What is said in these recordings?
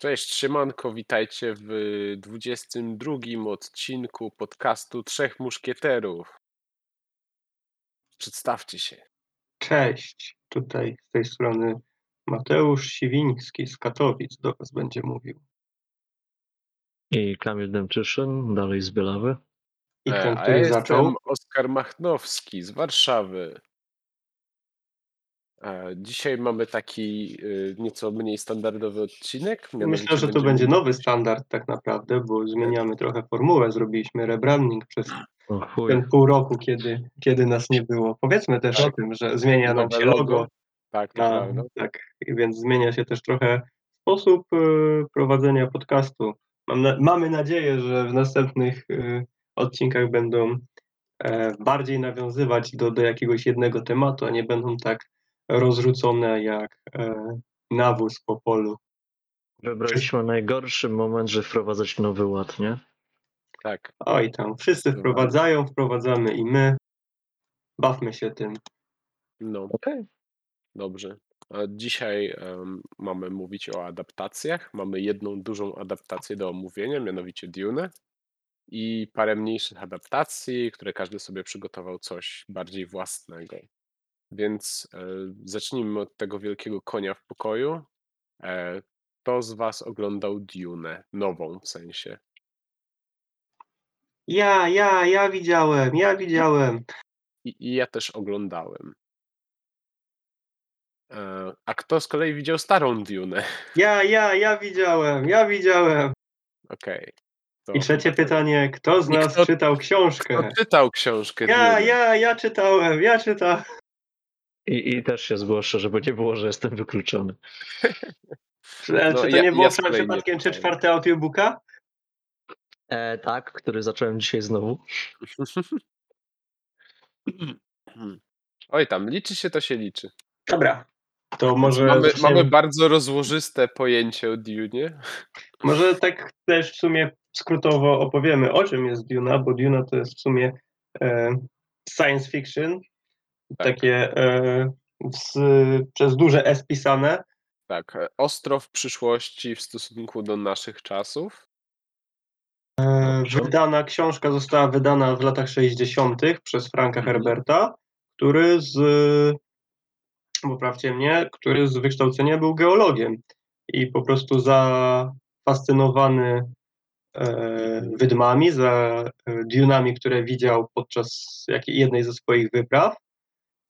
Cześć, siemanko, witajcie w 22 odcinku podcastu Trzech Muszkieterów. Przedstawcie się. Cześć, tutaj z tej strony Mateusz Siwiński z Katowic do Was będzie mówił. I Kamil Demczyszyn, dalej z Bielawy. I E, ten, A ja który zaczął, jestem Oskar Machnowski z Warszawy. Dzisiaj mamy taki y, nieco mniej standardowy odcinek. myślę, że to będzie nowy standard tak naprawdę, bo zmieniamy trochę formułę, zrobiliśmy rebranding przez ten pół roku, kiedy, kiedy nas nie było. Powiedzmy też Tak. o tym, że zmienia nam się logo. Tak, na, tak, i więc zmienia się też trochę sposób e, prowadzenia podcastu. Mam na, mamy nadzieję, że w następnych e, odcinkach będą e, bardziej nawiązywać do, do jakiegoś jednego tematu, a nie będą tak rozrzucone jak e, nawóz po polu. Wybraliśmy najgorszy moment, żeby wprowadzać nowy ład, nie? Tak. Oj tam, wszyscy wprowadzają, wprowadzamy i my. Bawmy się tym. No, Okej. dobrze. Dzisiaj em, mamy mówić o adaptacjach. Mamy jedną dużą adaptację do omówienia, mianowicie Dune. I parę mniejszych adaptacji, które każdy sobie przygotował coś bardziej własnego. Więc e, zacznijmy od tego wielkiego konia w pokoju. E, kto z Was oglądał Dune? Nową w sensie. Ja, ja, ja widziałem, ja widziałem. I, i ja też oglądałem. E, a kto z kolei widział starą Dune? Ja, ja, ja widziałem, ja widziałem. Okej. To I trzecie pytanie, kto z nas kto- czytał Kto książkę? czytał książkę Ja, Dune? ja, ja czytałem, ja czytałem. I, I też się zgłoszę, żeby nie było, że jestem wykluczony. Czy, No, czy to ja- nie było ja przypadkiem czytałem. czwarte audiobooka? E, tak, który zacząłem dzisiaj znowu. Oj tam, liczy się to się liczy. Dobra, to może mamy, zaczniemy- mamy bardzo rozłożyste pojęcie o Dune. Może tak też w sumie skrótowo opowiemy, o czym jest Duna, bo Duna to jest w sumie e, science fiction, Tak. takie e, z, przez duże S pisane. Tak, e, ostro w przyszłości w stosunku do naszych czasów. E, wydana książka została wydana w latach 60. przez Franka Mhm. Herberta, który z, poprawcie mnie, który z wykształcenia był geologiem i po prostu zafascynowany e, wydmami, za e, dunami, które widział podczas jakiej, jednej ze swoich wypraw,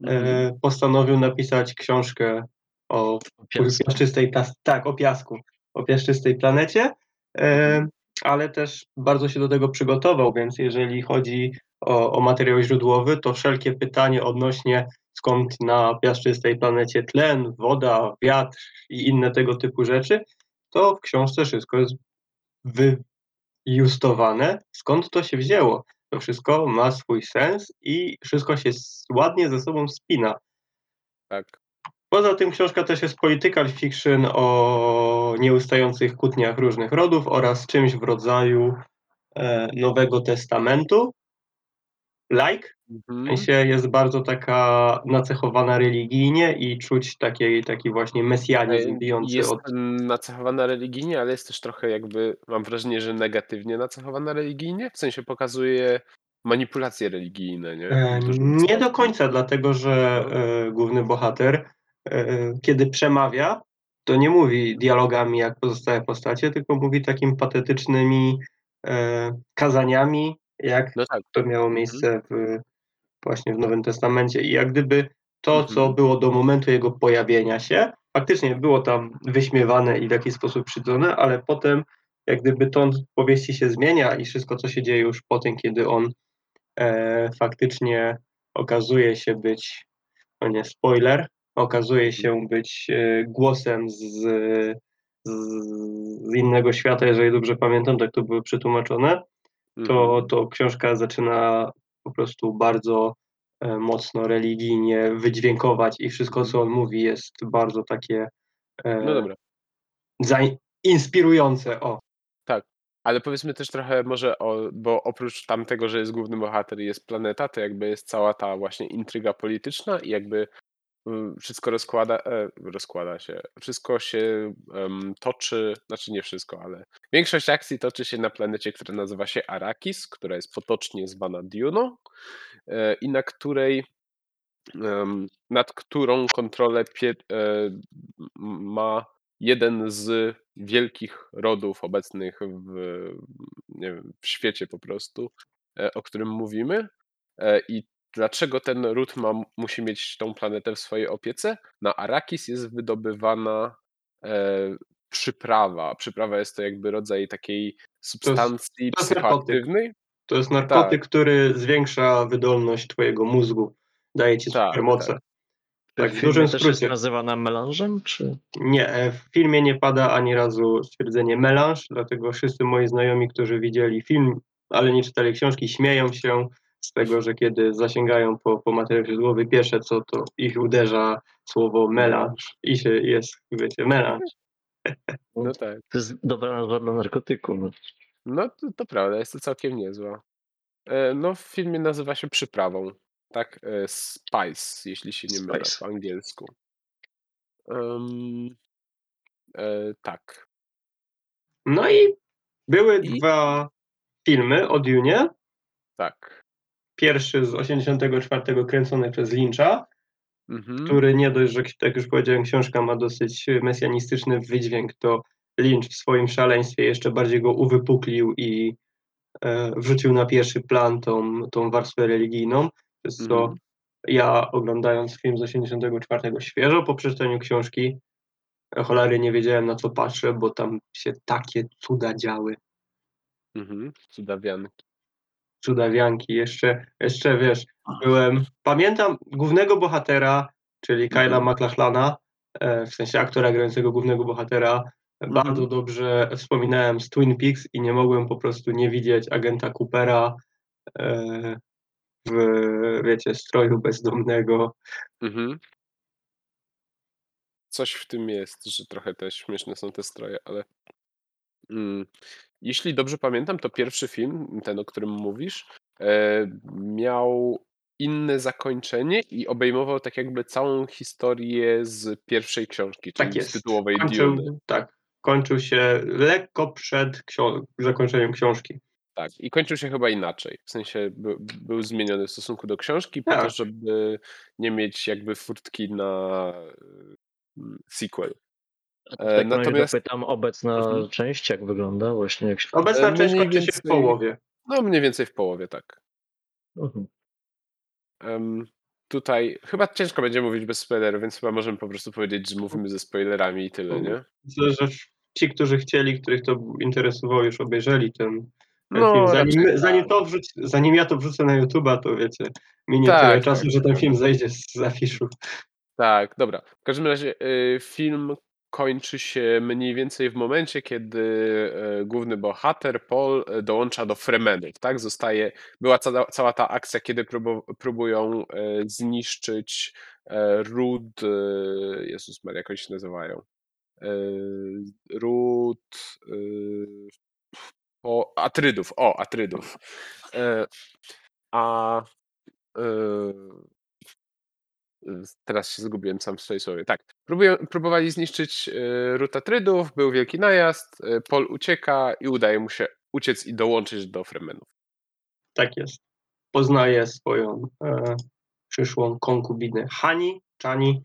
Mhm. e, postanowił napisać książkę o Pies. piaszczystej, tak, o piasku, o piaszczystej planecie, e, Mhm. ale też bardzo się do tego przygotował, więc jeżeli chodzi o, o materiał źródłowy, to wszelkie pytanie odnośnie skąd na piaszczystej planecie tlen, woda, wiatr i inne tego typu rzeczy, to w książce wszystko jest wyjustowane, skąd to się wzięło. To wszystko ma swój sens i wszystko się ładnie ze sobą spina. Tak. Poza tym książka też jest political fiction o nieustających kłótniach różnych rodów oraz czymś w rodzaju e, Nowego Testamentu. Like, w Mhm. sensie jest bardzo taka nacechowana religijnie i czuć taki, taki właśnie mesjanizm bijący Jest od... nacechowana religijnie, ale jest też trochę jakby, mam wrażenie, że negatywnie nacechowana religijnie. W sensie pokazuje manipulacje religijne, nie? E, W Nie do końca, dlatego że No. e, główny bohater, e, kiedy przemawia, to nie mówi dialogami jak pozostałe postacie, tylko mówi takimi patetycznymi e, kazaniami, jak No tak. to miało Mhm. miejsce w, właśnie w Nowym Testamencie. I jak gdyby to, co Mhm. było do momentu jego pojawienia się, faktycznie było tam wyśmiewane i w jakiś sposób szydzone, ale potem jak gdyby ton powieści się zmienia i wszystko, co się dzieje już po tym, kiedy on e, faktycznie okazuje się być, no nie spoiler, okazuje się być e, głosem z, z, z innego świata, jeżeli dobrze pamiętam, tak to było przetłumaczone, to, Mhm. to książka zaczyna po prostu bardzo e, mocno religijnie wydźwiękować i wszystko, co on mówi jest bardzo takie e, No dobra. inspirujące. O, Ale powiedzmy też trochę może o, bo oprócz tamtego, że jest główny bohater i jest planeta, to jakby jest cała ta właśnie intryga polityczna i jakby wszystko rozkłada e, rozkłada się, wszystko się, em, toczy znaczy nie wszystko, ale większość akcji toczy się na planecie, która nazywa się Arrakis, która jest potocznie zwana Duną, e, i na której em, nad którą kontrolę e, ma jeden z wielkich rodów obecnych w wiem, w świecie po prostu, o którym mówimy. I dlaczego ten ród ma musi mieć tą planetę w swojej opiece? Na Arrakis jest wydobywana, e, przyprawa. Przyprawa jest to jakby rodzaj takiej substancji to jest narkotyk. psychoaktywnej. To jest narkotyk, Tak. który zwiększa wydolność twojego mózgu, daje ci Tak, supermoce. tak. Tak, w dużym jest skrócie. nazywana melanżem, czy? Nie, e, w filmie nie pada ani razu stwierdzenie melanż, dlatego wszyscy moi znajomi, którzy widzieli film, ale nie czytali książki, śmieją się z tego, że kiedy zasięgają po, po materiał źródłowy, pierwsze co to ich uderza słowo melanż i się jest, wiecie, melanż. No tak. To jest dobra nazwa dla narkotyku. No. No to to prawda, jest to całkiem niezła. E, no w filmie nazywa się przyprawą, tak, e, spice, jeśli się nie mylę po angielsku. Ym, e, tak. No i były I 2 filmy o Dunie. Tak. Pierwszy z 84 kręcony przez Lyncha, Mhm. który nie dość, że tak jak już powiedziałem, książka ma dosyć mesjanistyczny wydźwięk, to Lynch w swoim szaleństwie jeszcze bardziej go uwypuklił i e, wrzucił na pierwszy plan tą, tą warstwę religijną, przez co Mhm. ja oglądając film z 84 świeżo po przeczytaniu książki, e, cholery nie wiedziałem na co patrzę, bo tam się takie cuda działy. Mhm. Cudawianki. Cudawianki. Jeszcze, jeszcze wiesz, byłem. Pamiętam głównego bohatera, czyli Kyla Mhm. MacLachlana, e, w sensie aktora grającego głównego bohatera. Mhm. Bardzo dobrze wspominałem z Twin Peaks i nie mogłem po prostu nie widzieć agenta Coopera e, w, wiecie, stroju bezdomnego. Mhm. Coś w tym jest, że trochę te śmieszne są te stroje, ale mm, jeśli dobrze pamiętam, to pierwszy film, ten o którym mówisz, e, miał inne zakończenie i obejmował tak jakby całą historię z pierwszej książki, Tak czyli z jest. tytułowej Kończył, tak, kończył się lekko przed ksio- zakończeniem książki. Tak, i kończył się chyba inaczej. W sensie by, był zmieniony w stosunku do książki po to, Tak. żeby nie mieć jakby furtki na mm, sequel. Razie natomiast zapytam, obecna Mhm. część jak wygląda właśnie? Jak się... Obecna E, część kończy się w więcej- połowie. no mniej więcej w połowie, tak. Mhm. Em, tutaj chyba ciężko będzie mówić bez spoilerów, więc chyba możemy po prostu powiedzieć, że mówimy ze spoilerami i tyle, nie? Myślę, że ci, którzy chcieli, których to interesowało, już obejrzeli ten, ten No, film. Zanim, raczej zanim, tak. to wrzuc, zanim ja to wrzucę na YouTube'a, to wiecie, minie Tak, tyle tak, czasu, że ten tak. film zejdzie z afiszu. Tak, dobra. W każdym razie y, film kończy się mniej więcej w momencie, kiedy y, główny bohater Paul y, dołącza do Fremenów, tak? Zostaje, była cała, cała ta akcja, kiedy próbu, próbują y, zniszczyć e, ród, Jezus Maria, jak oni się nazywają? Ród o, Atrydów, o, Atrydów. E, a Teraz się zgubiłem sam w swojej słowie. Tak. Próbują, próbowali zniszczyć y, ród Atrydów, był wielki najazd, y, Pol ucieka i udaje mu się uciec i dołączyć do Fremenów. Tak jest. Poznaje swoją e, przyszłą konkubinę Hani, Chani.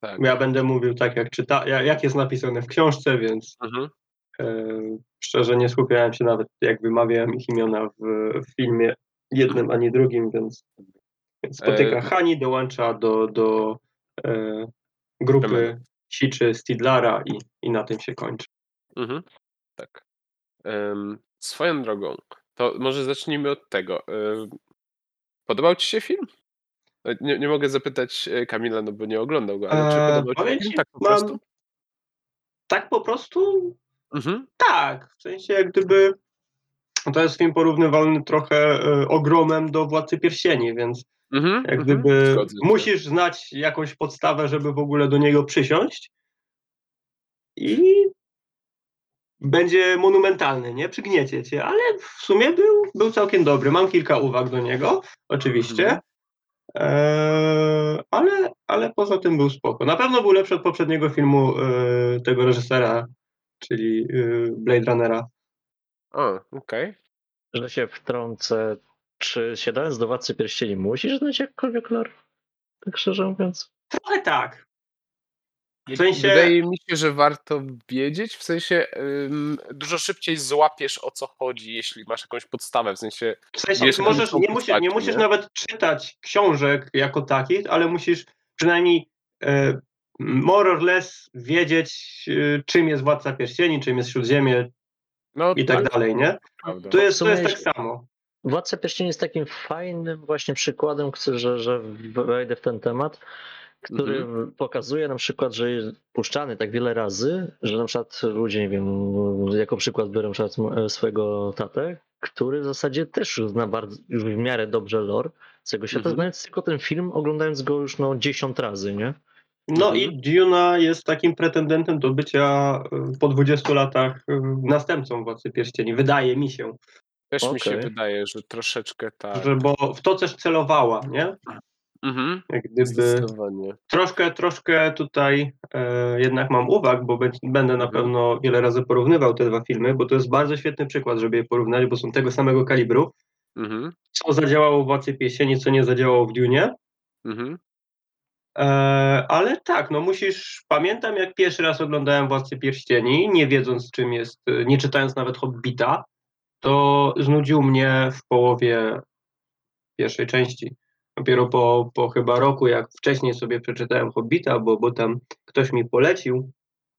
Tak. Ja będę mówił tak, jak, czyta, ja- jak jest napisane w książce, więc Mhm. e, szczerze nie skupiałem się nawet, jak wymawiałem ich imiona w, w filmie jednym ani drugim, więc spotyka E, Hani, dołącza do, do e, grupy siczy Stidlara i, i na tym się kończy. Mhm. Tak. Em, swoją drogą, to może zacznijmy od tego. Ym, podobał Ci się film? E, Nie, nie mogę zapytać e, Kamila, no bo nie oglądał go, ale czy podobał Ci się film tak po mam- prostu? Tak po prostu Mhm. tak, w sensie jak gdyby to jest film porównywalny trochę e, ogromem do Władcy Pierścieni, więc Mhm. jak mhm. gdyby Zgodzę musisz znać jakąś podstawę, żeby w ogóle do niego przysiąść i będzie monumentalny, nie? Przygniecie cię, ale w sumie był, był całkiem dobry. Mam kilka uwag do niego, oczywiście. Mhm. Eee, ale, ale poza tym był spoko. Na pewno był lepszy od poprzedniego filmu e, tego reżysera, czyli e, Blade Runnera. O, okej. Że się wtrącę, czy siadając do Władcy Pierścieni musisz znać jakkolwiek lore? Tak szczerze mówiąc. Trochę tak. W sensie, Wydaje mi się, że warto wiedzieć, w sensie ym, dużo szybciej złapiesz o co chodzi, jeśli masz jakąś podstawę, w sensie w sensie wiesz, możesz, nie, musisz, nie musisz nie? nawet czytać książek jako takich, ale musisz przynajmniej e, more or less wiedzieć, e, czym jest Władca Pierścieni, czym jest Śródziemie no i tak dalej, nie? To jest, to jest tak samo. Władca Pierścieni jest takim fajnym właśnie przykładem, że, że wejdę w ten temat, który pokazuje na przykład, że jest puszczany tak wiele razy, że na przykład ludzie, nie wiem, jako przykład przykład m- swojego tatę, który w zasadzie też zna bardzo, już w miarę dobrze lore całego świata, Mhm. znając tylko ten film, oglądając go już no 10 razy, nie? No Mhm. i Duna jest takim pretendentem do bycia e, po 20 latach e, następcą Władcy Pierścieni. Wydaje mi się, Też mi się Okej. wydaje, że troszeczkę tak. że bo w to też celowała, nie? Mhm. Jak gdyby Zdecydowanie. troszkę, troszkę tutaj e, jednak mam uwag, bo bę- będę na Mhm. pewno wiele razy porównywał te dwa filmy, bo to jest bardzo świetny przykład, żeby je porównać, bo są tego samego kalibru. Mhm. Co zadziałało w Władcy Pierścieni, co nie zadziałało w Dunie. Mhm. E, ale tak, no musisz. Pamiętam, jak pierwszy raz oglądałem Władcę Pierścieni, nie wiedząc, czym jest, e, nie czytając nawet Hobbita, to znudził mnie w połowie pierwszej części. Dopiero po, po chyba roku, jak wcześniej sobie przeczytałem Hobbita, bo, bo tam ktoś mi polecił,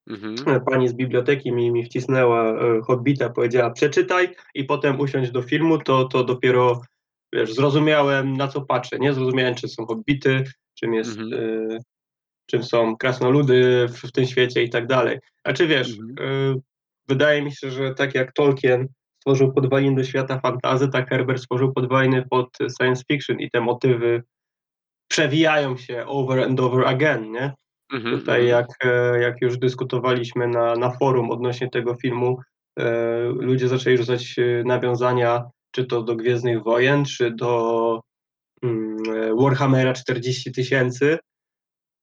Mhm. pani z biblioteki mi, mi wcisnęła e, Hobbita, powiedziała przeczytaj i potem usiąść do filmu, to, to dopiero wiesz, zrozumiałem na co patrzę, nie? Zrozumiałem, czy są Hobbity, czym jest, Mhm. e, czym są krasnoludy w, w tym świecie i tak dalej. A czy wiesz, Mhm. e, wydaje mi się, że tak jak Tolkien stworzył podwaliny do świata fantazy, tak Herbert stworzył podwaliny pod science fiction i te motywy przewijają się over and over again, nie? Mhm. Tutaj Mhm. jak, e, jak już dyskutowaliśmy na, na forum odnośnie tego filmu, e, ludzie zaczęli rzucać e, nawiązania czy to do Gwiezdnych Wojen, czy do mm, e, Warhammera 40 tysięcy,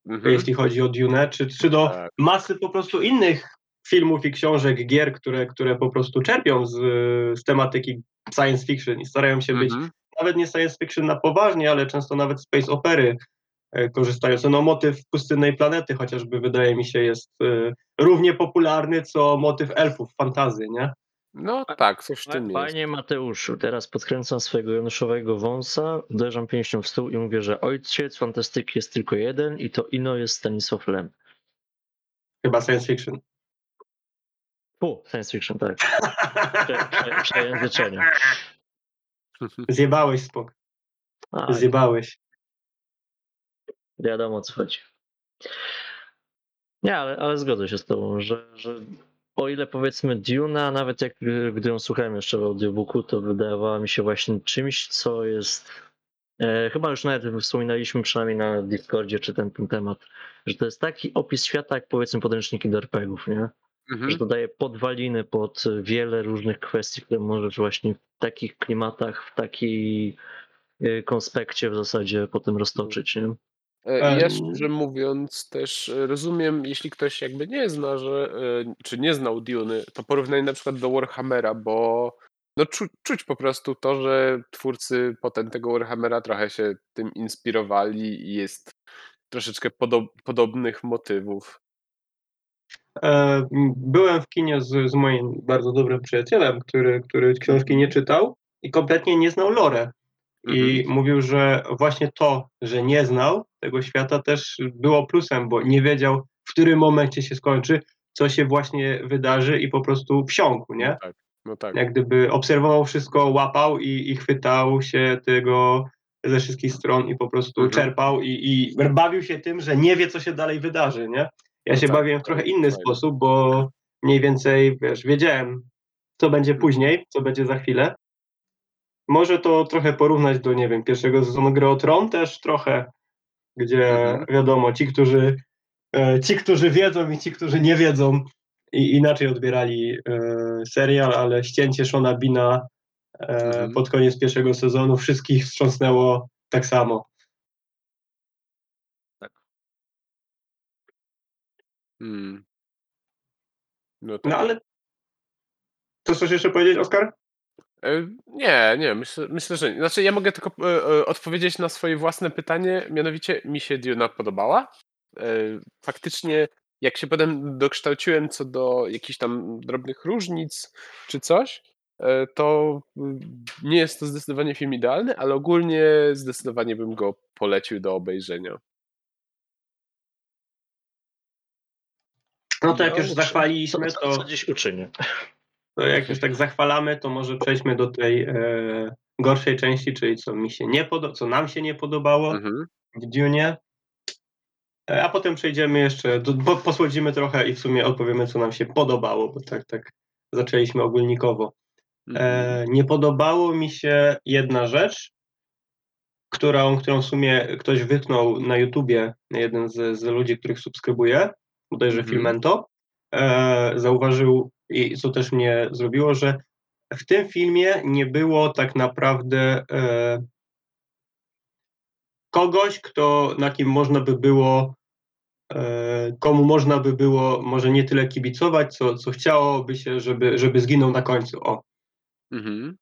Mhm. jeśli chodzi o Dune, czy, czy do Tak. masy po prostu innych filmów i książek, gier, które, które po prostu czerpią z, z tematyki science fiction i starają się być Mhm. nawet nie science fiction na poważnie, ale często nawet space opery e, korzystające. No motyw pustynnej planety chociażby wydaje mi się jest e, równie popularny co motyw elfów fantazy, nie? No tak, coś w tym jest. Panie Mateuszu, teraz podkręcam swojego Januszowego wąsa, uderzam pięścią w stół i mówię, że ojciec fantastyki jest tylko jeden i to ino jest Stanisław Lem. Chyba science fiction. Fu, science fiction, tak. Prze, prze, przejęzyczenie. Zjebałeś spok. A, Zjebałeś. wiadomo o co chodzi. Nie, ale, ale zgodzę się z tobą, że, że o ile powiedzmy Duna, nawet jak gdy ją słuchałem jeszcze w audiobooku, to wydawała mi się właśnie czymś, co jest e, chyba już nawet wspominaliśmy przynajmniej na Discordzie czy ten, ten temat, że to jest taki opis świata jak powiedzmy podręczniki do RPGów, nie? Że Mhm. to daje podwaliny pod wiele różnych kwestii, które możesz właśnie w takich klimatach, w takiej e, konspekcie w zasadzie potem roztoczyć, nie? E, Ja szczerze mówiąc też e, rozumiem, jeśli ktoś jakby nie zna, że, czy nie znał Duny, to porównanie na przykład do Warhammera, bo no czu, czuć po prostu to, że twórcy potem tego Warhammera trochę się tym inspirowali i jest troszeczkę podo podobnych motywów. E, byłem w kinie z, z moim bardzo dobrym przyjacielem, który, który książki nie czytał i kompletnie nie znał lore. I Mhm. mówił, że właśnie to, że nie znał tego świata też było plusem, bo nie wiedział, w którym momencie się skończy, co się właśnie wydarzy i po prostu wsiąkł, nie? No tak, no tak. Jak gdyby obserwował wszystko, łapał i, i chwytał się tego ze wszystkich stron i po prostu Mhm. czerpał i, i bawił się tym, że nie wie, co się dalej wydarzy, nie? Ja No się tak, bawiłem w trochę inny sposób, bo mniej więcej, wiesz, wiedziałem, co będzie Mhm. później, co będzie za chwilę. Może to trochę porównać do, nie wiem, pierwszego sezonu Gry o Tron też trochę, gdzie Mhm. wiadomo, ci, którzy, e, ci, którzy wiedzą i ci, którzy nie wiedzą, i inaczej odbierali e, serial, ale ścięcie Shona Bina e, Mhm. pod koniec pierwszego sezonu wszystkich wstrząsnęło tak samo. Mm. No No tak. ale chcesz coś jeszcze powiedzieć, Oskar? E, nie, nie, myślę myślę, że nie. Znaczy ja mogę tylko, e, e, odpowiedzieć na swoje własne pytanie, mianowicie mi się Duna podobała. E, faktycznie jak się potem dokształciłem co do jakichś tam drobnych różnic czy coś, e, to mm, nie jest to zdecydowanie film idealny, ale ogólnie zdecydowanie bym go polecił do obejrzenia. No to jak Ja już zachwaliliśmy, to, co, co dziś uczynię? to jak już tak zachwalamy, to może przejdźmy do tej e, gorszej części, czyli co mi się nie podo- co nam się nie podobało Mhm. w Dunie. E, A potem przejdziemy jeszcze, do, bo posłodzimy trochę i w sumie odpowiemy, co nam się podobało, bo tak, tak zaczęliśmy ogólnikowo. Mhm. E, nie podobało mi się jedna rzecz, którą, którą w sumie ktoś wytknął na YouTubie, jeden z, z ludzi, których subskrybuję, bodajże Mhm. Filmento, e, zauważył i co też mnie zrobiło, że w tym filmie nie było tak naprawdę e, kogoś, kto, na kim można by było, e, komu można by było może nie tyle kibicować, co, co chciałoby się, żeby, żeby zginął na końcu. O, Mhm.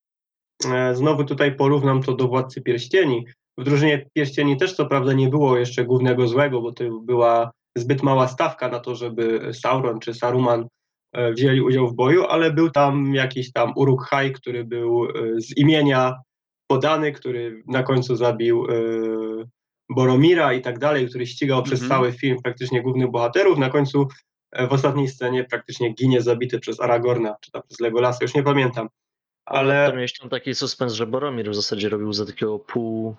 E, Znowu tutaj porównam to do Władcy Pierścieni. W drużynie Pierścieni też co prawda nie było jeszcze głównego złego, bo to była zbyt mała stawka na to, żeby Sauron czy Saruman e, wzięli udział w boju, ale był tam jakiś tam Uruk-hai, który był e, z imienia podany, który na końcu zabił e, Boromira i tak dalej, który ścigał przez Mhm. cały film praktycznie głównych bohaterów. Na końcu w ostatniej scenie praktycznie ginie zabity przez Aragorna, czy tam przez Legolasa, już nie pamiętam. Ale tam taki suspens, że Boromir w zasadzie robił za takiego pół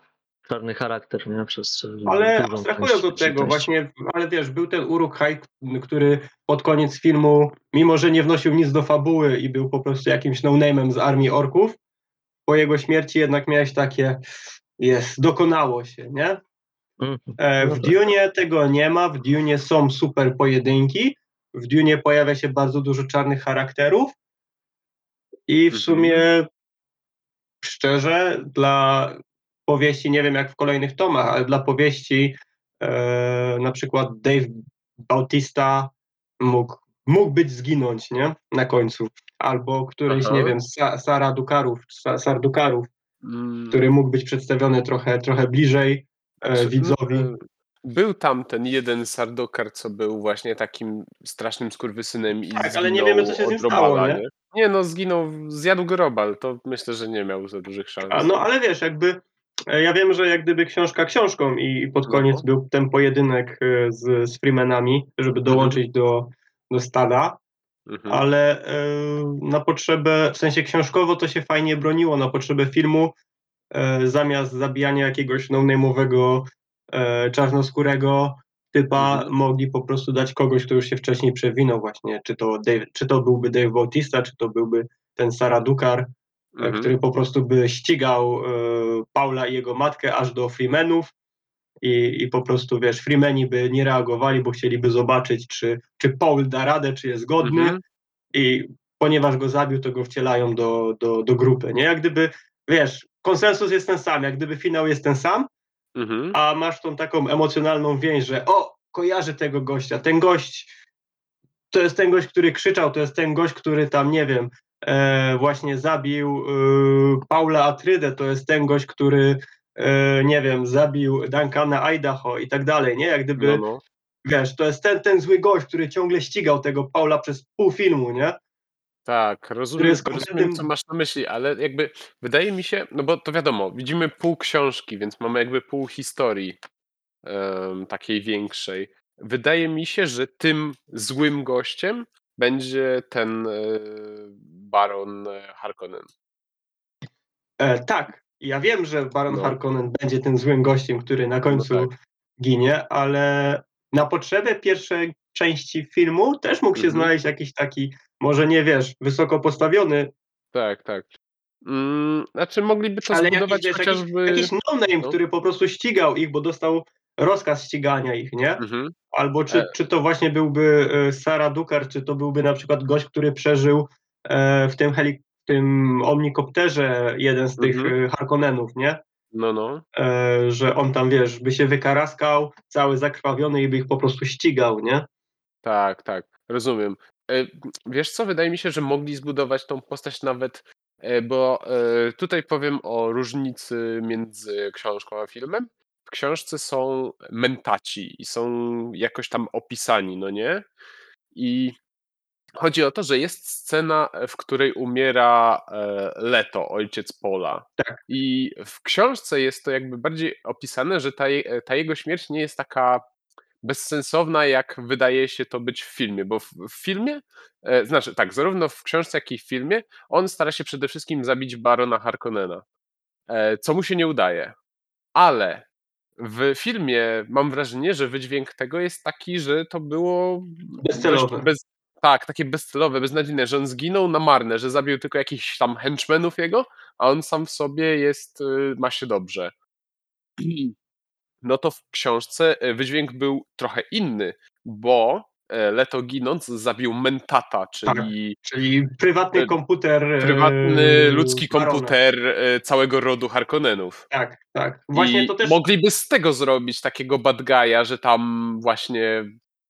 czarny charakter, nie? Przez Ale abstrahując od tego, właśnie, ale wiesz, był ten Uruk-hai, który pod koniec filmu, mimo że nie wnosił nic do fabuły i był po prostu jakimś no-name'em z armii orków, po jego śmierci jednak miałeś takie, jest, dokonało się, nie? Mhm. E, No w tak. Dune tego nie ma, w Dune są super pojedynki, w Dune pojawia się bardzo dużo czarnych charakterów i w Mhm. sumie szczerze dla powieści, nie wiem jak w kolejnych tomach, ale dla powieści e, na przykład Dave Bautista mógł, mógł być zginąć, nie? Na końcu. Albo któryś, Aha. nie wiem, Sa, Sara Dukarów, Sa, Sardukarów, Mm. który mógł być przedstawiony trochę, trochę bliżej e, widzowi. e, Był tam ten jeden Sardokar, co był właśnie takim strasznym skurwysynem i Tak, ale nie wiemy, co się z nim stało, nie? nie? No, zginął, zjadł go Robal, to myślę, że nie miał za dużych szans. A no ale wiesz, jakby ja wiem, że jak gdyby książka książką i, pod No. koniec był ten pojedynek e, z, z Freemanami, żeby dołączyć do, do stada, Mhm. ale e, na potrzebę, w sensie książkowo to się fajnie broniło, na potrzebę filmu e, zamiast zabijania jakiegoś no-name'owego e, czarnoskórego typa Mhm. mogli po prostu dać kogoś, kto już się wcześniej przewinął właśnie, czy to, Dave, czy to byłby Dave Bautista, czy to byłby ten Sara Dukar, e, Mhm. który po prostu by ścigał e, Paula i jego matkę aż do Freemanów i, i po prostu, wiesz, Freemani by nie reagowali, bo chcieliby zobaczyć, czy, czy Paul da radę, czy jest godny Mhm. i ponieważ go zabił, to go wcielają do, do, do grupy, nie? Jak gdyby, wiesz, konsensus jest ten sam, jak gdyby finał jest ten sam, Mhm. a masz tą taką emocjonalną więź, że o, kojarzę tego gościa, ten gość, to jest ten gość, który krzyczał, to jest ten gość, który tam, nie wiem, e, właśnie zabił e, Paula Atrydę, to jest ten gość, który, e, nie wiem, zabił Duncana Idaho i tak dalej, nie? Jak gdyby, No, no. wiesz, to jest ten, ten zły gość, który ciągle ścigał tego Paula przez pół filmu, nie? Tak, rozumiem, rozumiem, co masz na myśli, ale jakby wydaje mi się, no bo to wiadomo, widzimy pół książki, więc mamy jakby pół historii em, takiej większej. Wydaje mi się, że tym złym gościem będzie ten e, baron e, Harkonnen. E, tak, ja wiem, że Baron No. Harkonnen będzie tym złym gościem, który na końcu tak. ginie, ale na potrzebę pierwszej części filmu też mógł się Mhm. znaleźć jakiś taki, może nie wiesz, wysoko postawiony, Tak, tak. Mm, znaczy mogliby to ale jakiś, zbudować jakiś, chociażby... jakiś no-name, no. który po prostu ścigał ich, bo dostał rozkaz ścigania ich, nie? Mhm. Albo czy, E. czy to właśnie byłby e, Sara Dukar, czy to byłby na przykład gość, który przeżył w tym, heli- w tym omnikopterze jeden z tych Mhm. e, Harkonnenów, nie? No, no. e, że on tam, wiesz, by się wykaraskał, cały zakrwawiony i by ich po prostu ścigał, nie? Tak, tak, rozumiem. E, wiesz co, wydaje mi się, że mogli zbudować tą postać nawet, e, bo e, tutaj powiem o różnicy między książką a filmem. W książce są mentaci i są jakoś tam opisani, no nie? I chodzi o to, że jest scena, e, w której umiera e, Leto, ojciec Pola. Tak. I w książce jest to jakby bardziej opisane, że ta, je- ta jego śmierć nie jest taka bezsensowna, jak wydaje się to być w filmie, bo w, w filmie, e, znaczy tak, zarówno w książce, jak i w filmie, on stara się przede wszystkim zabić barona Harkonnena, e, co mu się nie udaje. Ale w filmie mam wrażenie, że wydźwięk tego jest taki, że to było Bezcelowe. Bez, tak, takie bezcelowe, beznadziejne, że on zginął na marne, że zabił tylko jakichś tam henchmenów jego, a on sam w sobie jest, y, ma się dobrze. No to w książce e, wydźwięk był trochę inny, bo e, Leto ginąc zabił Mentata, czyli Czyli prywatny komputer. e, prywatny ludzki barona. komputer całego rodu Harkonnenów. Tak, tak. Właśnie I to też. mogliby z tego zrobić takiego bad guy'a, że tam właśnie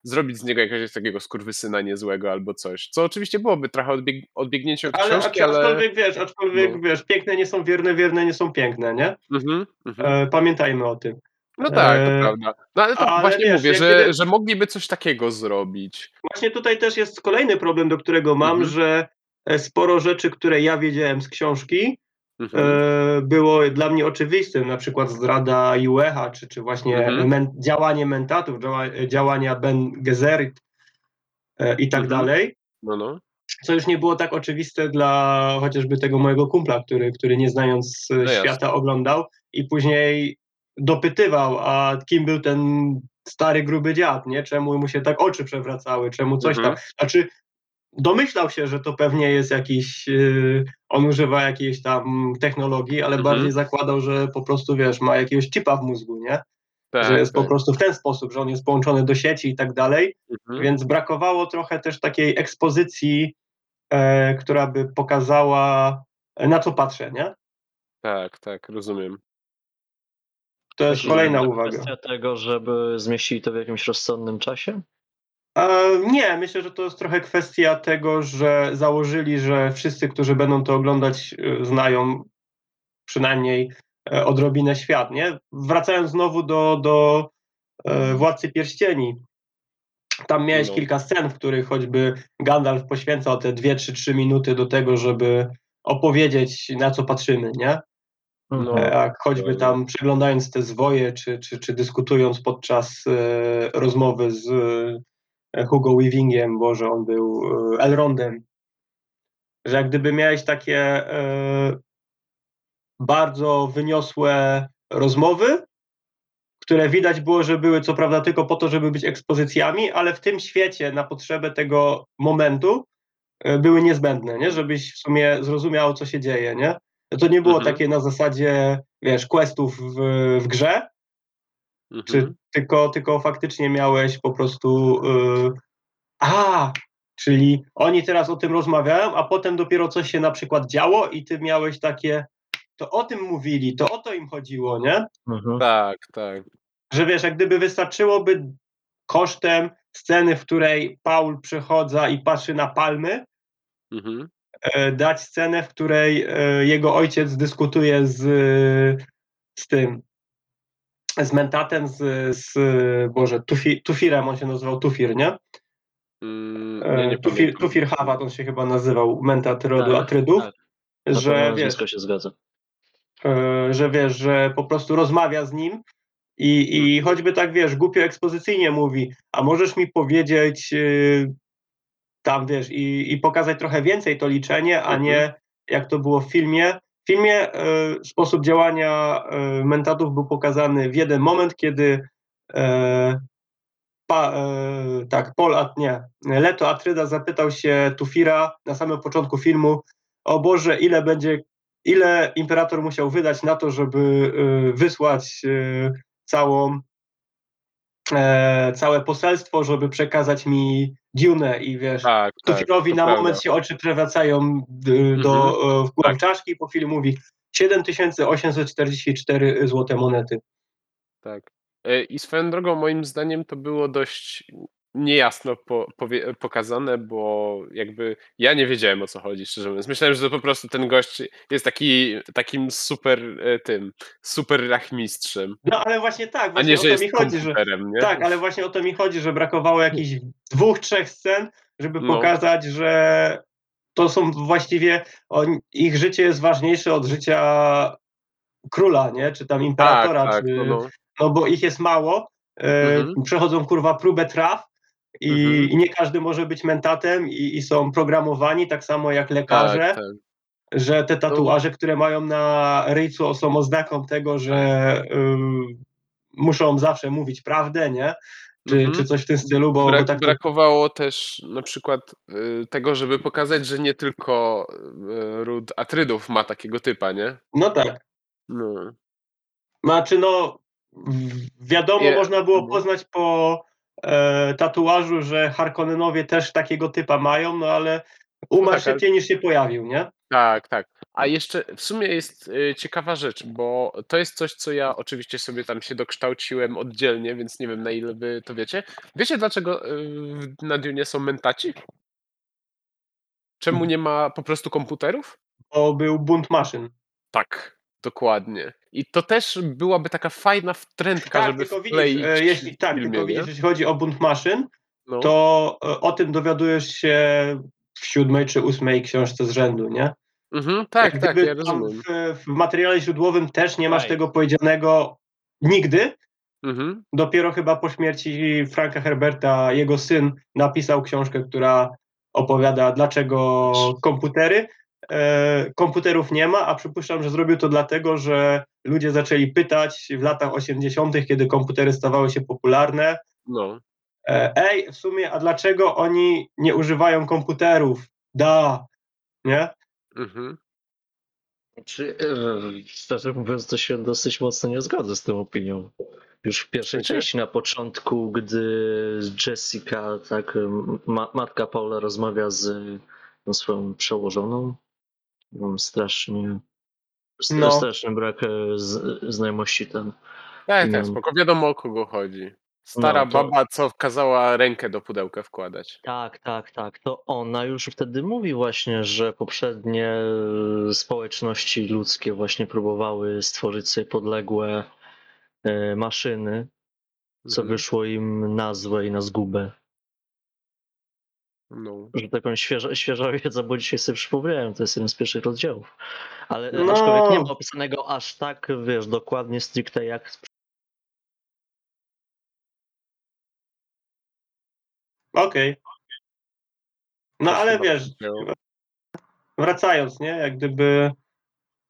zrobić z niego jakiegoś takiego skurwysyna niezłego albo coś. Co oczywiście byłoby trochę odbieg odbiegnięcie od Ale, książki, ale... aczkolwiek wiesz, aczkolwiek no. wiesz, piękne nie są wierne, wierne nie są piękne, nie? Mhm, mhm. E, pamiętajmy o tym. No tak, to e, prawda. No ale to ale właśnie wiesz, mówię, że, gdyby- że mogliby coś takiego zrobić. Właśnie tutaj też jest kolejny problem, do którego mam, Mhm. że e, sporo rzeczy, które ja wiedziałem z książki, Mhm. e, było dla mnie oczywistym, na przykład zdrada Juecha, czy, czy właśnie Mhm. men, działanie mentatów, działa, działania Ben Gesserit e, i tak Mhm. dalej, No, no. co już nie było tak oczywiste dla chociażby tego mojego kumpla, który, który nie znając e, No jasne. świata oglądał i później dopytywał, a kim był ten stary gruby dziad, nie? Czemu mu się tak oczy przewracały, czemu coś Mhm. tam. Znaczy domyślał się, że to pewnie jest jakiś, yy, on używa jakiejś tam technologii, ale Mhm. bardziej zakładał, że po prostu, wiesz, ma jakiegoś chipa w mózgu, nie? Tak, że jest tak. po prostu w ten sposób, że on jest połączony do sieci i tak dalej, Mhm. więc brakowało trochę też takiej ekspozycji, e, która by pokazała, na co patrzę, nie? Tak, tak, rozumiem. To jest kolejna uwaga. kwestia tego, żeby zmieścili to w jakimś rozsądnym czasie? E, nie, myślę, że to jest trochę kwestia tego, że założyli, że wszyscy, którzy będą to oglądać, e, znają przynajmniej e, odrobinę świat, nie? Wracając znowu do, do Władcy Pierścieni, tam miałeś No. kilka scen, w których choćby Gandalf poświęcał te dwie, trzy, trzy minuty do tego, żeby opowiedzieć, na co patrzymy, nie? No. Jak choćby dokładnie. tam przeglądając te zwoje, czy, czy, czy dyskutując podczas rozmowy z Hugo Weavingiem, bo że on był e, Elrondem, że jak gdyby miałeś takie e, bardzo wyniosłe rozmowy, które widać było, że były co prawda tylko po to, żeby być ekspozycjami, ale w tym świecie na potrzebę tego momentu e, były niezbędne, nie? żebyś w sumie zrozumiał, co się dzieje. Nie? To nie było Mhm. takie na zasadzie, wiesz, questów w, w grze, czy Mhm. tylko, tylko faktycznie miałeś po prostu. Yy, a, czyli oni teraz o tym rozmawiają, a potem dopiero coś się na przykład działo i ty miałeś takie. To o tym mówili, to o to im chodziło, nie? Mhm. Tak, tak. Że wiesz, jak gdyby wystarczyłoby kosztem sceny, w której Paul przychodza i patrzy na palmy, Mhm. e, dać scenę, w której e, jego ojciec dyskutuje z, z tym, z Mentatem, z, z Boże, Tufi, Tufirem, on się nazywał Tufir, nie? Mm, E, nie, nie Tufir, pamiętam. Tufir Hawat, on się chyba nazywał, Mentat rodu Tak, Atrydów, tak. Że wiesz, się zgadza. e, że wiesz, że po prostu rozmawia z nim i, i choćby tak, wiesz, głupio ekspozycyjnie mówi, a możesz mi powiedzieć y, tam, wiesz, i, i pokazać trochę więcej to liczenie, a Mhm. nie jak to było w filmie. W filmie y, sposób działania y, mentatów był pokazany w jeden moment, kiedy e, pa, e, tak, Paul, nie, Leto Atryda zapytał się Tufira na samym początku filmu, o Boże, ile będzie, ile imperator musiał wydać na to, żeby wysłać całą, e, całe poselstwo, żeby przekazać mi Dune i wiesz, Tak, tak. Tufirowi to na prawda. moment się oczy przewracają y, do, Mhm. e, w górę Tak. czaszki i po chwili mówi 7844 złote monety. Tak. E, I swoją drogą, moim zdaniem, to było dość niejasno po, powie, pokazane, bo jakby ja nie wiedziałem o co chodzi, szczerze mówiąc. Myślałem, że to po prostu ten gość jest taki, takim super e, tym, super rachmistrzem, No ale właśnie tak, a właśnie nie, o że to jest mi chodzi, że nie? tak, ale właśnie o to mi chodzi, że brakowało jakichś dwóch, trzech scen, żeby No. pokazać, że to są właściwie on, ich życie jest ważniejsze od życia króla, nie? Czy tam Tak, imperatora, tak, czy, no, no. no bo ich jest mało, e, Mhm. przechodzą kurwa próbę traw i, Mhm. i nie każdy może być mentatem i, i są programowani, tak samo jak lekarze, Tak, tak. że te tatuaże, które mają na ryjcu są oznaką tego, że y, muszą zawsze mówić prawdę, nie? Czy, Mhm. czy coś w tym stylu, bo, Brak, bo tak brakowało też na przykład y, tego, żeby pokazać, że nie tylko y, ród Atrydów ma takiego typa, nie? no tak. No. Znaczy no wiadomo, Je- można było mhm. poznać po e, tatuażu, że Harkonnenowie też takiego typa mają, no ale umarł tak, ale- szybciej niż się pojawił, nie? Tak, tak. A jeszcze w sumie jest y, ciekawa rzecz, bo to jest coś, co ja oczywiście sobie tam się dokształciłem oddzielnie, więc nie wiem na ile wy to wiecie. Wiecie dlaczego y, na Dune są mentaci? Czemu nie ma po prostu komputerów? Bo był bunt maszyn. Tak, dokładnie. I to też byłaby taka fajna wtrędka, Tak, żeby tylko widzisz, wkleić e, jeśli, tak, filmie, tylko widzisz, jeśli chodzi o bunt maszyn, No. to e, o tym dowiadujesz się w siódmej czy ósmej książce z rzędu, nie? Mhm, tak, Jak tak, ja rozumiem. W, w materiale źródłowym też nie masz tego powiedzianego nigdy. Mhm, Dopiero chyba po śmierci Franka Herberta jego syn napisał książkę, która opowiada, dlaczego komputery. E, komputerów nie ma, a przypuszczam, że zrobił to dlatego, że ludzie zaczęli pytać w latach 80., kiedy komputery stawały się popularne. no. E, ej, w sumie, a dlaczego oni nie używają komputerów? Da, nie? Mhm. Czy, e, szczerze mówiąc, to się dosyć mocno nie zgodzę z tą opinią. Już w pierwszej części, na początku, gdy Jessica, tak, ma, matka Paula rozmawia z tą swoją przełożoną, mam strasznie, st- No. straszny brak e, z, znajomości ten. Tak, tak, spoko. Wiadomo o kogo chodzi. Stara No, to- baba, co kazała rękę do pudełka wkładać. Tak, tak, tak. To ona już wtedy mówi właśnie, że poprzednie e, społeczności ludzkie właśnie próbowały stworzyć sobie podległe e, maszyny, co Mhm. wyszło im na złe i na zgubę. No. Że taką świeża, świeża wiedza, bo dzisiaj sobie przypomniałem, to jest jeden z pierwszych rozdziałów. Ale No. aczkolwiek nie ma opisanego aż tak, wiesz, dokładnie, stricte jak Okej. No Też ale wiesz, powiedział. wracając, nie, jak gdyby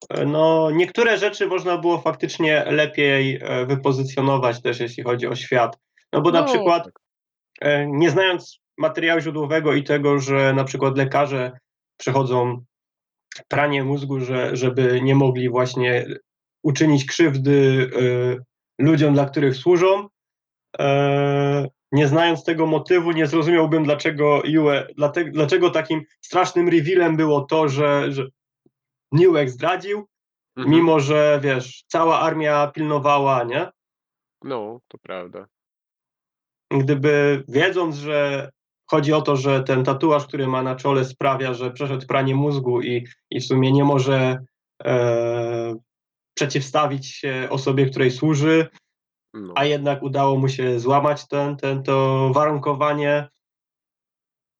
e, no niektóre rzeczy można było faktycznie lepiej e, wypozycjonować też, jeśli chodzi o świat. No bo na No, przykład tak. e, nie znając materiału źródłowego i tego, że na przykład lekarze przechodzą pranie mózgu, że, żeby nie mogli właśnie uczynić krzywdy e, ludziom, dla których służą, e, nie znając tego motywu, nie zrozumiałbym, dlaczego Yue, dlate, dlaczego takim strasznym revealem było to, że, że Newek zdradził, Mhm. mimo że wiesz, cała armia pilnowała, nie? No, to prawda. Gdyby wiedząc, że chodzi o to, że ten tatuaż, który ma na czole, sprawia, że przeszedł pranie mózgu i, i w sumie nie może e, przeciwstawić się osobie, której służy, No. a jednak udało mu się złamać ten, ten, to warunkowanie.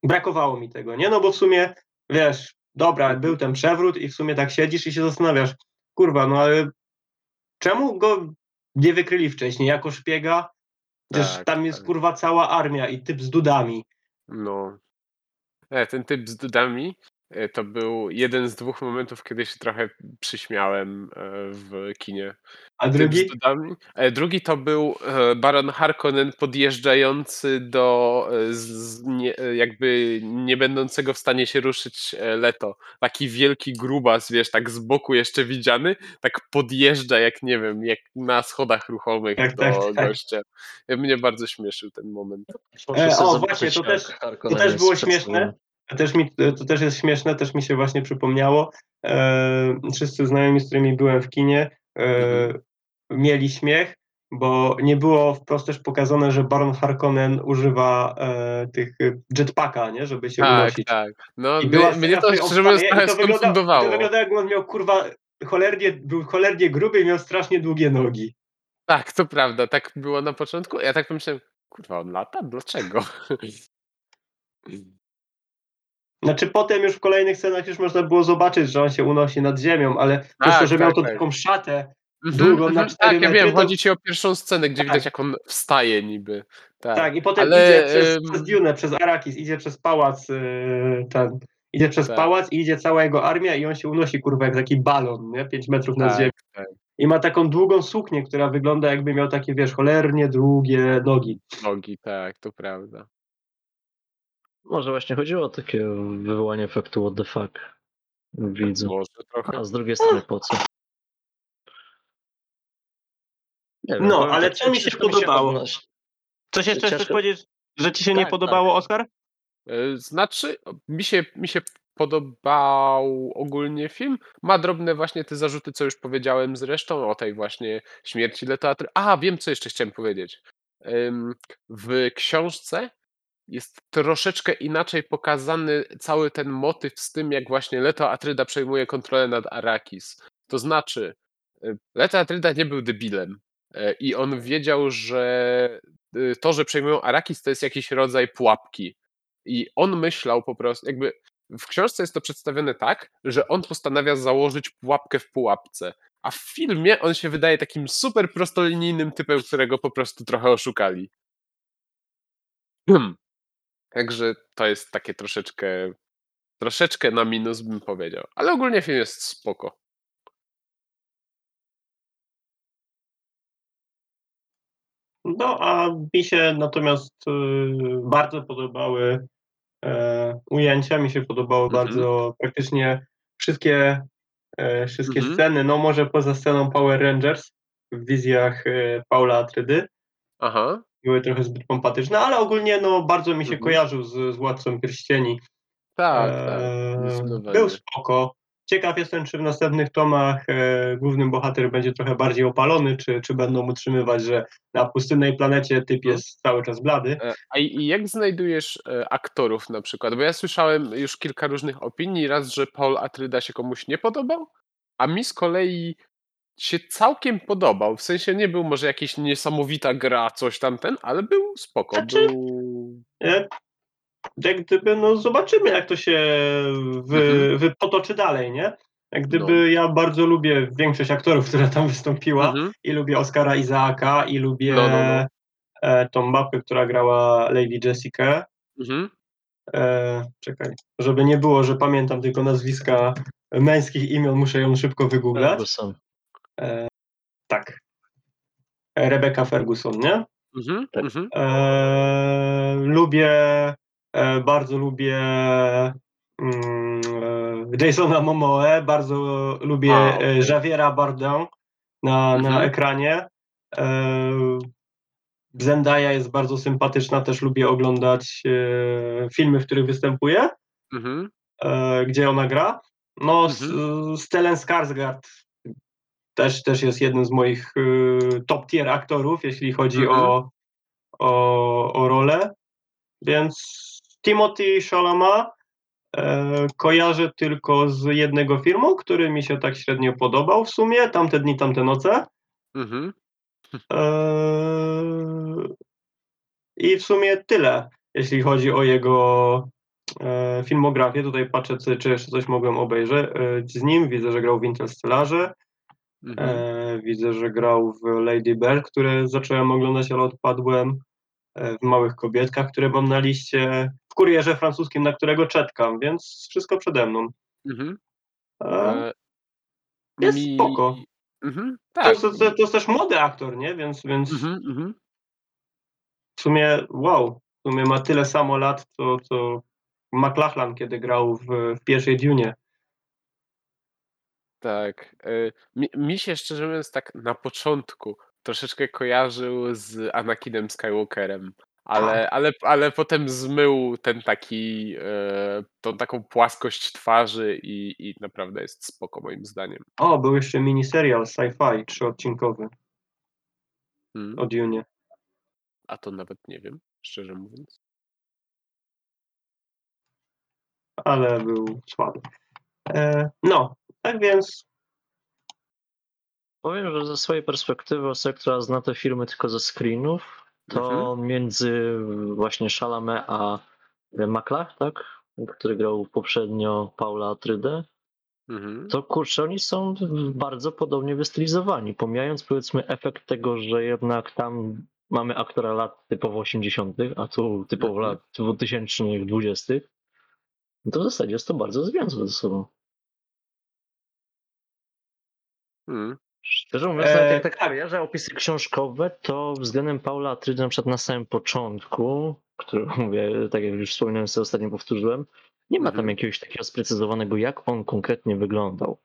Brakowało mi tego, nie? No bo w sumie, wiesz, dobra, był ten przewrót i w sumie tak siedzisz i się zastanawiasz, kurwa, no ale czemu go nie wykryli wcześniej jako szpiega? Przecież Tak, tam jest, tak. kurwa, cała armia i typ z dudami. No. E, ten typ z dudami to był jeden z dwóch momentów, kiedy się trochę przyśmiałem e, w kinie. A drugi? E, Drugi to był e, Baron Harkonnen podjeżdżający do e, z, nie, e, jakby nie będącego w stanie się ruszyć e, Leto. Taki wielki grubas, wiesz, tak z boku jeszcze widziany, tak podjeżdża jak nie wiem, jak na schodach ruchomych Tak, do tak, tak. gościa. E, Mnie bardzo śmieszył ten moment. E, o, właśnie, to też- to też było śmieszne. To też, mi, to też jest śmieszne, też mi się właśnie przypomniało. E, wszyscy znajomi, z którymi byłem w kinie, e, Mhm. mieli śmiech bo nie było wprost też pokazane, że Baron Harkonnen używa e, tych jetpacka, nie, żeby się Tak, unosić. tak. No, I była mnie, to szczerze mówiąc trochę to wygląda, to wygląda jakby on miał kurwa cholernie, był cholernie gruby i miał strasznie długie nogi. Tak, to prawda, tak było na początku. Ja tak pomyślałem, kurwa, on lata? Dlaczego? Znaczy potem już w kolejnych scenach już można było zobaczyć, że on się unosi nad ziemią, ale przez to, Tak, że miał tak, tą tak. taką szatę Mhm, długą na mhm, 4 tak, ja metry, wiem, to chodzi ci o pierwszą scenę, gdzie Tak. widać jak on wstaje niby. Tak, tak, i potem ale idzie przez, przez Dune, przez Arakis, idzie przez pałac yy, ten, idzie przez Tak. pałac i idzie cała jego armia i on się unosi kurwa jak taki balon, nie? 5 metrów nad ziemią. tak, tak, I ma taką długą suknię, która wygląda jakby miał takie, wiesz, cholernie długie nogi. nogi, tak, to prawda. Może właśnie chodziło o takie wywołanie efektu what the fuck widzu. Może trochę. A z drugiej strony po co? Nie wiem, No, powiem ale tak, co mi się podobało? Coś jeszcze chcesz powiedzieć, że ci się nie Tak, podobało, Oskar? E, Znaczy, mi się, mi się podobał ogólnie film. Ma drobne właśnie te zarzuty, co już powiedziałem zresztą, o tej właśnie śmierci Leteatry. A, wiem, co jeszcze chciałem powiedzieć. W książce jest troszeczkę inaczej pokazany cały ten motyw z tym, jak właśnie Leto Atryda przejmuje kontrolę nad Arakis. To znaczy, y, Leto Atryda nie był debilem e, i on wiedział, że y, to, że przejmują Arakis, to jest jakiś rodzaj pułapki. I on myślał po prostu, jakby w książce jest to przedstawione tak, że on postanawia założyć pułapkę w pułapce. A w filmie on się wydaje takim super prostolinijnym typem, którego po prostu trochę oszukali. Hmm. Także to jest takie troszeczkę, troszeczkę na minus bym powiedział. Ale ogólnie film jest spoko. No, a mi się natomiast y, bardzo podobały e, ujęcia, mi się podobało Mhm. bardzo praktycznie wszystkie, e, wszystkie Mhm. sceny, no może poza sceną Power Rangers w wizjach e, Paula Atrydy, Aha. Były trochę zbyt pompatyczne, ale ogólnie no bardzo mi się Mhm. kojarzył z, z Władcą Pierścieni. Tak, tak. Eee, Zdecydowanie. Był spoko. Ciekaw jestem, czy w następnych tomach e, główny bohater będzie trochę bardziej opalony, czy, czy będą utrzymywać, że na pustynnej planecie typ Mhm. jest cały czas blady. E, A i jak znajdujesz e, aktorów na przykład? Bo ja słyszałem już kilka różnych opinii. Raz, że Paul Atryda się komuś nie podobał, a mi z kolei się całkiem podobał. W sensie nie był może jakaś niesamowita gra, coś tamten, ale był spoko. Znaczy- Był... E, jak gdyby, no zobaczymy, jak to się wy, Mhm. wy potoczy dalej, nie? Jak gdyby No. ja bardzo lubię większość aktorów, która tam wystąpiła Mhm. i lubię Oscara Izaaka i lubię No, no, no. E, tą babkę, która grała Lady Jessica. Mhm. E, czekaj, żeby nie było, że pamiętam tylko nazwiska męskich imion, muszę ją szybko wygooglać. E, tak. Rebecca Ferguson, nie? Mhm. Tak. Mhm. E, lubię, e, bardzo lubię mm, e, Jasona Momoe, bardzo lubię A, e. Javiera Bardem na, na Mhm. ekranie. E, Zendaya jest bardzo sympatyczna, też lubię oglądać e, filmy, w których występuje, Mhm. e, gdzie ona gra. No, Mhm. Stellan Skarsgård też, też jest jednym z moich e, top tier aktorów, jeśli chodzi Mhm. o, o, o rolę. Więc Timothy Chalamet e, kojarzę tylko z jednego filmu, który mi się tak średnio podobał w sumie, tamte dni, tamte noce. Mhm. Eee, I w sumie tyle, jeśli chodzi o jego e, filmografię. Tutaj patrzę, czy, czy jeszcze coś mogłem obejrzeć e, z nim. Widzę, że grał w Interstellarze. Mhm. E, widzę, że grał w Lady Bird, które zacząłem oglądać, ale odpadłem. E, w Małych Kobietkach, które mam na liście. W kurierze francuskim, na którego czekam, więc wszystko przede mną. Mhm. E, jest mi- spoko. Mhm. to, Tak. jest, to, to jest też młody aktor, nie? Więc, więc Mhm. Mhm. w sumie wow, w sumie ma tyle samo lat, co, co McLachlan, kiedy grał w, w pierwszej Dune. Tak. e, Mi, mi się szczerze mówiąc tak na początku troszeczkę kojarzył z Anakinem Skywalkerem, ale, ale, ale potem zmył ten taki, e, tą taką płaskość twarzy i, i naprawdę jest spoko moim zdaniem. O, był jeszcze miniserial sci-fi, trzyodcinkowy. Mhm. o Dunie. A to nawet nie wiem, szczerze mówiąc. ale był słaby. E, no, tak więc Powiem, że ze swojej perspektywy osoba, która zna te filmy tylko ze screenów, to Mhm. między właśnie Chalamet a Makla, tak? Który grał poprzednio Paula Atrydę, Mhm. to kurczę, oni są bardzo podobnie wystylizowani. Pomijając powiedzmy efekt tego, że jednak tam mamy aktora lat typowo 80., a tu typowo Mhm. lat 2020, no to w zasadzie jest to bardzo związane ze sobą. Mhm. Szczerze mówiąc, nawet jak tak tak. kojarzę opisy książkowe, to względem Paula Atrydy na przykład na samym początku, który mówię, tak jak już wspominałem, sobie ostatnio powtórzyłem, nie ma tam Mhm. jakiegoś takiego sprecyzowanego, jak on konkretnie wyglądał.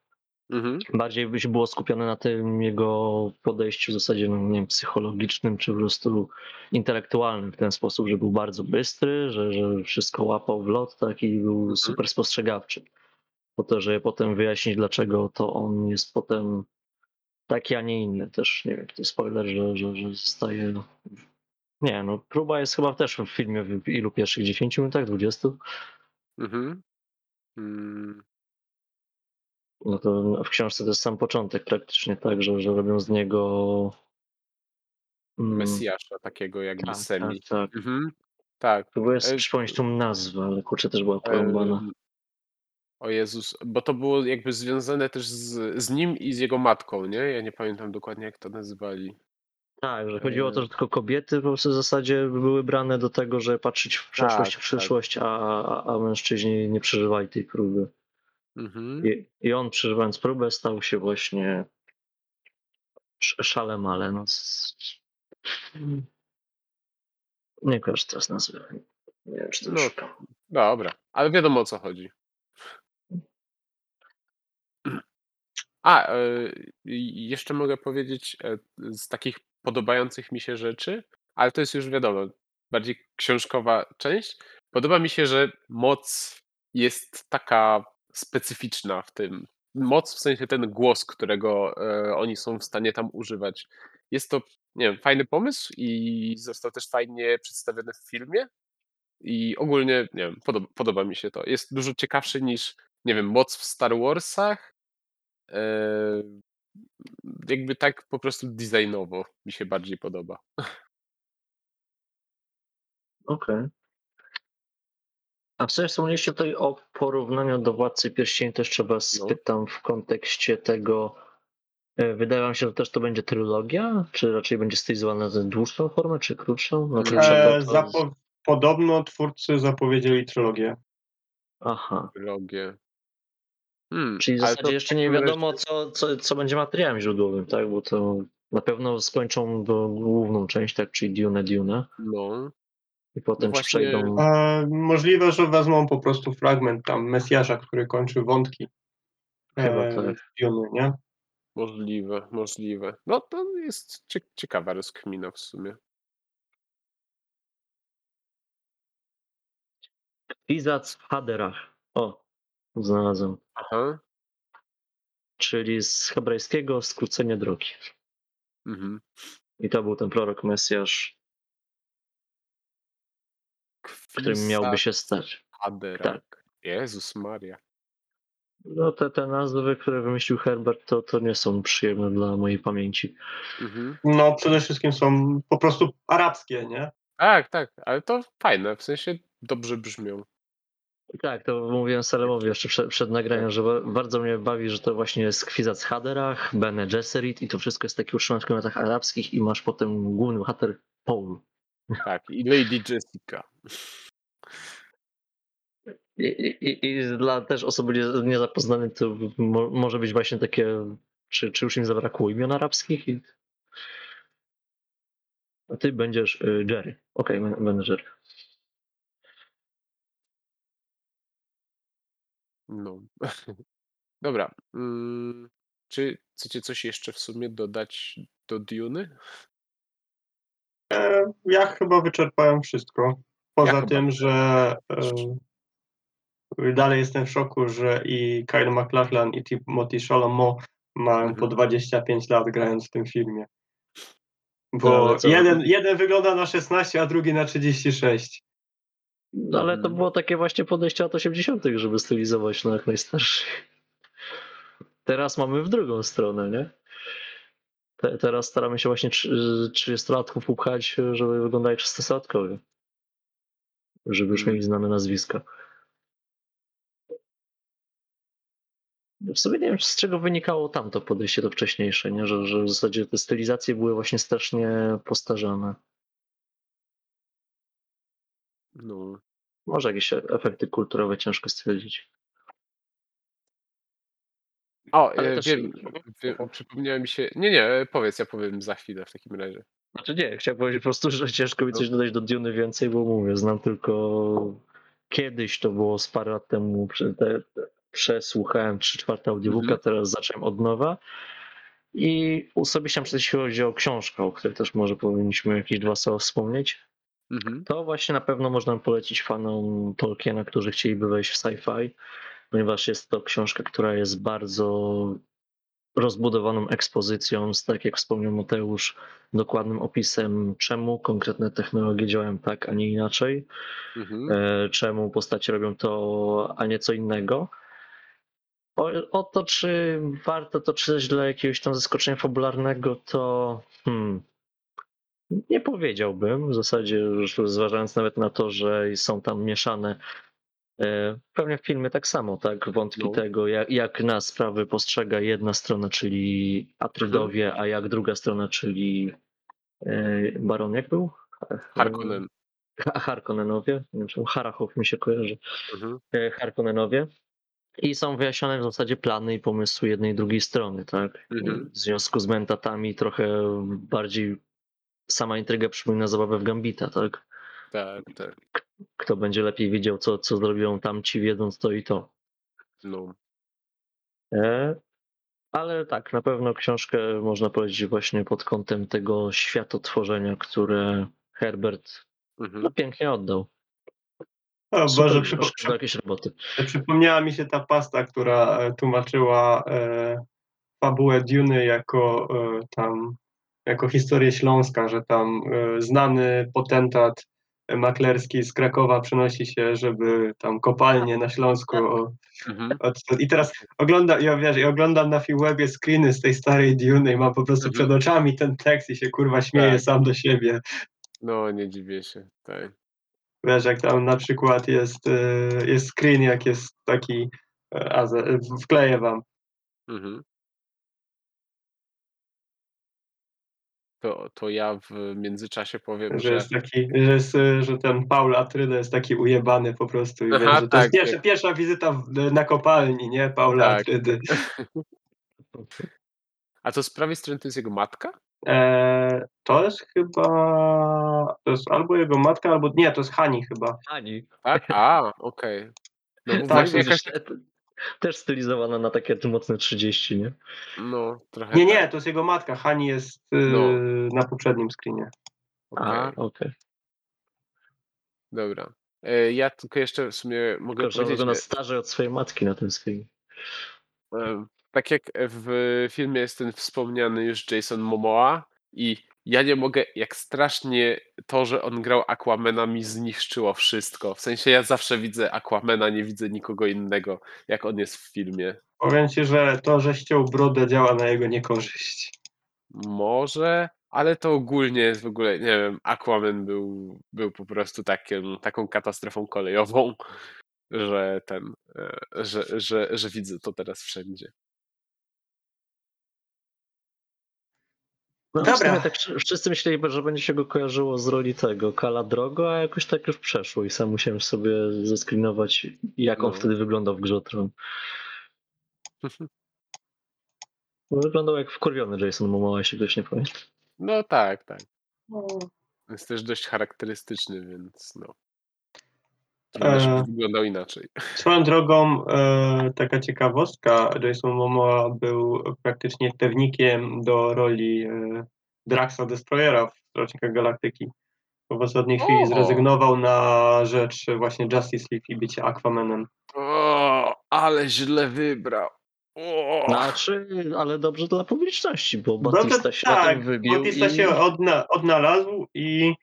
Mhm. Bardziej by się było skupione na tym jego podejściu w zasadzie, no, nie wiem, psychologicznym, czy po prostu intelektualnym w ten sposób, że był bardzo bystry, że, że wszystko łapał w lot, tak, i był Mhm. super spostrzegawczy. Po to, żeby potem wyjaśnić, dlaczego to on jest potem taki, a nie inny. Też nie wiem, to spoiler, że, że, że zostaje. Nie, no próba jest chyba też w filmie w ilu pierwszych 10 minutach, 20? Mhm. Mm, No to w książce to jest sam początek praktycznie tak, że, że robią z niego. mm, Mesjasza takiego jakby tak, semi. tak, tak. Mhm. Tak. Próbuję sobie E, przypomnieć tą nazwę, ale kurczę też była porąbana. O Jezus, bo to było jakby związane też z, z nim i z jego matką, nie? Ja nie pamiętam dokładnie jak to nazywali. Tak, że chodziło o to, że tylko kobiety po prostu w zasadzie były brane do tego, żeby patrzeć w przeszłość, Tak, w tak. przyszłość, a, a, a mężczyźni nie przeżywali tej próby. Mhm. I, I on przeżywając próbę stał się właśnie sz- szalemale. No. Nie kojarzę teraz nazwy. Nie wiem, czy to No, już... Dobra, ale wiadomo o co chodzi. A, e, jeszcze mogę powiedzieć e, z takich podobających mi się rzeczy, ale to jest już wiadomo, bardziej książkowa część. Podoba mi się, że moc jest taka specyficzna w tym. Moc w sensie ten głos, którego e, oni są w stanie tam używać. Jest to, nie wiem, fajny pomysł i został też fajnie przedstawiony w filmie. I ogólnie, nie wiem, podoba, podoba mi się to. Jest dużo ciekawszy niż, nie wiem, moc w Star Warsach. Eee, jakby tak po prostu designowo mi się bardziej podoba. Okej. A w sensie wspomnieliście tutaj o porównaniu do Władcy Pierścieni, też trzeba spytam w kontekście tego, e, wydaje wam się, że też to będzie trylogia, czy raczej będzie stylizowana na dłuższą formę, czy krótszą? No, e, to, zapo- podobno twórcy zapowiedzieli trylogię. Aha. Trylogię. Hmm, Czyli w zasadzie jeszcze nie wiadomo, co, co, co będzie materiałem źródłowym, tak? Bo to na pewno skończą do główną część, tak? Czyli Dune, Dune. No, I potem właśnie- przejdą. E, możliwe, że wezmą po prostu fragment tam Mesjasza, który kończy wątki. Chyba e, tak. z Duny, nie? możliwe, możliwe. No to jest cie- ciekawa rozkmina w sumie. Izac w Haderach. O, znalazłem. Aha. Czyli z hebrajskiego skrócenie drogi. Mhm. I to był ten prorok Mesjasz, którym miałby się stać. Haderak. Jezus Maria. No te, te nazwy, które wymyślił Herbert, to, to nie są przyjemne dla mojej pamięci. Mhm. No przede wszystkim są po prostu arabskie, nie? Tak, tak, ale to fajne, w sensie dobrze brzmią. Tak, to mówiłem Salemowi jeszcze przed, przed nagraniem, że ba- bardzo mnie bawi, że to właśnie jest Kwizac Haderach, Bene Gesserit i to wszystko jest takie utrzymane w klimatach arabskich i masz potem główny bohater Paul. Tak, i Lady Jessica. I, i, i dla też osoby nie- niezapoznanej to mo, może być właśnie takie, czy, czy już im zabrakło imion arabskich? I... A ty będziesz y, Jerry. Okej, okay, będę Jerry. No. Dobra. Mm, czy chcecie coś jeszcze w sumie dodać do Duny? E, ja chyba wyczerpałem wszystko. Poza Ja chyba tym, też. że e, dalej jestem w szoku, że i Kyle MacLachlan i Timothy Chalamet mają po Mhm. 25 lat grając w tym filmie. Bo co? jeden, jeden wygląda na 16, a drugi na 36. No, ale to Mhm. było takie właśnie podejście lat 80., żeby stylizować na jak najstarszych. Teraz mamy w drugą stronę, nie? Te, teraz staramy się właśnie trzy- 30-latków upchać, żeby wyglądali 30-latkowie. Żeby już Mm. mieli znane nazwiska. W sumie nie wiem, z czego wynikało tamto podejście do wcześniejsze, nie? Że, że w zasadzie te stylizacje były właśnie strasznie postarzane. No. Może jakieś efekty kulturowe ciężko stwierdzić. O, Ale e, też- wiem, wiem, przypomniało mi się. Nie, nie, powiedz, ja powiem za chwilę w takim razie. Znaczy nie, chciałem powiedzieć po prostu, że ciężko mi No. coś dodać do Duny więcej, bo mówię, znam tylko kiedyś to było z parę lat temu, prze- te, te, przesłuchałem 3 czwarte audiobooka, Mhm. teraz zacząłem od nowa i osobiście myślę, jeśli chodzi o książkę, o której też może powinniśmy jakieś dwa słowa wspomnieć, Mhm. to właśnie na pewno można polecić fanom Tolkiena, którzy chcieliby wejść w sci-fi, ponieważ jest to książka, która jest bardzo rozbudowaną ekspozycją, z, tak jak wspomniał Mateusz, dokładnym opisem, czemu konkretne technologie działają tak, a nie inaczej, Mhm. e, czemu postacie robią to, a nie co innego. O, o to, czy warto to czytać dla jakiegoś tam zaskoczenia fabularnego, to hmm, nie powiedziałbym. W zasadzie, już zważając nawet na to, że są tam mieszane e, pewnie w filmie tak samo, tak? Wątki No. tego, jak, jak na sprawy postrzega jedna strona, czyli Atrydowie, a jak druga strona, czyli e, Baron, jak był? Harkonnen. Ha- Harkonnenowie, nie wiem, czemu Harachow mi się kojarzy. Mhm. e, Harkonnenowie. I są wyjaśnione w zasadzie plany i pomysły jednej i drugiej strony, tak? Mhm. W związku z mentatami trochę bardziej sama intryga przypomina zabawę w Gambita, tak? Tak, tak. Kto będzie lepiej wiedział, co, co zrobią tamci, wiedząc to i to. No. E, ale tak, na pewno książkę można polecić właśnie pod kątem tego światotworzenia, które Herbert Mhm. no, pięknie oddał. O Super Boże, przypo- do jakiejś roboty. przypomniała mi się ta pasta, która e, tłumaczyła e, fabułę Duny jako e, tam, jako historię Śląska, że tam e, znany potentat maklerski z Krakowa przenosi się, żeby tam kopalnie na Śląsku o, Mhm. od, i teraz oglądam, ja wiesz, ja oglądam na Filmwebie screeny z tej starej Duny i mam po prostu Mhm. przed oczami ten tekst i się kurwa śmieję Tak. sam do siebie. No, nie dziwię się. Tak. Wiesz, jak tam na przykład jest, e, jest screen, jak jest taki, e, a wkleję wam, Mhm. To, to ja w międzyczasie powiem, że że. jest taki, że, jest, e, że ten Paul Atryda jest taki ujebany po prostu i Aha, wiesz, że to jest tak, pierwsza, tak. pierwsza wizyta w, na kopalni, nie? Paula Tak. Atrydy. A to z prawej strony to jest jego matka? E, to jest chyba, to jest albo jego matka, albo, nie, to jest Hani chyba. Ani. Tak? A, okej. No bo Tak, właśnie jakaś. Też stylizowana na takie mocne 30, nie? No, trochę. Nie, nie, tak. to jest jego matka, Hani jest e, No. na poprzednim screenie. A, Okej, okej. dobra. E, Ja tylko jeszcze w sumie mogę Tylko, że powiedzieć, wygląda że starzej od swojej matki na tym screenie. e, tak jak w filmie jest ten wspomniany już Jason Momoa i ja nie mogę, jak strasznie to, że on grał Aquamena mi zniszczyło wszystko. W sensie ja zawsze widzę Aquamena, nie widzę nikogo innego, jak on jest w filmie. Powiem ci, że to, że ściął brodę działa na jego niekorzyść. Może, ale to ogólnie jest w ogóle, nie wiem, Aquaman był, był po prostu takim, taką katastrofą kolejową, że ten, e, że, że, że widzę to teraz wszędzie. No, Dobra. W sumie tak wszy- wszyscy myśleli, że będzie się go kojarzyło z roli tego Kala Drogo, a jakoś tak już przeszło i sam musiałem sobie zeskrinować, jak on No. wtedy wyglądał w Grze Tron. Wyglądał jak wkurwiony Jason Momoa, jeśli ktoś nie pamięta. No tak, tak. Jest też dość charakterystyczny, więc no. Trudno, żeby wyglądał inaczej. Swoją drogą, e, taka ciekawostka, Jason Momoa był praktycznie pewnikiem do roli e, Draxa Destroyera w Strażnikach Galaktyki. Bo w ostatniej chwili zrezygnował na rzecz właśnie Justice League i bycia Aquamanem. O, ale źle wybrał. O! Znaczy, ale dobrze dla publiczności, bo Dobrze, Batista się tak, wybił Batista i... się odna odnalazł i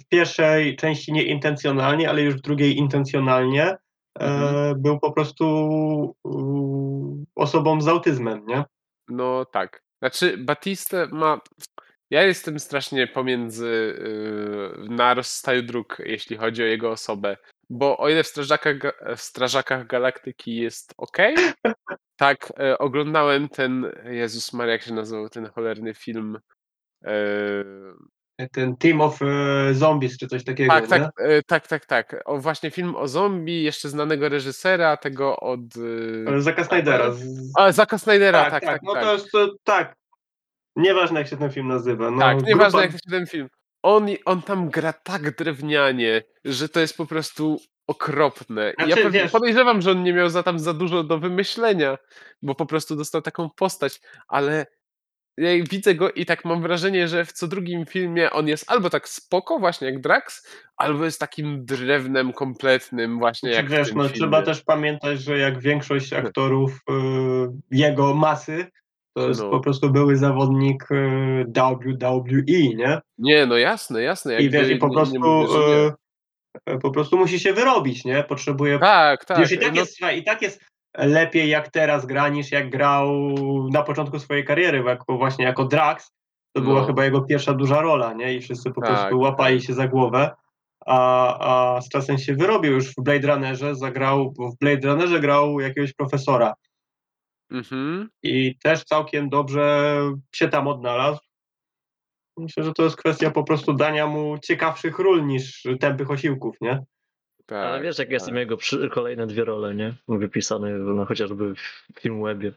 w pierwszej części nieintencjonalnie, ale już w drugiej intencjonalnie e, Mhm. był po prostu e, osobą z autyzmem, nie? No tak. Znaczy Batista ma ja jestem strasznie pomiędzy, na rozstaju dróg, jeśli chodzi o jego osobę, bo o ile w Strażakach w Strażakach Galaktyki jest okej, tak, e, oglądałem ten Jezus Maria, jak się nazywał ten cholerny film? Ten Team of e, Zombies czy coś takiego, Tak, tak, e, tak, tak, tak. O właśnie film o zombie, jeszcze znanego reżysera, tego od, Ale yy Zacka Snydera. A, Zacka Snydera, Tak, tak, tak, tak, no tak. to jest to, tak. Nieważne jak się ten film nazywa. No, Tak, nieważne jak się ten film. On on tam gra tak drewnianie, że to jest po prostu okropne. I ja Znaczy, pewnie wiesz- podejrzewam, że on nie miał za tam za dużo do wymyślenia, bo po prostu dostał taką postać, ale ja widzę go i tak mam wrażenie, że w co drugim filmie on jest albo tak spoko, właśnie jak Drax, albo jest takim drewnem kompletnym, właśnie Znaczy, jak wiesz, no, filmie. trzeba też pamiętać, że jak większość aktorów y, jego masy, to jest No. po prostu były zawodnik y, WWE, nie? Nie, no jasne, jasne. I wiesz, i po prostu mówię, y, po prostu musi się wyrobić, nie? Potrzebuje. Tak, tak. Już i tak, no, jest, i tak jest lepiej jak teraz gra niż jak grał na początku swojej kariery, jako, właśnie jako Drax. To była No. chyba jego pierwsza duża rola, nie? I wszyscy po Tak, prostu łapali się za głowę. A, a z czasem się wyrobił już w Blade Runnerze, zagrał, bo w Blade Runnerze grał jakiegoś profesora Mhm. i też całkiem dobrze się tam odnalazł. Myślę, że to jest kwestia po prostu dania mu ciekawszych ról niż tępych osiłków, nie? Tak, Ale wiesz, jak tak. jestem jego przy, kolejne dwie role, nie? Wypisane no, chociażby w Filmwebie.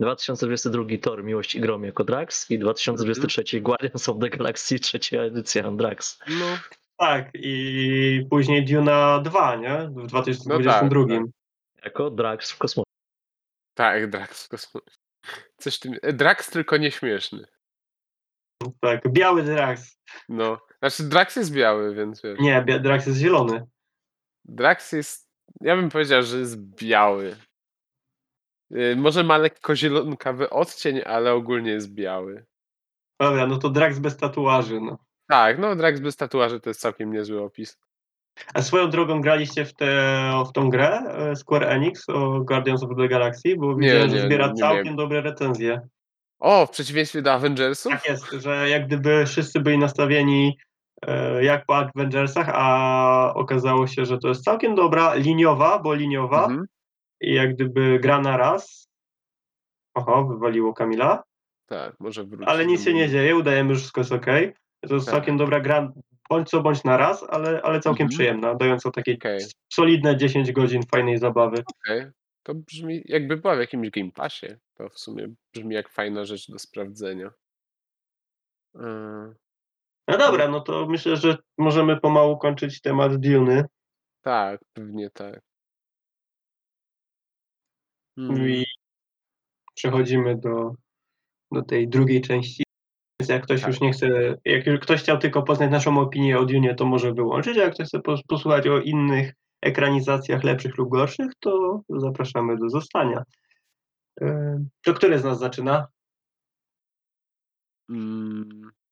2022 Thor, Miłość i Grom jako Drax i 2023 Guardians of the Galaxy, trzecia edycja Drax. No, Tak, i później Duna 2, nie? W 2022. No tak, tak. Jako Drax w kosmosie. tak, Drax w kosmosie. Coś tym. Drax tylko nieśmieszny. tak. Biały Drax. No. Znaczy Drax jest biały, więc. Nie, Drax jest zielony. Drax jest. Ja bym powiedział, że jest biały. Y, Może ma lekko zielonkawy odcień, ale ogólnie jest biały. Dobra, no to Drax bez tatuaży, no. Tak, no Drax bez tatuaży to jest całkiem niezły opis. A swoją drogą graliście w, tę w tą grę e, Square Enix o Guardians of the Galaxy? Bo Nie, widziałem, że nie, zbiera nie- nie całkiem dobre recenzje. O, w przeciwieństwie do Avengersów? Tak jest, że jak gdyby wszyscy byli nastawieni jak po Avengersach, a okazało się, że to jest całkiem dobra, liniowa, bo liniowa Mhm. i jak gdyby gra na raz. Oho, wywaliło Kamila. Tak, może wrócić. Ale nic się nie dzieje, udajemy, że wszystko jest ok. To jest Tak. całkiem dobra gra, bądź co bądź na raz, ale, ale całkiem Mhm. przyjemna, dająca takie Okej. solidne 10 godzin fajnej zabawy. Okej. To brzmi, jakby była w jakimś Game Passie, to w sumie brzmi jak fajna rzecz do sprawdzenia. Yy, No dobra, no to myślę, że możemy pomału kończyć temat Duny tak, pewnie tak. Mm, i przechodzimy do, do tej drugiej części. Więc jak ktoś Tak. już nie chce, jak już ktoś chciał tylko poznać naszą opinię o Dunie, to może wyłączyć, a jak ktoś chce pos- posłuchać o innych ekranizacjach lepszych lub gorszych, to zapraszamy do zostania. To który z nas zaczyna? mm, Ech.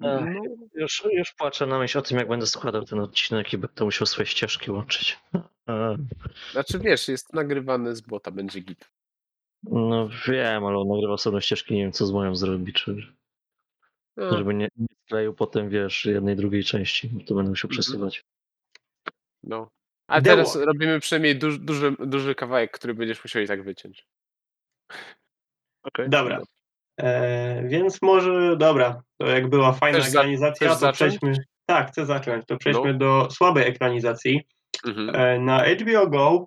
No, Już, już płaczę na myśl o tym, jak będę składał ten odcinek i będę musiał swoje ścieżki łączyć. Znaczy wiesz, jest nagrywany z bota, będzie git. No wiem, ale on nagrywa sobie ścieżki, nie wiem co z moją zrobi, czy No, żeby nie, nie skleił potem, wiesz, jednej, drugiej części, bo to będę musiał Mhm. przesuwać. no. A Było. teraz robimy przynajmniej duży, duży, duży kawałek, który będziesz musiał i tak wyciąć. Okej. Dobra. E, więc może, dobra, to jak była fajna Chcesz za- ekranizacja, chcesz to zacząć? przejdźmy. Tak, chcę zacząć. To przejdźmy No. do słabej ekranizacji. Mhm. E, na HBO Go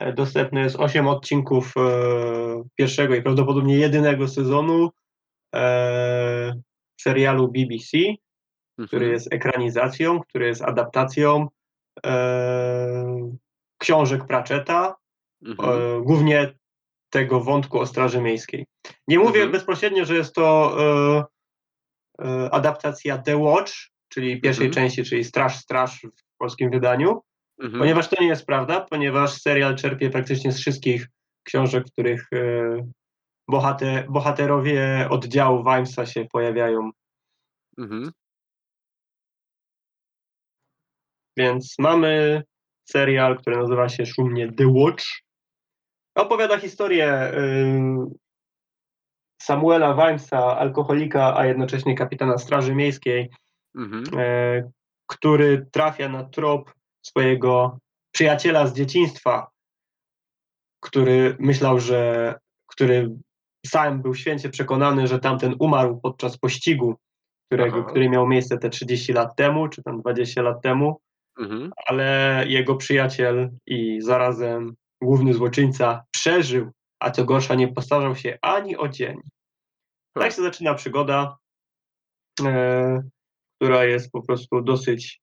e, dostępne jest 8 odcinków e, pierwszego i prawdopodobnie jedynego sezonu e, serialu BBC, który Mhm. jest ekranizacją, który jest adaptacją książek Pratchetta, Mhm. głównie tego wątku o Straży Miejskiej. Nie mówię Mhm. bezpośrednio, że jest to e, e, adaptacja The Watch, czyli pierwszej Mhm. części, czyli Straż Straż w polskim wydaniu, Mhm. ponieważ to nie jest prawda, ponieważ serial czerpie praktycznie z wszystkich książek, w których e, bohater, bohaterowie oddziału Wimesa się pojawiają. Mhm. Więc mamy serial, który nazywa się szumnie The Watch. Opowiada historię Samuela Wimesa, alkoholika, a jednocześnie kapitana Straży Miejskiej, Mhm. e, który trafia na trop swojego przyjaciela z dzieciństwa, który myślał, że który sam był święcie przekonany, że tamten umarł podczas pościgu, którego, Aha. który miał miejsce te 30 lat temu, czy tam 20 lat temu, Mhm. ale jego przyjaciel i zarazem główny złoczyńca przeżył, a co gorsza nie postarzał się ani o dzień. Tak Hmm. się zaczyna przygoda, e, która jest po prostu dosyć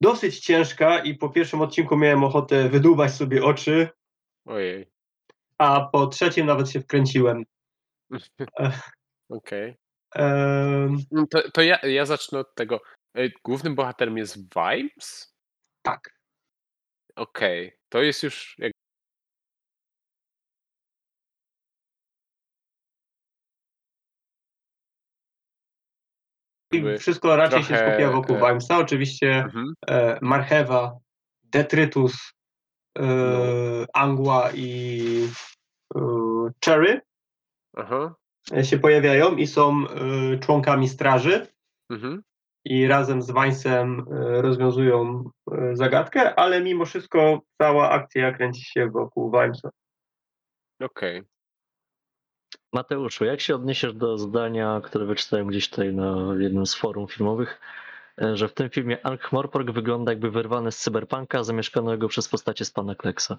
dosyć ciężka i po pierwszym odcinku miałem ochotę wydłubać sobie oczy, Ojej. a po trzecim nawet się wkręciłem. Okej. Em, No to, to ja, ja zacznę od tego. E, Głównym bohaterem jest Vimes? tak. Okej. To jest już jak I Jakby wszystko raczej się trochę, skupia wokół e, Wimesa. Oczywiście Mhm. e, marchewa, detritus, e, No. angła i e, cherry Aha. e, się pojawiają i są e, członkami straży Mhm. I razem z Wimesem e, rozwiązują e, zagadkę, ale mimo wszystko cała akcja kręci się wokół Wimesa. Okej. Mateuszu, jak się odniesiesz do zdania, które wyczytałem gdzieś tutaj na jednym z forum filmowych, e, że w tym filmie Ankh-Morpork wygląda jakby wyrwany z cyberpunka zamieszkanego przez postacie z pana Kleksa.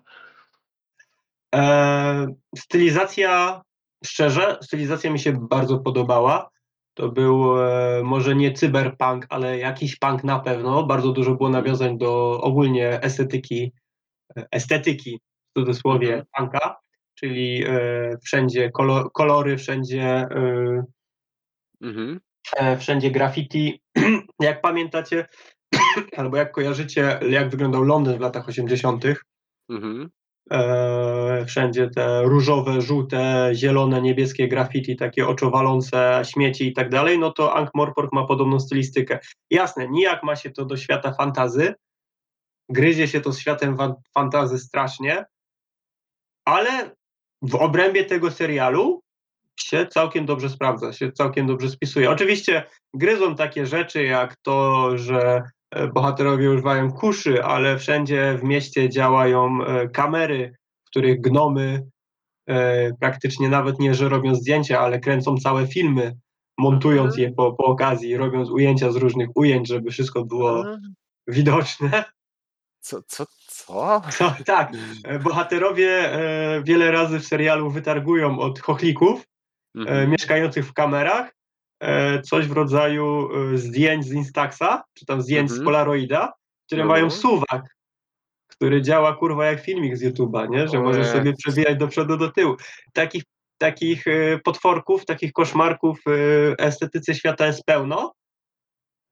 E, stylizacja, szczerze, stylizacja mi się bardzo podobała. To był e, może nie cyberpunk, ale jakiś punk na pewno. Bardzo dużo było nawiązań do ogólnie estetyki, e, estetyki w cudzysłowie Mhm. punka, czyli e, wszędzie kolo, kolory, wszędzie, e, Mhm. e, wszędzie graffiti. jak pamiętacie, albo jak kojarzycie, jak wyglądał Londyn w latach 80., Mhm. E, wszędzie te różowe, żółte, zielone, niebieskie graffiti, takie oczowalące śmieci i tak dalej, no to Ankh-Morpork ma podobną stylistykę. Jasne, nijak ma się to do świata fantazy, gryzie się to z światem fantazy strasznie, ale w obrębie tego serialu się całkiem dobrze sprawdza, się całkiem dobrze spisuje. Oczywiście gryzą takie rzeczy jak to, że bohaterowie używają kuszy, ale wszędzie w mieście działają e, kamery, w których gnomy e, praktycznie nawet nie, że robią zdjęcia, ale kręcą całe filmy, montując Mhm. je po, po okazji, robiąc ujęcia z różnych ujęć, żeby wszystko było A, widoczne. Co, co, co? Co, tak, e, bohaterowie e, wiele razy w serialu wytargują od chochlików, e, Mhm. mieszkających w kamerach e, coś w rodzaju e, zdjęć z Instaxa, czy tam zdjęć z Mhm. Polaroida, które No, mają no. suwak, który działa kurwa jak filmik z YouTube'a, nie? że O możesz sobie przewijać do przodu, do tyłu. Takich, takich e, potworków, takich koszmarków e, estetyce świata jest pełno,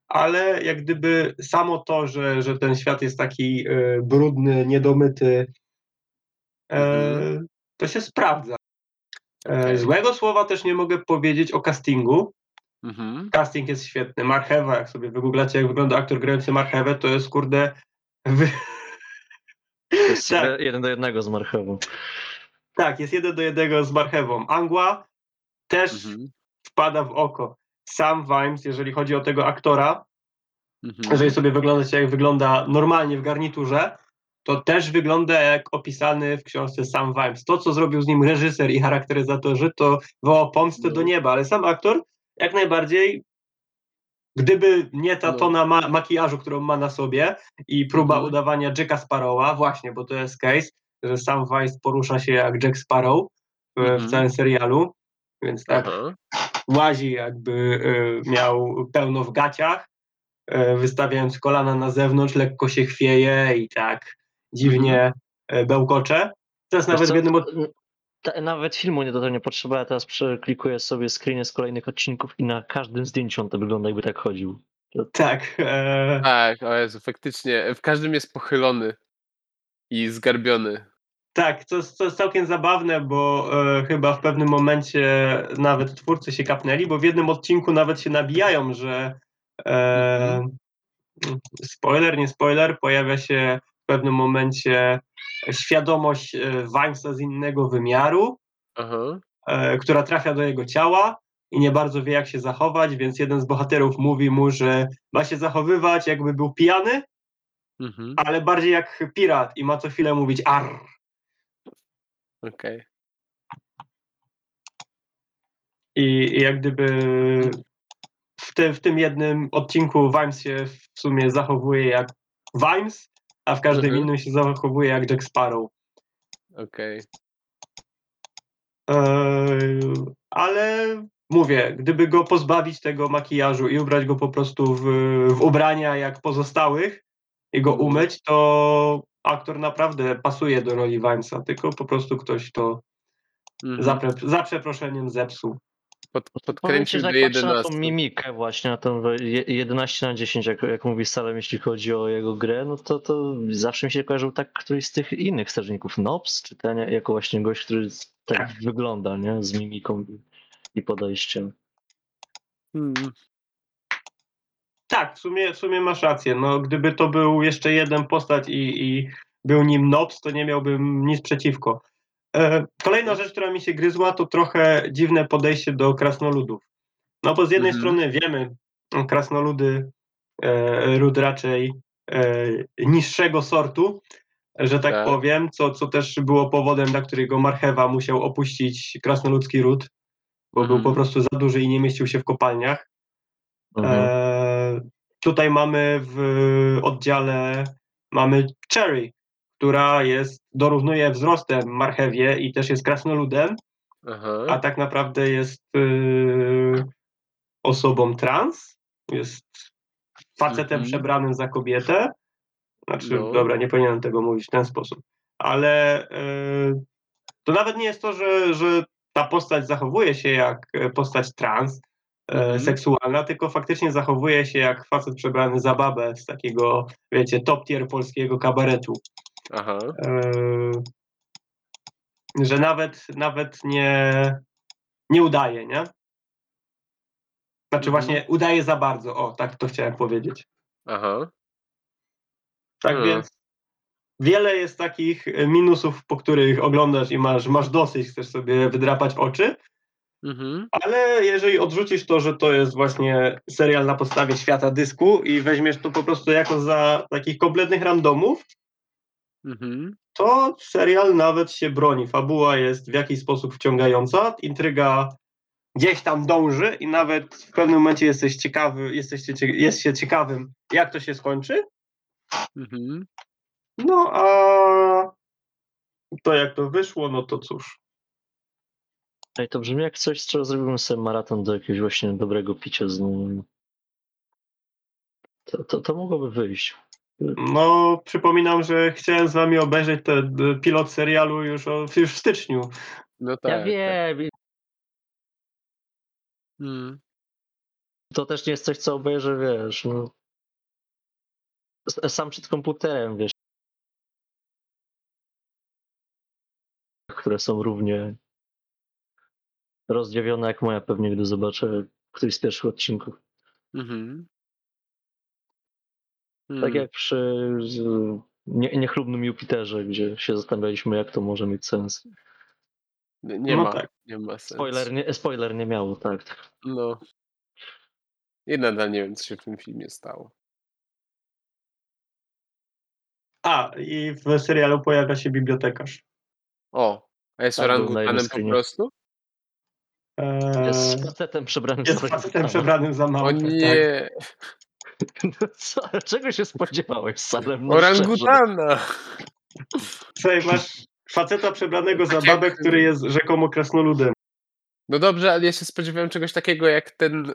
ale jak gdyby samo to, że, że ten świat jest taki e, brudny, niedomyty, e, Mhm. to się sprawdza. E. Złego słowa też nie mogę powiedzieć o castingu. Mhm. Casting jest świetny. Marchewa, jak sobie wygooglacie, jak wygląda aktor grający marchewę, to jest kurde. Wy... Jest Tak. jeden- do jednego z marchewą. Tak, jest jeden do jednego z marchewą. Angła też Mhm. wpada w oko. Sam Vimes, jeżeli chodzi o tego aktora, Mhm. jeżeli sobie wyglądacie, jak wygląda normalnie w garniturze, to też wygląda jak opisany w książce Sam Vimes. To, co zrobił z nim reżyser i charakteryzatorzy, to woła pomstę No. do nieba, ale sam aktor jak najbardziej, gdyby nie ta No. tona ma makijażu, którą ma na sobie i próba Mhm. udawania Jacka Sparrowa, właśnie, bo to jest case, że sam Vimes porusza się jak Jack Sparrow w, w Mhm. całym serialu, więc tak Aha. łazi jakby y, miał pełno w gaciach, y, wystawiając kolana na zewnątrz, lekko się chwieje i tak dziwnie y, bełkocze. To jest Wiesz nawet co, w jednym od... ta- Nawet filmu nie do tego nie potrzeba, ja teraz przeklikuję sobie screeny z kolejnych odcinków i na każdym zdjęciu on to wygląda jakby tak chodził. Tak, e, Tak, o Jezu, faktycznie. W każdym jest pochylony i zgarbiony. Tak, jest- co jest całkiem zabawne, bo e, chyba w pewnym momencie nawet twórcy się kapnęli, bo w jednym odcinku nawet się nabijają, że e, spoiler, nie spoiler, pojawia się w pewnym momencie świadomość e, Vimesa z innego wymiaru, Aha. e, która trafia do jego ciała i nie bardzo wie, jak się zachować, więc jeden z bohaterów mówi mu, że ma się zachowywać, jakby był pijany, Mhm. ale bardziej jak pirat i ma co chwilę mówić arr. Okej. I, i jak gdyby w, te, w tym jednym odcinku Vimes się w sumie zachowuje jak Vimes, a w każdym Mhm. innym się zachowuje jak Jack Sparrow. Okej. Eee, ale mówię, gdyby go pozbawić tego makijażu i ubrać go po prostu w, w ubrania jak pozostałych i go Mhm. umyć, to aktor naprawdę pasuje do roli Vimesa, tylko po prostu ktoś to Mhm. za, pre, za przeproszeniem zepsuł. Pod, podkręcił do jak patrzę na tą 11. mimikę właśnie, na tą je- 11 na 10, jak, jak mówi Salem, jeśli chodzi o jego grę, no to, to zawsze mi się kojarzył tak któryś z tych innych strażników, Nobs, czy ten jako właśnie gość, który tak Tak. wygląda, nie? Z mimiką i, i podejściem. Hmm. Tak, w sumie, w sumie masz rację. No, gdyby to był jeszcze jeden postać i, i był nim Nobs, to nie miałbym nic przeciwko. E, kolejna rzecz, która mi się gryzła, to trochę dziwne podejście do krasnoludów. No bo z jednej Mhm. strony wiemy, no, krasnoludy e, ród raczej e, niższego sortu, że tak, Tak. powiem, co, co też było powodem, dla którego Marchewa musiał opuścić krasnoludzki ród, bo był Mhm. po prostu za duży i nie mieścił się w kopalniach. Mhm. E, tutaj mamy w oddziale mamy Cherry, która jest, dorównuje wzrostem marchewie i też jest krasnoludem, Aha. a tak naprawdę jest y, osobą trans, jest facetem Mhm. przebranym za kobietę. Znaczy, No. dobra, nie powinienem tego mówić w ten sposób, ale y, to nawet nie jest to, że, że ta postać zachowuje się jak e, postać trans, e, Mhm. seksualna, tylko faktycznie zachowuje się jak facet przebrany za babę z takiego, wiecie, top tier polskiego kabaretu. Aha. Że nawet, nawet nie, nie udaje, nie? Znaczy Mhm. właśnie udaje za bardzo, o, tak to chciałem powiedzieć. Aha. Tak Hmm. więc wiele jest takich e, minusów, po których oglądasz i masz, masz dosyć, chcesz sobie wydrapać oczy, Mhm. ale jeżeli odrzucisz to, że to jest właśnie serial na podstawie świata dysku i weźmiesz to po prostu jako za takich kompletnych randomów, Mhm. to serial nawet się broni. Fabuła jest w jakiś sposób wciągająca, intryga gdzieś tam dąży i nawet w pewnym momencie jesteś ciekawy, jesteście, cie- jest się ciekawym, jak to się skończy. Mhm. No a to jak to wyszło, no to cóż. Ej, to brzmi jak coś, z czego zrobimy sobie maraton do jakiegoś właśnie dobrego picia z nim. To, to, to mogłoby wyjść. No, przypominam, że chciałem z wami obejrzeć ten y, pilot serialu już, o, już w styczniu. No tak. ja tak. wiem, i Mm. to też nie jest coś, co obejrzę, wiesz, no. S- Sam przed komputerem, wiesz. Które są równie rozdziawione jak moja pewnie, gdy zobaczę któryś z pierwszych odcinków. Mhm. Tak Mm. jak przy nie, niechlubnym Jupiterze, gdzie się zastanawialiśmy, jak to może mieć sens. Nie, nie No ma. tak. Nie ma sensu. Spoiler nie, spoiler nie miało, tak. No. I nadal nie wiem, co się w tym filmie stało. A, i w serialu pojawia się bibliotekarz. O, a jest Tak, orangutanem po prostu? Jest Eee, facetem przebranym jest za facetem orangutana. przebranym za O małpę. Tak. No co, czego się spodziewałeś, Salem? No. Orangutana! Słuchaj, masz faceta przebranego za babę, który jest rzekomo krasnoludem. No dobrze, ale ja się spodziewałem czegoś takiego jak ten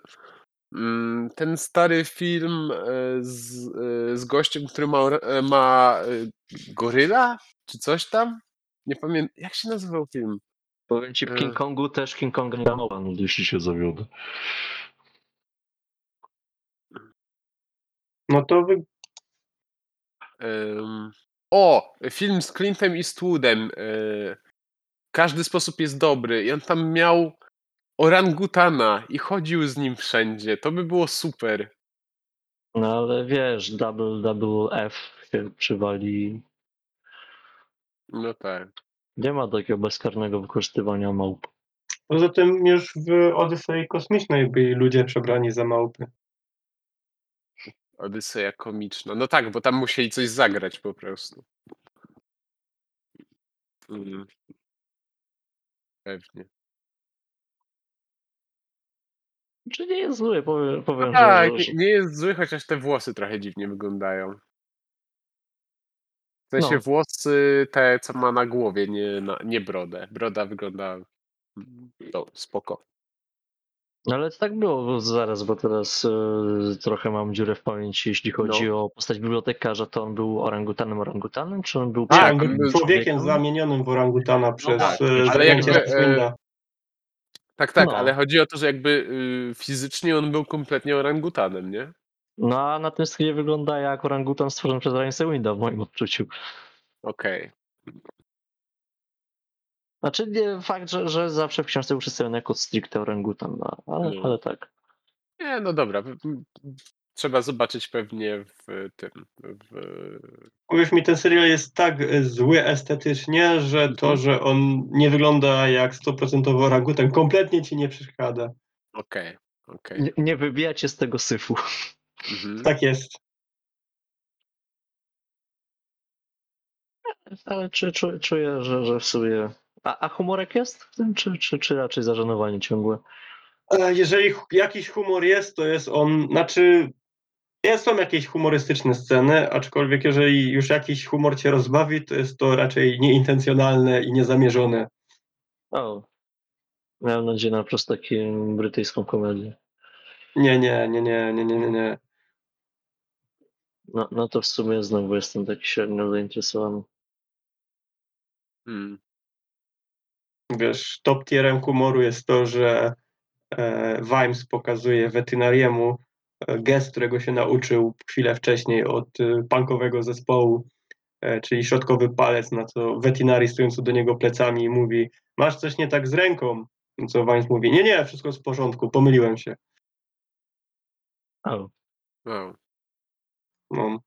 mm, ten stary film e, z, e, z gościem, który ma, e, ma goryla? Czy coś tam? Nie pamiętam. Jak się nazywał film? Powiem ci, w King. Kongu też King Kong nie damował, no jeśli się zawiodę. No to wy... Em, O! Film z Clintem Eastwoodem. y, Każdy sposób jest dobry. I on tam miał orangutana i chodził z nim wszędzie. To by było super. No ale wiesz, double, double F się przywali. No tak. Nie ma takiego bezkarnego wykorzystywania małp. Poza tym już w Odysei Kosmicznej byli ludzie przebrani za małpy. Odyseja komiczna. No tak, bo tam musieli coś zagrać po prostu. Mm. Pewnie. Czy nie jest zły, powiem, powiem że, Tak, że, nie- że nie jest zły, chociaż te włosy trochę dziwnie wyglądają. W sensie No. włosy te, co ma na głowie, nie, na, nie brodę. Broda wygląda mm, no, spoko. No ale to tak było bo zaraz, bo teraz e, trochę mam dziurę w pamięci, jeśli chodzi No. o postać bibliotekarza, to on był orangutanem orangutanem, czy on był Tak, on on był człowiekiem człowiekiem? zamienionym w orangutana przez tak, e, ale jakby, e. Tak, tak, No. ale chodzi o to, że jakby y, fizycznie on był kompletnie orangutanem, nie? No a na tym screenie wygląda jak orangutan stworzony przez Ryan'a Winda w moim odczuciu. Okej. Znaczy nie, fakt, że, że zawsze w książce był przedstawiony jako stricte orangutan, no, ale, No. ale tak. Nie, no dobra. Trzeba zobaczyć pewnie w tym. W... Powiesz mi, ten serial jest tak zły estetycznie, że to, Mhm. że on nie wygląda jak 100% orangutan, kompletnie ci nie przeszkadza. Okej, okej. Nie, nie wybijacie z tego syfu. Mhm. Tak jest. Ale czy, czuję, że, że w sobie. A, a humorek jest w tym, czy, czy, czy raczej zażenowanie ciągłe? E, Jeżeli jakiś humor jest, to jest on, znaczy jest są jakieś humorystyczne sceny, aczkolwiek jeżeli już jakiś humor cię rozbawi, to jest to raczej nieintencjonalne i niezamierzone. O. Miałem nadzieję na po prostu taką brytyjską komedię. Nie, nie, nie, nie, nie, nie, nie, nie. No, no to w sumie znowu jestem taki średnio zainteresowany. Hmm. Wiesz, top tierem humoru jest to, że e, Vimes pokazuje weterynariemu e, gest, którego się nauczył chwilę wcześniej od e, punkowego zespołu, e, czyli środkowy palec, na co weterynari stojący do niego plecami mówi masz coś nie tak z ręką? Co Vimes mówi nie, nie, wszystko jest w porządku, pomyliłem się. O. Wow. No,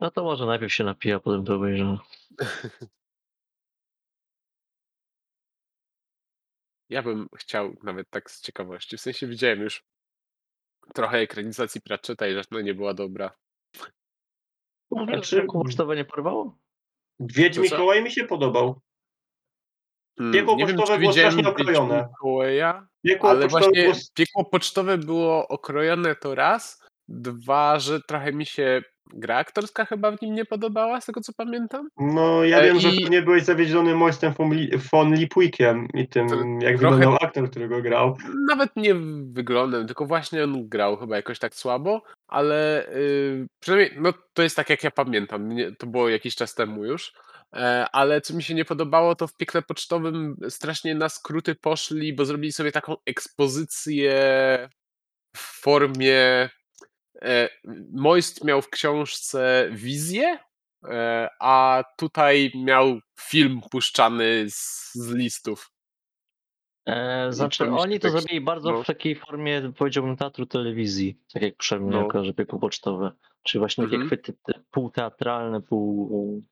No to może najpierw się napija, a potem to obejrzymy. Ja bym chciał nawet tak z ciekawości. W sensie widziałem już trochę ekranizacji Pratchetta i żadna nie była dobra. Może Znaczy- pocztowe nie porwało? Wiedź Co, co? Mikołaj mi się podobał. Hmm, Piekło nie wiem, pocztowe czy było widziałem strasznie Wiedź okrojone. Mikołaja, Piekło ale pocztowe właśnie było piekło pocztowe było okrojone to raz. Dwa, że trochę mi się gra aktorska chyba w nim nie podobała, z tego co pamiętam. No, ja E, wiem, że i- pewnie byłeś zawiedziony Moistem von Li- von Lipwickiem i tym, jak trochę- wyglądał aktor, który go grał. Nawet nie wyglądem, tylko właśnie on grał chyba jakoś tak słabo, ale yy, przynajmniej no, to jest tak jak ja pamiętam, nie, to było jakiś czas temu już. E, ale co mi się nie podobało, to w piekle pocztowym strasznie na skróty poszli, bo zrobili sobie taką ekspozycję w formie. E, Moist miał w książce wizję, e, a tutaj miał film puszczany z, z listów. E, znaczy, oni to zrobili bardzo no. w takiej formie, powiedziałbym, teatru telewizji, tak jak przynajmniej No. kojarzę piekło pocztowe. Czyli właśnie takie Mhm. chwyty te- półteatralne, pół...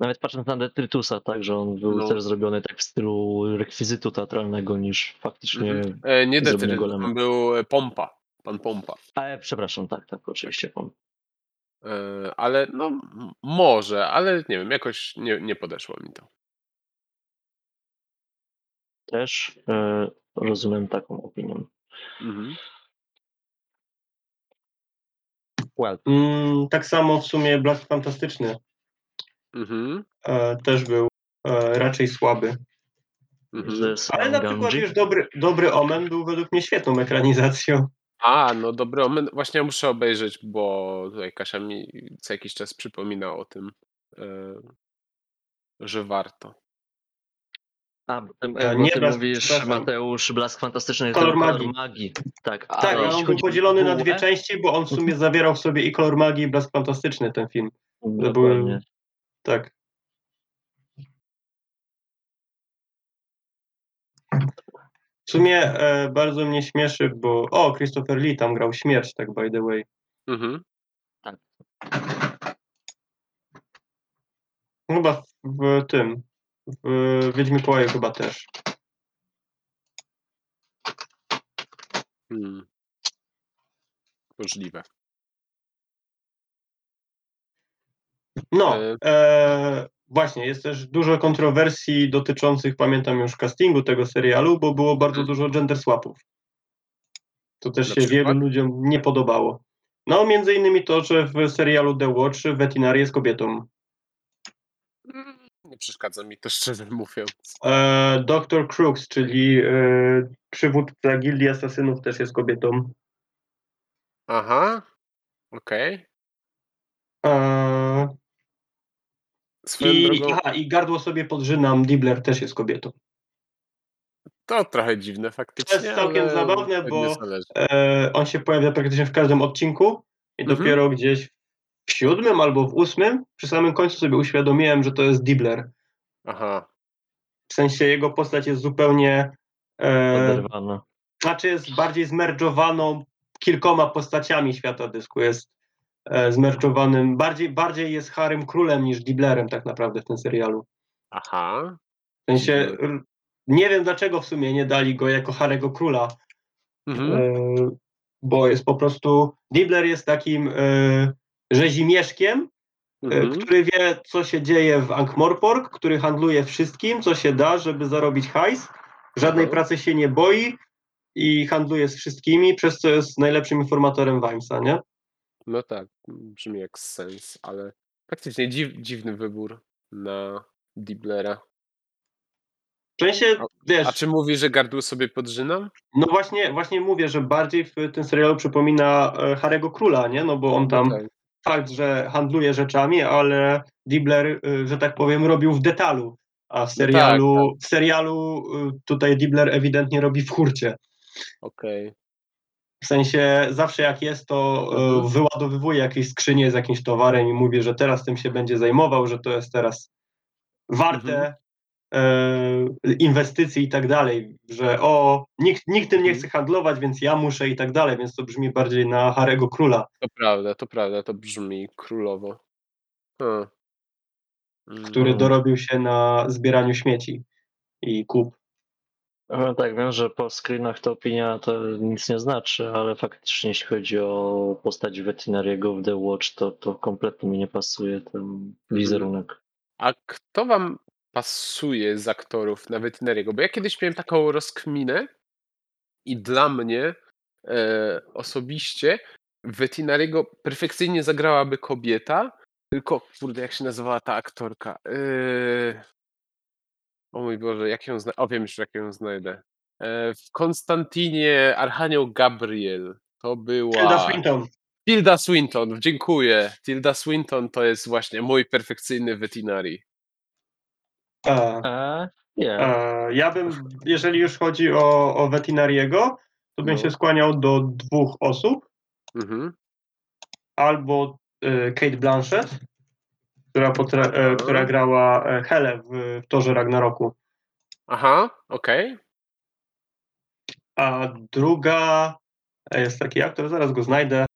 Nawet patrząc na Detritusa, tak, że on był No. też zrobiony tak w stylu rekwizytu teatralnego niż faktycznie... Mhm. E, nie tam był e, Pompa. Pan Pompa. Ale przepraszam, tak, tak, oczywiście. on E, ale no może, ale nie wiem, jakoś nie, nie podeszło mi to. Też e, rozumiem taką opinię. Mhm. Well, Mm, tak samo w sumie Blask Fantastyczny Mhm. e, też był e, raczej słaby. Mhm. Ale na przykład już dobry, dobry Omen był według mnie świetną ekranizacją. A, no dobry omen. Właśnie muszę obejrzeć, bo tutaj Kasia mi co jakiś czas przypomina o tym, e, że warto. A, ty, E, bo nie ty Blask, mówisz, przepraszam. Mateusz, Blask Fantastyczny, Kolor ten kolor magii. magii. Tak, a Tak, ale jeśli on był chodzi o podzielony na fabułę, dwie części, bo on w sumie zawierał w sobie i kolor magii, i Blask Fantastyczny ten film. To Dokładnie. były tak. W sumie, e, bardzo mnie śmieszy, bo o, Christopher Lee tam grał śmierć, tak by the way. Mhm. Chyba w, w tym, w Wiedźmikołaju chyba też. Hmm. Możliwe. No, E. właśnie, jest też dużo kontrowersji dotyczących, pamiętam już, castingu tego serialu, bo było bardzo Mhm. dużo gender swapów. To też Na się wielu ludziom nie podobało. No, między innymi to, że w serialu The Watch Veterinary jest kobietą. Nie przeszkadza mi to szczerze mówiąc. E, Dr. Crooks, czyli e, przywódca Gildii Asasynów też jest kobietą. Aha. Okej. E, Swoją i, drogą aha, I gardło sobie podrzynam, Dibler też jest kobietą. to trochę dziwne faktycznie, To jest całkiem ale zabawne, bo e, on się pojawia praktycznie w każdym odcinku i Mhm. dopiero gdzieś w siódmym albo w ósmym, przy samym końcu sobie uświadomiłem, że to jest Dibler. Aha. W sensie jego postać jest zupełnie, e, Oderwana. znaczy jest bardziej zmerdżowaną kilkoma postaciami świata dysku. Jest e, zmerdżowanym, bardziej, bardziej jest Harym Królem niż Diblerem tak naprawdę w tym serialu. Aha. W sensie nie wiem dlaczego w sumie nie dali go jako Harego Króla, Mhm. E, bo jest po prostu. Dibler jest takim e, rzezimieszkiem, e, Mhm. który wie, co się dzieje w Ankh-Morpork, który handluje wszystkim, co się da, żeby zarobić hajs. Żadnej Aha. pracy się nie boi i handluje z wszystkimi, przez co jest najlepszym informatorem Wimesa, nie? No tak, brzmi jak sens, ale faktycznie dziw, dziwny wybór na Diblera. W sensie, A wiesz, czy mówi, że gardło sobie podrzynam? no właśnie, właśnie mówię, że bardziej w tym serialu przypomina e, Harego Króla, nie? No bo on tam Tak. fakt, że handluje rzeczami, ale Dibler, y, że tak powiem, robił w detalu. A w No tak, serialu, w serialu y, tutaj Dibler ewidentnie robi w hurcie. Okej. W sensie zawsze jak jest, to y, Mhm. wyładowywuje jakieś skrzynie z jakimś towarem i mówi, że teraz tym się będzie zajmował, że to jest teraz warte Mhm. e, inwestycji i tak dalej, że o, nikt, nikt tym nie Mhm. chce handlować, więc ja muszę i tak dalej, więc to brzmi bardziej na Harego Króla. To prawda, to prawda, to brzmi królowo. Hmm. który Mm, dorobił się na zbieraniu śmieci i kup. No tak, wiem, że po screenach ta opinia to nic nie znaczy, ale faktycznie jeśli chodzi o postać Veterinariego w The Watch, to, to kompletnie mi nie pasuje ten wizerunek. A kto wam pasuje z aktorów na Veterinariego? Bo ja kiedyś miałem taką rozkminę i dla mnie e, osobiście Veterinariego perfekcyjnie zagrałaby kobieta, tylko kurde, jak się nazywała ta aktorka? E, o mój Boże, jak ją znajdę? O, wiem już, jak ją znajdę. E, w Konstantinie Archanioł Gabriel to była... Tilda Swinton. Tilda Swinton, dziękuję. Tilda Swinton to jest właśnie mój perfekcyjny Vetinari. A, a, ja bym, jeżeli już chodzi o, o Vetinariego, to bym No. się skłaniał do dwóch osób. Mhm. Albo e, Kate Blanchett, która, potra- e, która grała e, Helę w, w Torze Ragnaroku. Aha, okej. A druga e, jest taki aktor, zaraz go znajdę.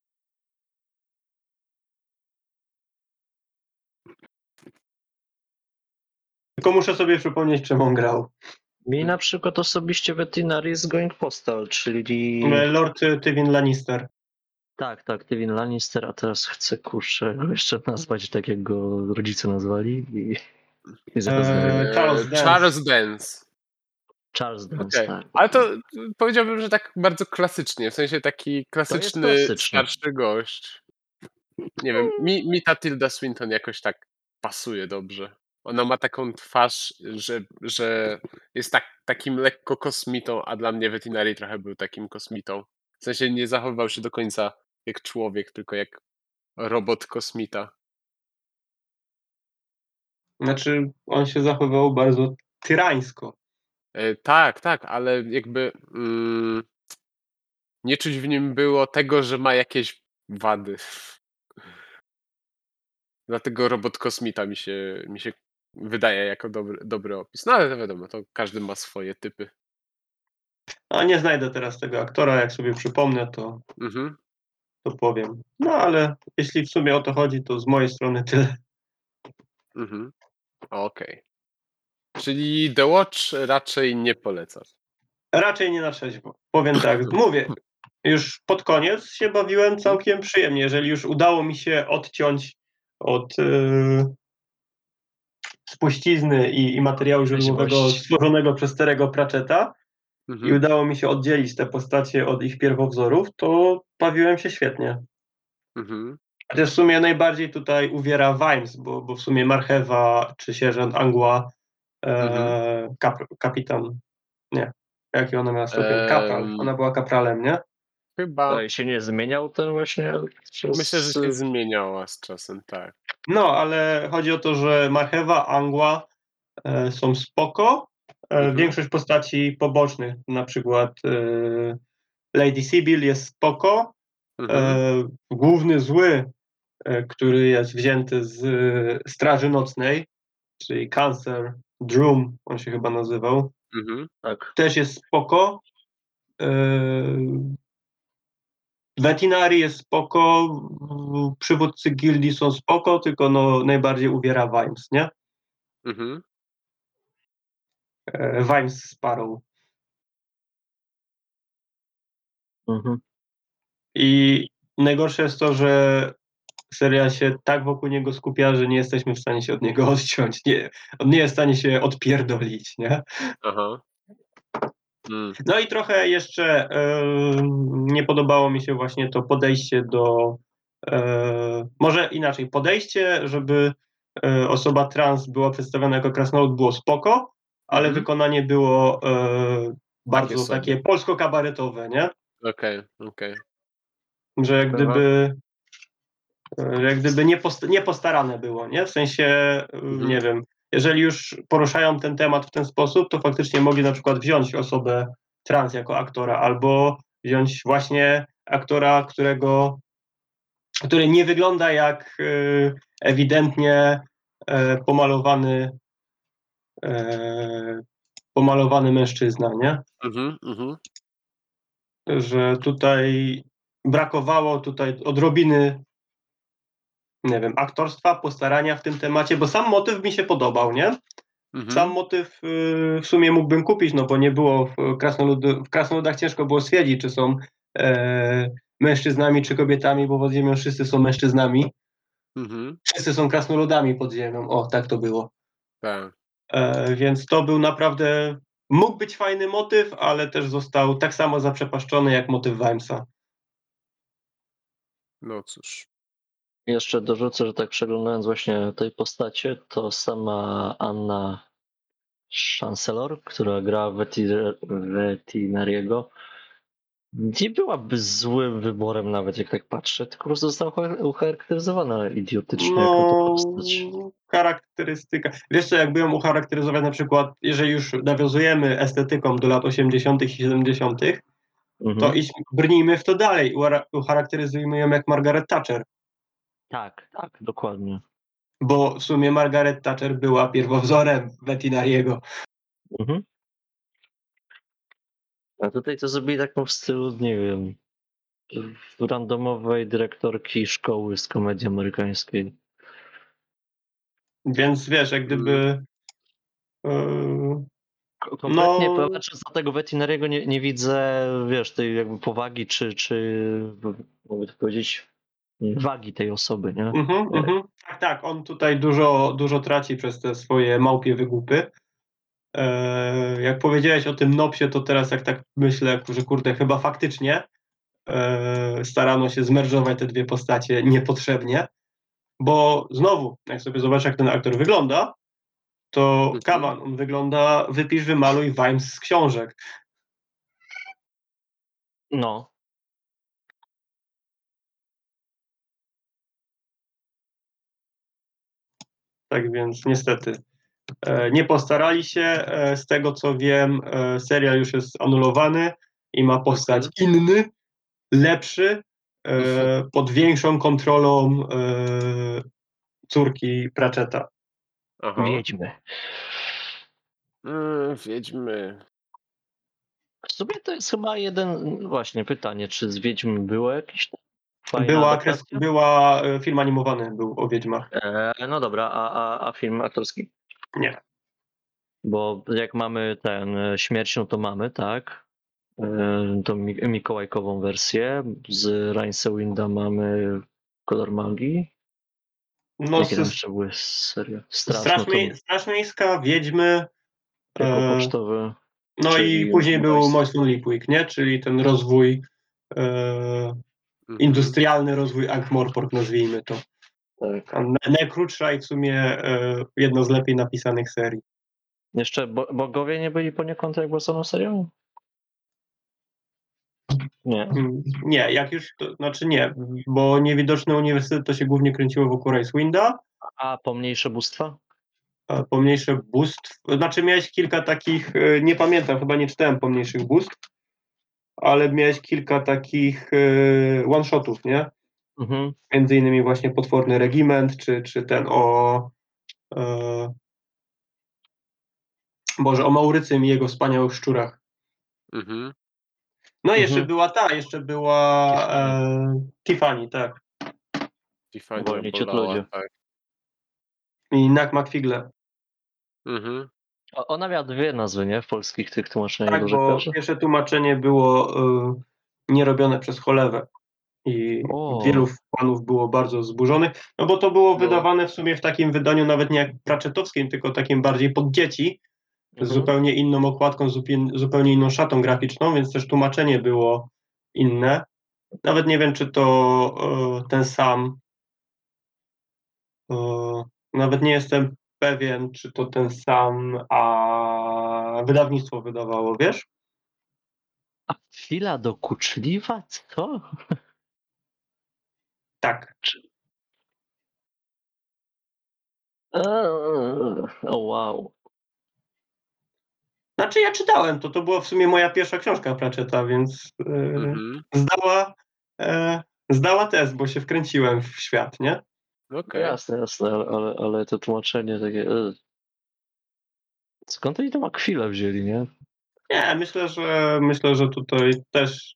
Tylko muszę sobie przypomnieć, czym on grał. Mi na przykład osobiście Veterinary jest Going Postal, czyli... Lord Tywin Lannister. Tak, tak, Tywin Lannister, a teraz chcę kurczę go jeszcze nazwać tak, jak go rodzice nazwali i, i zaraz Eee. Charles Dance. Charles Dance. Charles Dance, Okej. tak. Ale to powiedziałbym, że tak bardzo klasycznie, w sensie taki klasyczny, starszy gość. Nie wiem, mi, mi ta Tilda Swinton jakoś tak pasuje dobrze. Ona ma taką twarz, że, że jest tak, takim lekko kosmitą, a dla mnie Vetinari trochę był takim kosmitą. W sensie nie zachowywał się do końca jak człowiek, tylko jak robot kosmita. Znaczy, on się zachowywał bardzo tyrańsko. E, tak, tak, ale jakby mm, nie czuć w nim było tego, że ma jakieś wady. Dlatego robot kosmita mi się, mi się wydaje jako dobry, dobry opis. No ale to wiadomo, to każdy ma swoje typy. A nie znajdę teraz tego aktora, jak sobie przypomnę, to, Mhm. To powiem. No ale jeśli w sumie o to chodzi, to z mojej strony tyle. Mhm. Okej. Czyli The Watch raczej nie polecasz. Raczej nie na trzeźwo. Powiem tak, mówię, już pod koniec się bawiłem całkiem przyjemnie. Jeżeli już udało mi się odciąć od yy, spuścizny i, i materiału źródłowego stworzonego przez Terego Pratchetta i Mhm. udało mi się oddzielić te postacie od ich pierwowzorów, to bawiłem się świetnie. Mhm. Chociaż w sumie najbardziej tutaj uwiera Vimes, bo, bo w sumie Marchewa czy sierżant Angła, e, Mhm. kap, kapitan, nie, jaki ona miała stopień? Em. Kapral, ona była kapralem, nie? Chyba. No i się nie zmieniał ten właśnie przez... Myślę, że się zmieniała z czasem, tak. No, ale chodzi o to, że Marchewa, Angła e, są spoko. E, Mhm. Większość postaci pobocznych, na przykład e, Lady Sibyl jest spoko. Mhm. E, główny zły, który jest wzięty z Straży Nocnej, czyli Cancer Drum, on się chyba nazywał, Mhm. Tak. też jest spoko. Vetinari jest spoko, przywódcy gildii są spoko, tylko no najbardziej uwiera Vimes, nie? Mhm. E, Vimes Sparrow. Mhm. I najgorsze jest to, że serial się tak wokół niego skupia, że nie jesteśmy w stanie się od niego odciąć. Nie, on nie jest w stanie się odpierdolić, nie? Aha. Mm. No i trochę jeszcze em, nie podobało mi się właśnie to podejście do. e, może inaczej, podejście, żeby e, osoba trans była przedstawiona jako krasnolud było spoko, ale Mhm. wykonanie było e, bardzo sobie. takie polsko-kabaretowe, nie? Okej, okej. że jak gdyby e, jak gdyby nie, post- nie postarane było, nie? W sensie, e, Mhm. nie wiem, jeżeli już poruszają ten temat w ten sposób, to faktycznie mogli na przykład wziąć osobę trans jako aktora, albo wziąć właśnie aktora, którego który nie wygląda jak e, ewidentnie pomalowany pomalowany mężczyzna, nie? Mhm, mhm. że tutaj brakowało tutaj odrobiny, nie wiem, aktorstwa, postarania w tym temacie, bo sam motyw mi się podobał, nie? Mhm. Sam motyw y, w sumie mógłbym kupić, no bo nie było w, krasnolud, w krasnoludach ciężko było stwierdzić, czy są e, mężczyznami, czy kobietami, bo pod ziemią wszyscy są mężczyznami, Mhm. wszyscy są krasnoludami pod ziemią, o, tak to było. Tak. E, więc to był naprawdę, mógł być fajny motyw, ale też został tak samo zaprzepaszczony jak motyw Wimesa. No cóż. Jeszcze dorzucę, że tak przeglądając właśnie tej postacie, to sama Anna Chancellor, która gra Veti- Vetinariego, nie byłaby złym wyborem nawet jak tak patrzę, tylko po prostu została ucharakteryzowana idiotycznie jako ta No, postać. charakterystyka. Wiesz co, jakby ją ucharakteryzować na przykład, jeżeli już nawiązujemy estetyką do lat 80. i 70., to Mhm. iść, brnijmy w to dalej. Ucharakteryzujmy ją jak Margaret Thatcher, Tak, tak, dokładnie. bo w sumie Margaret Thatcher była pierwowzorem Vetinariego. Mhm. A tutaj to zrobili taką w stylu, nie wiem, randomowej dyrektorki szkoły z komedii amerykańskiej. Więc wiesz, jak gdyby. Yy, Ko- Kompletnie No- patrząc na tego Vetinariego nie, nie widzę, wiesz, tej jakby powagi, czy, czy mogę to powiedzieć, wagi tej osoby, nie? mhm, Nie. mhm. Tak, tak, on tutaj dużo, dużo traci przez te swoje małpie wygłupy. E, jak powiedziałeś o tym Nopsie, to teraz jak tak myślę, że kurde, chyba faktycznie e, starano się zmerżować te dwie postacie niepotrzebnie, bo znowu, jak sobie zobaczę, jak ten aktor wygląda, to Mhm. kaman, on wygląda, wypisz, wymaluj Vimes z książek. No, Tak więc niestety nie postarali się. E, z tego co wiem, e, serial już jest anulowany i ma powstać inny, lepszy, e, pod większą kontrolą e, córki Pratchetta. Aha. Wiedźmy. Mm, Wiedźmy. W sumie to jest chyba jeden, właśnie pytanie, czy z Wiedźm było jakieś Była, kres, była e, film animowany był o Wiedźmach. E, no dobra, a, a, a film aktorski? Nie. Bo jak mamy ten e, śmierć, no to mamy, tak? E, Tą Mi- mikołajkową wersję. Z Rainsewinda mamy Kolor Magii. No, Jakie tam jeszcze były serie? Straż, Straż, no to Mie- Straż Miejska, Wiedźmy, e, pocztowy. no i później był. Moist Lipwick, nie? Czyli ten rozwój, e, Mhm. industrialny rozwój Ankh-Morpork, nazwijmy to. Tak. Najkrótsza i w sumie e, jedno z lepiej napisanych serii. Jeszcze bo, bogowie nie byli poniekąd jakby osobną serią? Nie. Mm, Nie, jak już, to znaczy nie, bo Niewidoczny Uniwersytet to się głównie kręciło wokół Ricewinda, A pomniejsze bóstwa? a pomniejsze bóstw, znaczy miałeś kilka takich, e, nie pamiętam, chyba nie czytałem pomniejszych bóstw, ale miałeś kilka takich e, one-shotów, nie? Mhm. Między innymi właśnie Potworny Regiment, czy, czy ten o e, Boże, o Maurycym i jego wspaniałych szczurach. Mhm. No i jeszcze Mhm. była ta, jeszcze była e, Tiffany, tak. Tiffany Wolni ciut ludzie. tak. I Nak McFigle. Mhm. O- Ona miała dwie nazwy, nie? W polskich tych tłumaczeniach Tak, bo pierwsze tłumaczenie było e, nie robione przez cholewę. I O. wielu fanów było bardzo zburzonych, no bo to było No. wydawane w sumie w takim wydaniu nawet nie jak Pratchettowskim, tylko takim bardziej pod dzieci, z Mhm. zupełnie inną okładką, zupełnie, zupełnie inną szatą graficzną, więc też tłumaczenie było inne. Nawet nie wiem, czy to e, ten sam. E, nawet nie jestem pewien, czy to ten sam, a wydawnictwo wydawało, wiesz? A chwila dokuczliwa? Co? Tak. Eee, O wow. Znaczy ja czytałem to, to była w sumie moja pierwsza książka Pratchetta, więc e, Mhm. zdała, e, zdała test, bo się wkręciłem w świat, nie? Okej. Jasne, jasne, ale, ale, ale to tłumaczenie takie... e. Skąd oni tą akwilę wzięli, nie? Nie, myślę, że myślę, że tutaj też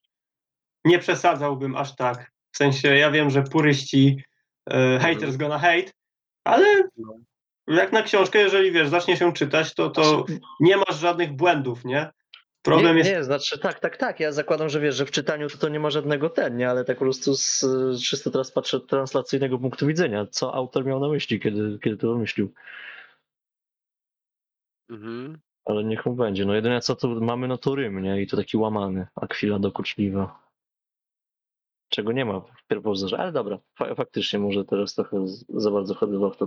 nie przesadzałbym aż tak. W sensie ja wiem, że puryści e, haters gonna hate, ale No. jak na książkę, jeżeli wiesz, zacznie się czytać, to, to nie masz żadnych błędów, nie? Problem nie, jest nie, znaczy tak, tak, tak. Ja zakładam, że wiesz, że w czytaniu to, to nie ma żadnego ten, nie, ale tak po prostu z, czysto teraz patrzę od translacyjnego punktu widzenia, co autor miał na myśli, kiedy, kiedy to wymyślił. Mhm. Ale niech mu będzie. No jedyne co tu mamy, no to rym, nie? I to taki łamany, akwila dokuczliwa. Czego nie ma w pierwowzorze, ale dobra, fa faktycznie może teraz trochę za bardzo chodzę w off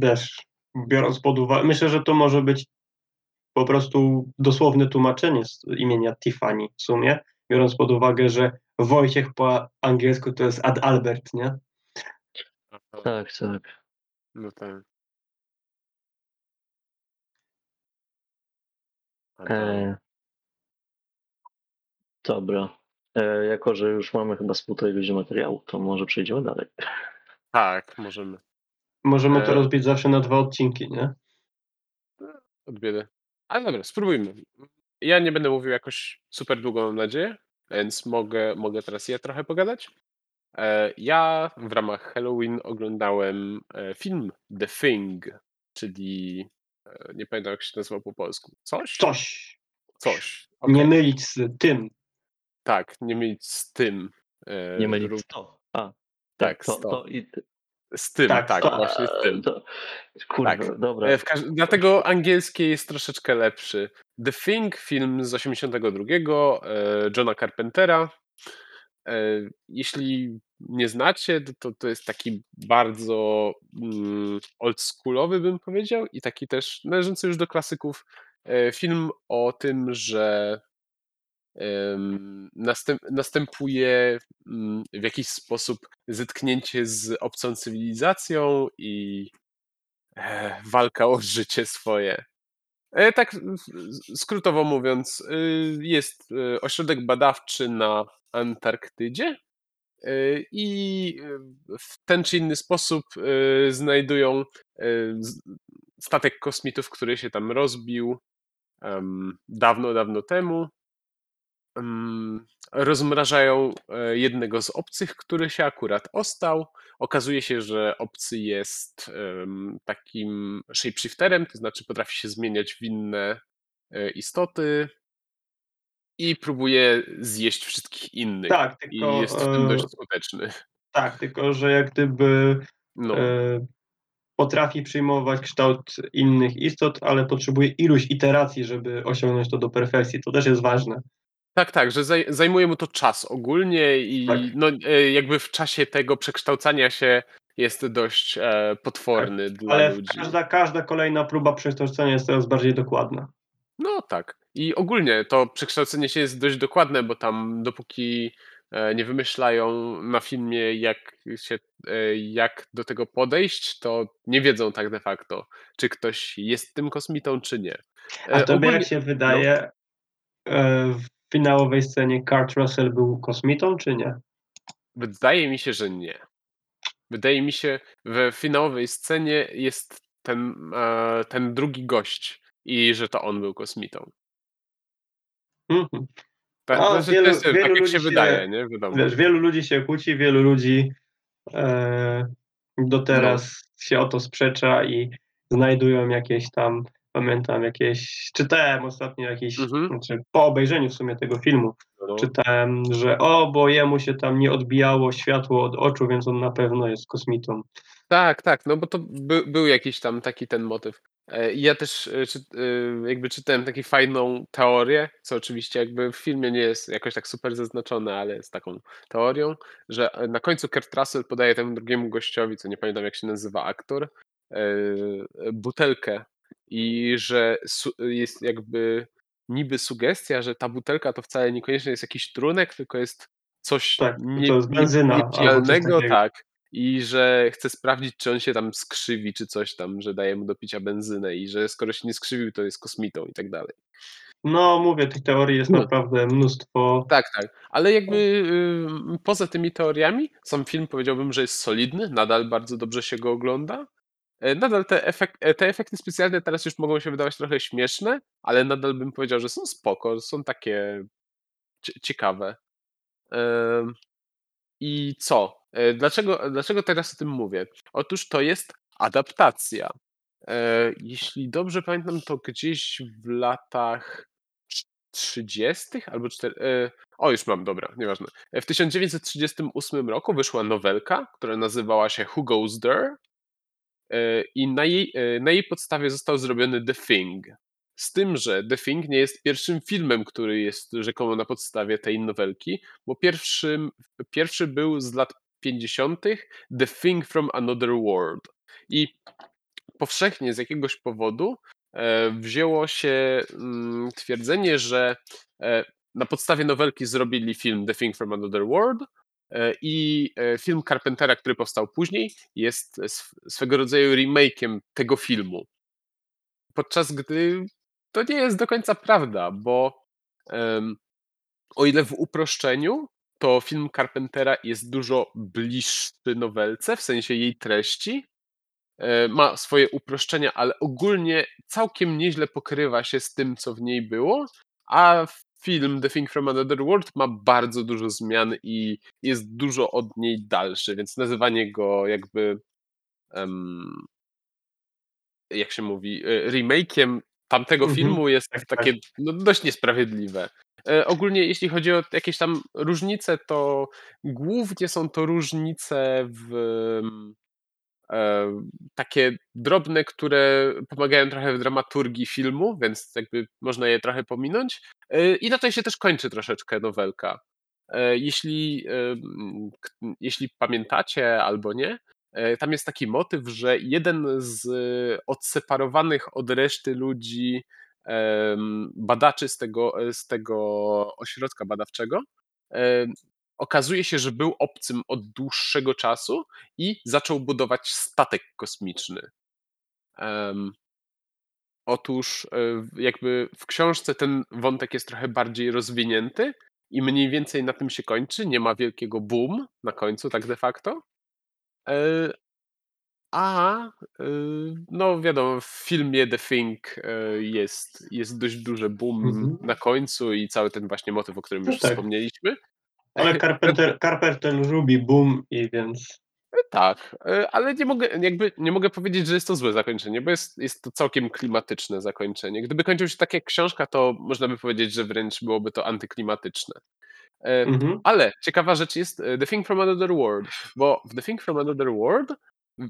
też, biorąc pod uwagę, myślę, że to może być po prostu dosłowne tłumaczenie z imienia Tiffany w sumie, biorąc pod uwagę, że Wojciech po angielsku to jest Ad Albert, nie? Tak, tak. No tak. E, dobra. E, jako, że już mamy chyba z półtorej godziny materiału, to może przejdziemy dalej. Tak, możemy. Możemy to E. rozbić zawsze na dwa odcinki, nie? Od biedy. Ale dobra, spróbujmy. Ja nie będę mówił jakoś super długo, mam nadzieję, więc mogę, mogę teraz ja trochę pogadać. E, Ja w ramach Halloween oglądałem film The Thing, czyli nie pamiętam jak się nazywa po polsku. Coś? Coś. Coś. Nie okej. mylić z tym. Tak, nie mylić z tym. e, Nie mylić ró- to. A, Tak, to, z to. i, Z tym, Tak, tak, to- właśnie z tym. To, kurwa, Tak. dobra. E, W każ- dlatego angielski jest troszeczkę lepszy. The Thing, film z 82, e, Johna Carpentera. E, Jeśli nie znacie, to- to, jest taki bardzo mm, oldschoolowy, bym powiedział, i taki też należący już do klasyków e, film o tym, że następ, następuje mm, w jakiś sposób zetknięcie z obcą cywilizacją i e, walka o życie swoje. E, Tak skrótowo mówiąc, y, jest y, ośrodek badawczy na Antarktydzie y, i w ten czy inny sposób znajdują statek kosmitów, który się tam rozbił dawno, dawno temu. Rozmrażają e, jednego z obcych, który się akurat ostał. Okazuje się, że obcy jest takim shapeshifterem, to znaczy potrafi się zmieniać w inne e, istoty i próbuje zjeść wszystkich innych. Tak, I tylko, jest w tym e, dość skuteczny. tak, tylko że jak gdyby No, e, potrafi przyjmować kształt innych istot, ale potrzebuje iluś iteracji, żeby osiągnąć to do perfekcji. To też jest ważne. Tak, tak, że zaj- zajmuje mu to czas ogólnie i Tak. no, e, jakby w czasie tego przekształcania się jest dość e, potworny dla Ale ludzi. każda, każda kolejna próba przekształcenia jest coraz bardziej dokładna. No tak. I ogólnie to przekształcenie się jest dość dokładne, bo tam dopóki e, nie wymyślają na filmie, jak się, e, jak do tego podejść, to nie wiedzą tak de facto, czy ktoś jest tym kosmitą, czy nie. A tobie ogólnie- jak się wydaje, w finałowej scenie Kurt Russell był kosmitą, czy nie? Wydaje mi się, że nie. Wydaje mi się, w finałowej scenie jest ten, e, ten drugi gość i że to on był kosmitą. Mhm. Tak, No, znaczy, wielu- jest, wielu tak jak się się- wydaje, nie? Wiadomo. Wiesz, wielu ludzi się kłóci, wielu ludzi e, do teraz No. się o to sprzecza i znajdują jakieś tam, pamiętam jakieś, czytałem ostatnio jakieś, Mhm. znaczy po obejrzeniu w sumie tego filmu, No. czytałem, że o, bo jemu się tam nie odbijało światło od oczu, więc on na pewno jest kosmitą. Tak, tak, no bo to by, był jakiś tam taki ten motyw. E, Ja też e, czy, e, jakby czytałem taką fajną teorię, co oczywiście jakby w filmie nie jest jakoś tak super zaznaczone, ale jest taką teorią, że na końcu Kurt Russell podaje temu drugiemu gościowi, co nie pamiętam jak się nazywa aktor, butelkę i że jest jakby niby sugestia, że ta butelka to wcale niekoniecznie jest jakiś trunek, tylko jest coś Tak, nie, to jest benzyna coś tak. I że chce sprawdzić, czy on się tam skrzywi, czy coś tam, że daje mu do picia benzynę i że skoro się nie skrzywił, to jest kosmitą i tak dalej. No mówię, tych teorii jest No. naprawdę mnóstwo. Tak, tak. Ale jakby ym, poza tymi teoriami, sam film powiedziałbym, że jest solidny, nadal bardzo dobrze się go ogląda. E, Nadal te, efek e, te efekty specjalne teraz już mogą się wydawać trochę śmieszne, ale nadal bym powiedział, że są spoko, są takie cie- ciekawe. I co? E, Dlaczego, dlaczego teraz o tym mówię? Otóż to jest adaptacja. Jeśli dobrze pamiętam, to gdzieś w latach trz- 30. albo 4. O, już mam, dobra, nieważne. W 1938 roku wyszła nowelka, która nazywała się Who Goes There? E, I na jej, e, na jej podstawie został zrobiony The Thing. Z tym, że The Thing nie jest pierwszym filmem, który jest rzekomo na podstawie tej nowelki, bo pierwszym, pierwszy był z lat 50. The Thing from Another World. I powszechnie z jakiegoś powodu e, wzięło się mm, twierdzenie, że na podstawie nowelki zrobili film The Thing from Another World i e, film Carpentera, który powstał później, jest sw- swego rodzaju remake'iem tego filmu. Podczas gdy to nie jest do końca prawda, bo em, o ile w uproszczeniu, to film Carpentera jest dużo bliższy nowelce, w sensie jej treści, e, ma swoje uproszczenia, ale ogólnie całkiem nieźle pokrywa się z tym, co w niej było, a film The Thing from Another World ma bardzo dużo zmian i jest dużo od niej dalszy, więc nazywanie go jakby em, jak się mówi, e, remake'iem tamtego Mhm, filmu jest tak, takie no, dość niesprawiedliwe. E, Ogólnie jeśli chodzi o jakieś tam różnice, to głównie są to różnice w e, takie drobne, które pomagają trochę w dramaturgii filmu, więc jakby można je trochę pominąć. E, I na to się też kończy troszeczkę nowelka. E, Jeśli, jeśli pamiętacie albo nie, e, tam jest taki motyw, że jeden z e, odseparowanych od reszty ludzi badaczy z tego, e, z tego ośrodka badawczego okazuje się, że był obcym od dłuższego czasu i zaczął budować statek kosmiczny. Em, Otóż e, jakby w książce ten wątek jest trochę bardziej rozwinięty i mniej więcej na tym się kończy. Nie ma wielkiego boom na końcu, tak de facto. E, a y, no wiadomo, w filmie The Thing e, jest, jest dość duży boom Mhm. na końcu i cały ten właśnie motyw, o którym No już tak. wspomnieliśmy. Ale Carpenter, Carpenter lubi boom i więc Tak, e, ale nie mogę, jakby nie mogę powiedzieć, że jest to złe zakończenie, bo jest, jest to całkiem klimatyczne zakończenie. Gdyby kończył się tak jak książka, to można by powiedzieć, że wręcz byłoby to antyklimatyczne. E, mhm. Ale ciekawa rzecz jest e, The Thing from Another World, bo w The Thing from Another World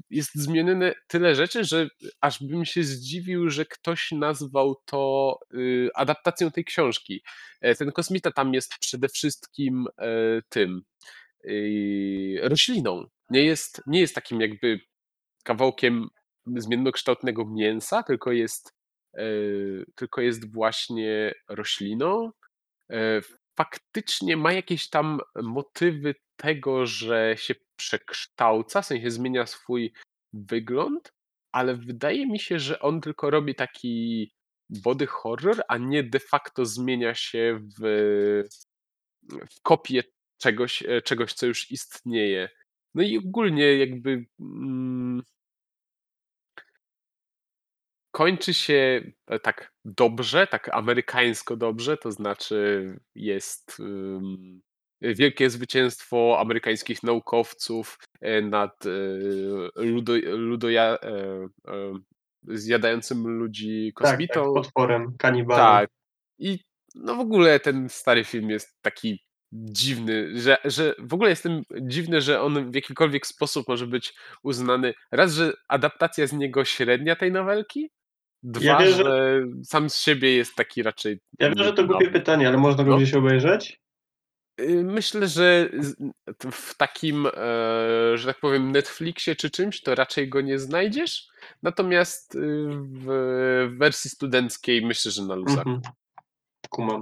jest zmienione tyle rzeczy, że aż bym się zdziwił, że ktoś nazwał to y, adaptacją tej książki. E, Ten kosmita tam jest przede wszystkim e, tym y, rośliną. Nie jest, nie jest takim jakby kawałkiem zmiennokształtnego mięsa, tylko jest, e, tylko jest właśnie rośliną. Faktycznie ma jakieś tam motywy tego, że się przekształca, w sensie zmienia swój wygląd, ale wydaje mi się, że on tylko robi taki body horror, a nie de facto zmienia się w, w kopię czegoś, e, czegoś, co już istnieje. No i ogólnie jakby mm, kończy się e, tak dobrze, tak amerykańsko dobrze, to znaczy jest wielkie zwycięstwo amerykańskich naukowców e, nad e, ludo, ludoja, e, zjadającym ludzi Tak, tak, kosmitą. potworem, kanibalem. Tak. I no w ogóle ten stary film jest taki dziwny, że, że w ogóle jestem dziwny, że on w jakikolwiek sposób może być uznany. Raz, że adaptacja z niego średnia tej nowelki. Dwa, Ja wiem, że- że sam z siebie jest taki raczej. Ja wiem, że to głupie pytanie, ale można go No. gdzieś obejrzeć? Y, Myślę, że w takim, e, że tak powiem, Netflixie czy czymś, to raczej go nie znajdziesz. Natomiast y, w wersji studenckiej myślę, że na luzaku. Mhm. Kumam.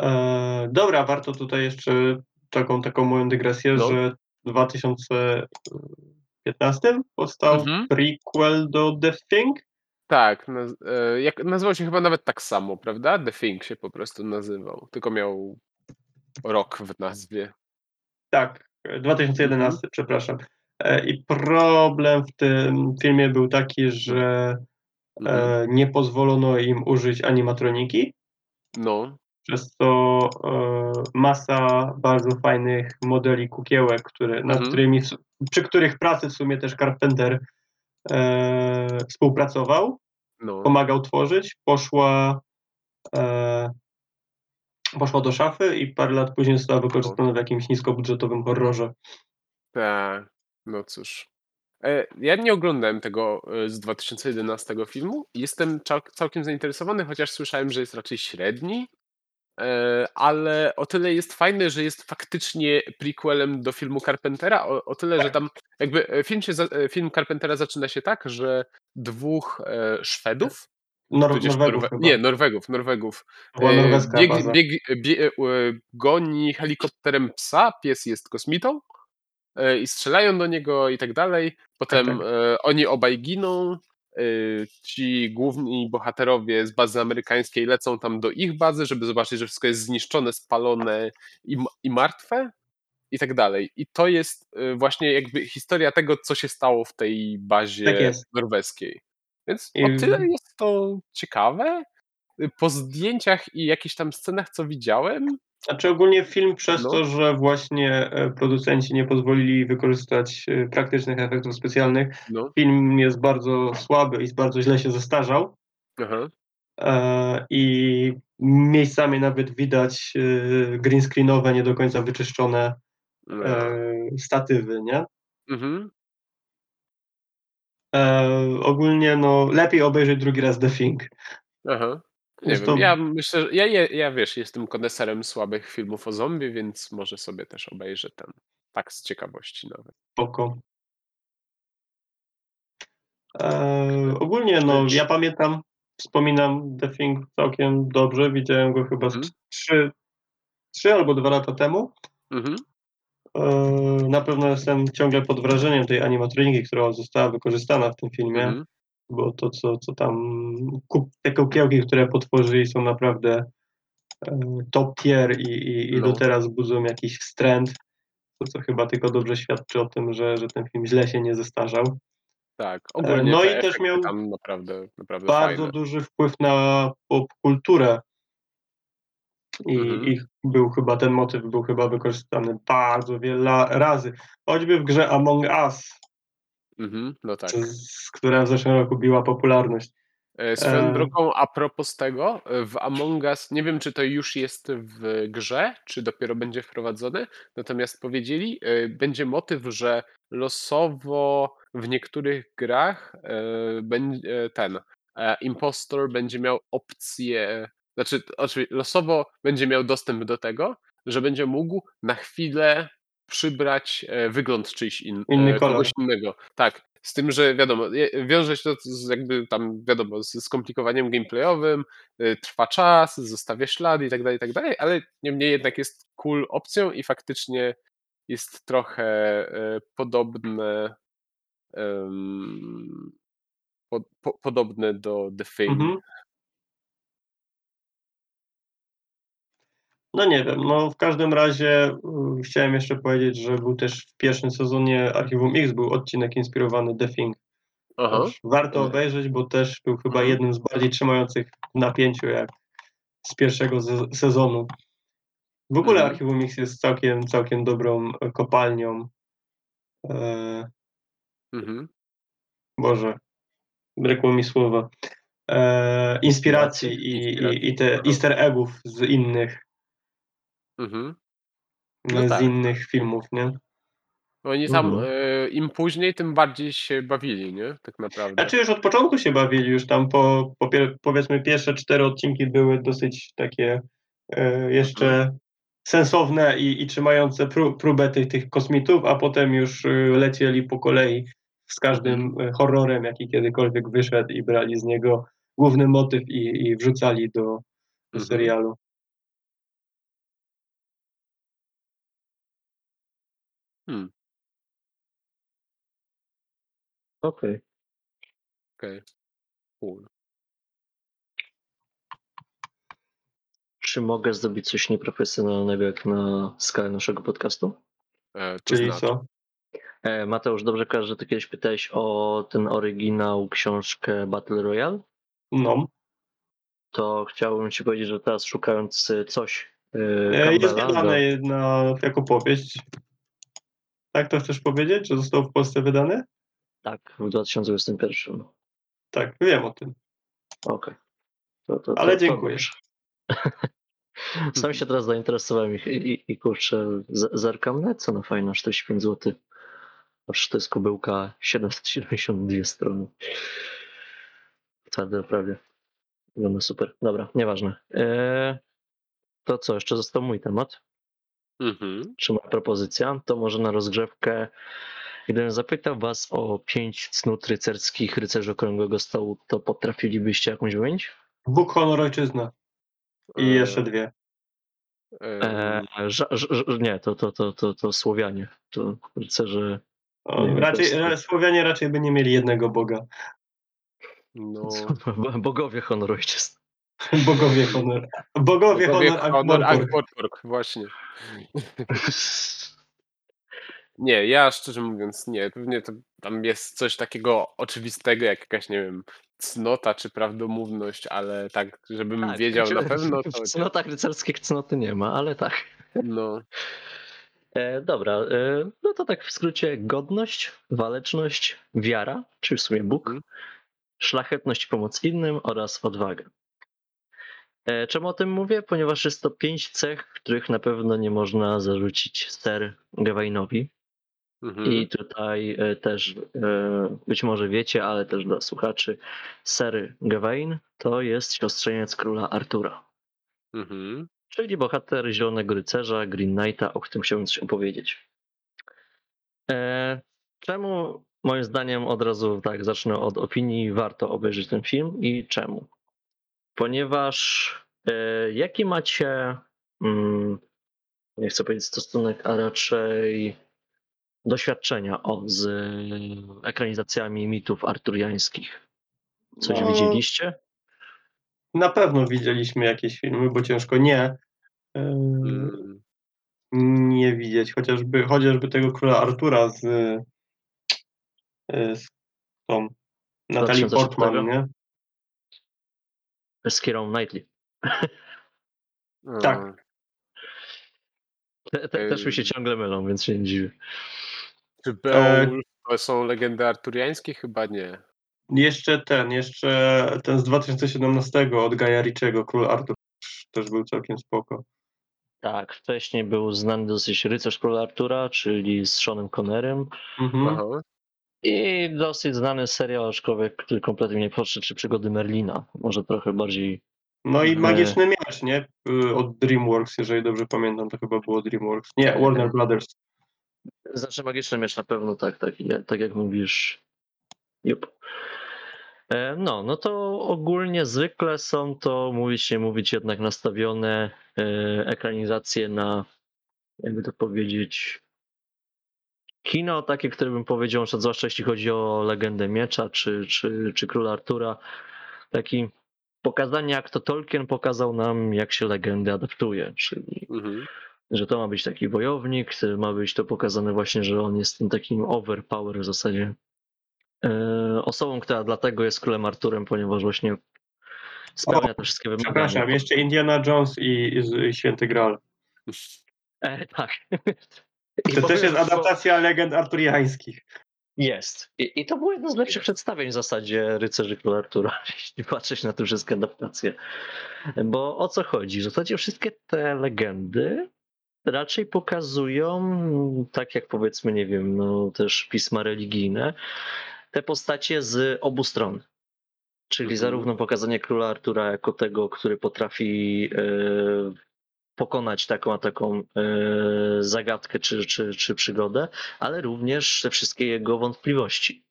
E, dobra, warto tutaj jeszcze taką, taką moją dygresję, No. że w 2015 powstał Mhm. prequel do The Thing. Tak, naz e, jak nazywał się chyba nawet tak samo, prawda? The Thing się po prostu nazywał, tylko miał rok w nazwie. Tak, e, 2011, Mhm. przepraszam. E, I problem w tym filmie był taki, że Mhm. e, nie pozwolono im użyć animatroniki, No, przez co e, masa bardzo fajnych modeli kukiełek, które, nad Mhm. którymi, przy których pracy w sumie też Carpenter e, współpracował, no, pomagał tworzyć, poszła, e, poszła do szafy i parę lat później została wykorzystana w jakimś niskobudżetowym horrorze. tak, no cóż. E, ja nie oglądałem tego e, z 2011 filmu. Jestem cał całkiem zainteresowany, chociaż słyszałem, że jest raczej średni. E, ale o tyle jest fajny, że jest faktycznie prequelem do filmu Carpentera, o, o tyle, że tam jakby film, się film Carpentera zaczyna się tak, że dwóch Szwedów, Nor Norwegów Norwe- nie, Norwegów, Norwegów, była e, norweska bieg, baza. bieg, bie, e, goni helikopterem psa, pies jest kosmitą e, i strzelają do niego i tak dalej. Potem tak. e, oni obaj giną. Ci główni bohaterowie z bazy amerykańskiej lecą tam do ich bazy, żeby zobaczyć, że wszystko jest zniszczone, spalone i, i martwe i tak dalej. I to jest właśnie jakby historia tego, co się stało w tej bazie Tak norweskiej. Więc I- o tyle jest to ciekawe. Y, Po zdjęciach i jakichś tam scenach, co widziałem, Znaczy ogólnie film przez No. to, że właśnie e, producenci nie pozwolili wykorzystać e, praktycznych efektów specjalnych, no, film jest bardzo słaby i bardzo źle się zestarzał. aha, E, I miejscami nawet widać green screenowe, nie do końca wyczyszczone no, statywy, nie? mhm. E, ogólnie no, lepiej obejrzeć drugi raz The Thing. Aha. Nie wiem, to- ja myślę, że ja, ja, ja wiesz, jestem koneserem słabych filmów o zombie, więc może sobie też obejrzę ten. Tak z ciekawości nawet. Spoko. E, ogólnie no, ja pamiętam, wspominam The Thing całkiem dobrze, widziałem go chyba Mhm. trzy, trzy albo dwa lata temu. Mhm. E, na pewno jestem ciągle pod wrażeniem tej animatroniki, która została wykorzystana w tym filmie. Mhm. bo to, co, co tam, kup, te kukiełki, które potworzyli są naprawdę e, top tier i, i, i do No. teraz budzą jakiś wstręt, to co chyba tylko dobrze świadczy o tym, że, że ten film źle się nie zestarzał. Tak, ogólnie no i też miał naprawdę, naprawdę Bardzo fajne. duży wpływ na popkulturę i, Mhm. i był chyba ten motyw był chyba wykorzystany bardzo wiele razy, choćby w grze Among Us, Mhm, no tak. z, która w zeszłym roku biła popularność. E, Swoją E, drogą, a propos tego, e, w Among Us, nie wiem czy to już jest w grze, czy dopiero będzie wprowadzone, natomiast powiedzieli, e, będzie motyw, że losowo w niektórych grach ten impostor będzie miał opcję, znaczy oczywiście losowo będzie miał dostęp do tego, że będzie mógł na chwilę przybrać e, wygląd czyjś in, Inny e, kolor. kogoś innego. Tak, z tym, że wiadomo, wiąże się to z jakby tam, wiadomo, z skomplikowaniem gameplayowym, y, trwa czas, zostawia ślady i tak dalej, i tak dalej, ale niemniej jednak jest cool opcją i faktycznie jest trochę e, podobne em, po, po, podobne do The Thing. mhm. No nie wiem, no w każdym razie y, chciałem jeszcze powiedzieć, że był też w pierwszym sezonie Archiwum X był odcinek inspirowany The Thing. Aha. Warto obejrzeć, bo też był chyba Mhm. jednym z bardziej trzymających w napięciu jak z pierwszego ze- sezonu. W ogóle Mhm. Archiwum X jest całkiem, całkiem dobrą e, kopalnią. E, Mhm. Boże, brakło mi słowa. E, inspiracji i, i, i te easter eggów z innych, Mhm. No z tak. innych filmów, nie? Oni tam, Mhm. e, im później, tym bardziej się bawili, nie? Tak naprawdę. Znaczy już od początku się bawili, już tam po, po pier- powiedzmy pierwsze cztery odcinki były dosyć takie e, jeszcze sensowne i, i trzymające pró- próbę tych, tych kosmitów, a potem już e, lecieli po kolei z każdym e, horrorem, jaki kiedykolwiek wyszedł i brali z niego główny motyw i, i wrzucali do, do Mhm. serialu. Hmm, Okej. okej. Cool. Czy mogę zrobić coś nieprofesjonalnego jak na skalę naszego podcastu? E, to Czyli znaczy, co? E, Mateusz, dobrze kojarzę, że ty kiedyś pytałeś o ten oryginał, książkę Battle Royale? No. To chciałbym ci powiedzieć, że teraz szukając coś e, E, Jest Campbella, wydane na, jako powieść. Tak to chcesz powiedzieć, że został w Polsce wydany? tak, w 2021. Tak, wiem o tym. Okej. To, Ale to, dziękuję. Sam się teraz zainteresowałem i, i, i kurczę, zerkam na co na fajna 45 zł. Aż to jest kubełka 772 strony. Twarde prawie. Wygląda super. Dobra, nieważne. Eee, to co, jeszcze został mój temat, Mhm. czy moja propozycja, to może na rozgrzewkę, gdybym zapytał was o pięć cnót rycerskich rycerzy okrągłego stołu, to potrafilibyście jakąś wymienić? Bóg, honor, ojczyzna. I E, jeszcze dwie. Ża- ża- ża- nie, to, to, to, to, to Słowianie. To rycerze O, wiem, raczej, to jest- Słowianie raczej by nie mieli jednego Boga. no, bogowie honor ojczyzn. Bogowie honor. Bogowie, Bogowie honor, honor Ankh-Morpork. Właśnie. Nie, ja szczerze mówiąc nie. Pewnie to tam jest coś takiego oczywistego, jak jakaś, nie wiem, cnota czy prawdomówność, ale tak, żebym Tak, wiedział na pewno, W to nie. cnotach rycerskich cnoty nie ma, ale tak. No, E, dobra, e, no to tak w skrócie godność, waleczność, wiara, czyli w sumie Bóg, Mhm. szlachetność i pomoc innym oraz odwaga. E, czemu o tym mówię? Ponieważ jest to pięć cech, których na pewno nie można zarzucić Ser Gawainowi. mhm. I tutaj e, też e, być może wiecie, ale też dla słuchaczy, Ser Gawain to jest siostrzeniec króla Artura. Mhm. czyli bohater Zielonego Rycerza, Green Knighta, o którym chciałbym coś opowiedzieć. Czemu, moim zdaniem, od razu tak zacznę od opinii, warto obejrzeć ten film i czemu? Ponieważ e, jaki macie, mm, nie chcę powiedzieć stosunek, a raczej doświadczenia o, z ekranizacjami mitów arturiańskich? Coś No, widzieliście? Na pewno widzieliśmy jakieś filmy, bo ciężko nie, Mm, nie widzieć. Chociażby, chociażby tego króla Artura z, yy, z tą Natalie 2006? Portman, nie? Z Kierą Knightley. Tak. Te, te, też mi się ciągle mylą, więc się nie dziwię. Czy Beowulf to są legendy arturiańskie? Chyba nie. Jeszcze ten, jeszcze ten z 2017 od Gaja Richiego, Król Artur też był całkiem spoko. Tak, wcześniej był znany dosyć rycerz króla Artura, czyli z Seanem Connerem. Mhm. I dosyć znany serial, aczkolwiek który kompletnie nie podszedł, czy przygody Merlina. Może trochę bardziej. No i E. Magiczny Miecz, nie? Y, Od DreamWorks, jeżeli dobrze pamiętam, to chyba było DreamWorks. Nie, Warner Brothers. Znaczy magiczny miecz na pewno tak, tak, tak jak mówisz. Jup. E, No, no to ogólnie zwykle są to, mówić nie mówić, jednak nastawione e, ekranizacje na, jakby to powiedzieć, kino takie, które bym powiedział, zwłaszcza jeśli chodzi o legendę miecza czy, czy, czy króla Artura, taki pokazanie, jak to Tolkien pokazał nam, jak się legendy adaptuje, czyli Mhm. że to ma być taki wojownik, ma być to pokazane właśnie, że on jest tym takim overpower w zasadzie e, osobą, która dlatego jest królem Arturem, ponieważ właśnie spełnia te wszystkie wymagania. Przepraszam, jeszcze Indiana Jones i, i, i Święty Graal. E, tak. I To też jest adaptacja legend arturiańskich. Jest. I, I to było jedno z lepszych przedstawień w zasadzie Rycerzy Króla Artura, jeśli patrzeć na te wszystkie adaptacje. Bo o co chodzi? W zasadzie wszystkie te legendy raczej pokazują, tak jak powiedzmy, nie wiem, no też pisma religijne, te postacie z obu stron. Czyli Mhm. zarówno pokazanie króla Artura jako tego, który potrafi e, pokonać taką a taką e, zagadkę czy, czy, czy przygodę, ale również te wszystkie jego wątpliwości.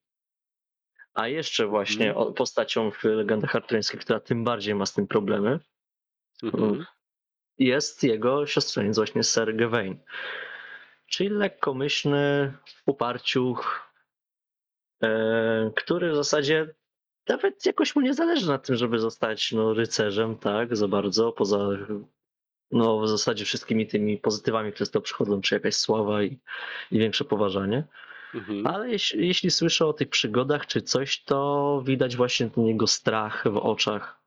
A jeszcze właśnie Mhm. o- postacią w legendach arturiańskich, która tym bardziej ma z tym problemy, Mhm. jest jego siostrzeniec właśnie Sir Gawain. Czyli lekkomyślny uparciuch, e, który w zasadzie nawet jakoś mu nie zależy na tym, żeby zostać no, rycerzem, tak, za bardzo, poza no, w zasadzie wszystkimi tymi pozytywami, które z to przychodzą, czy jakaś sława i, i większe poważanie. Mhm. Ale jeśli, jeśli słyszę o tych przygodach czy coś, to widać właśnie ten jego strach w oczach,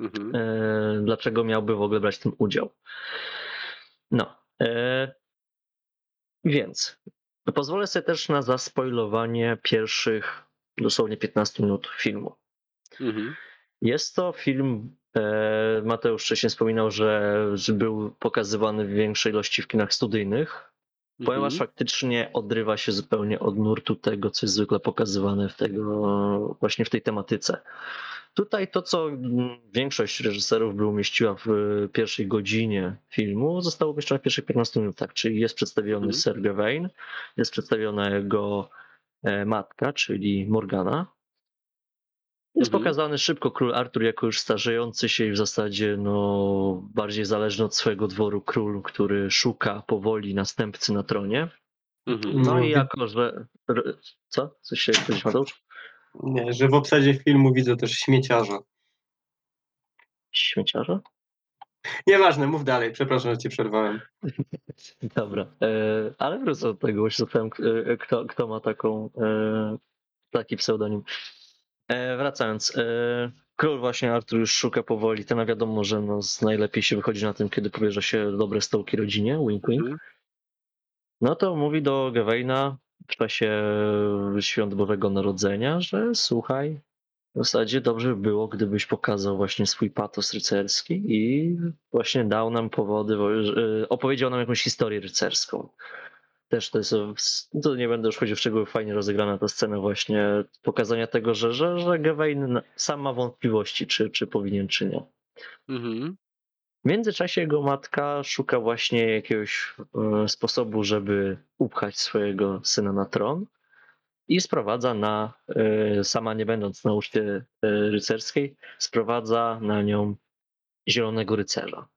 Mhm. e, dlaczego miałby w ogóle brać w tym udział. No. E, więc pozwolę sobie też na zaspoilowanie pierwszych dosłownie 15 minut filmu. Mhm. Jest to film, Mateusz wcześniej wspominał, że, że był pokazywany w większej ilości w kinach studyjnych, ponieważ Mhm. faktycznie odrywa się zupełnie od nurtu tego, co jest zwykle pokazywane w tego, właśnie w tej tematyce. Tutaj to, co większość reżyserów by umieściła w e, pierwszej godzinie filmu, zostało umieszczone w pierwszych 15 minutach, czyli jest przedstawiony Mhm. Sir Gawain, jest przedstawiona jego e, matka, czyli Morgana. Jest Mhm. pokazany szybko król Artur jako już starzejący się i w zasadzie no, bardziej zależny od swojego dworu król, który szuka powoli następcy na tronie. Mhm. No i wi- jako, że... Co? Coś się powiedzieć, Mateusz? Nie, że w obsadzie filmu widzę też śmieciarza. Śmieciarza? Nieważne, mów dalej, przepraszam, że cię przerwałem. Dobra, e, ale wrócę do tego, bo się zapytałem, e, kto, kto ma taką, e, taki pseudonim. E, wracając, e, król właśnie Artur już szuka powoli, to na wiadomo, że no, z- najlepiej się wychodzi na tym, kiedy powierza się dobre stołki rodzinie, wink wink. Mhm. No to mówi do Gawaina w czasie świąt Bożego Narodzenia, że słuchaj, w zasadzie dobrze by było, gdybyś pokazał właśnie swój patos rycerski i właśnie dał nam powody, opowiedział nam jakąś historię rycerską. Też to jest, to nie będę już wchodził w szczegóły, fajnie rozegrana ta scena właśnie pokazania tego, że, że, że Gawain sam ma wątpliwości, czy, czy powinien, czy nie. Mhm. W międzyczasie jego matka szuka właśnie jakiegoś e, sposobu, żeby upchać swojego syna na tron i sprowadza na, e, sama nie będąc na uczcie e, rycerskiej, sprowadza na nią Zielonego Rycerza.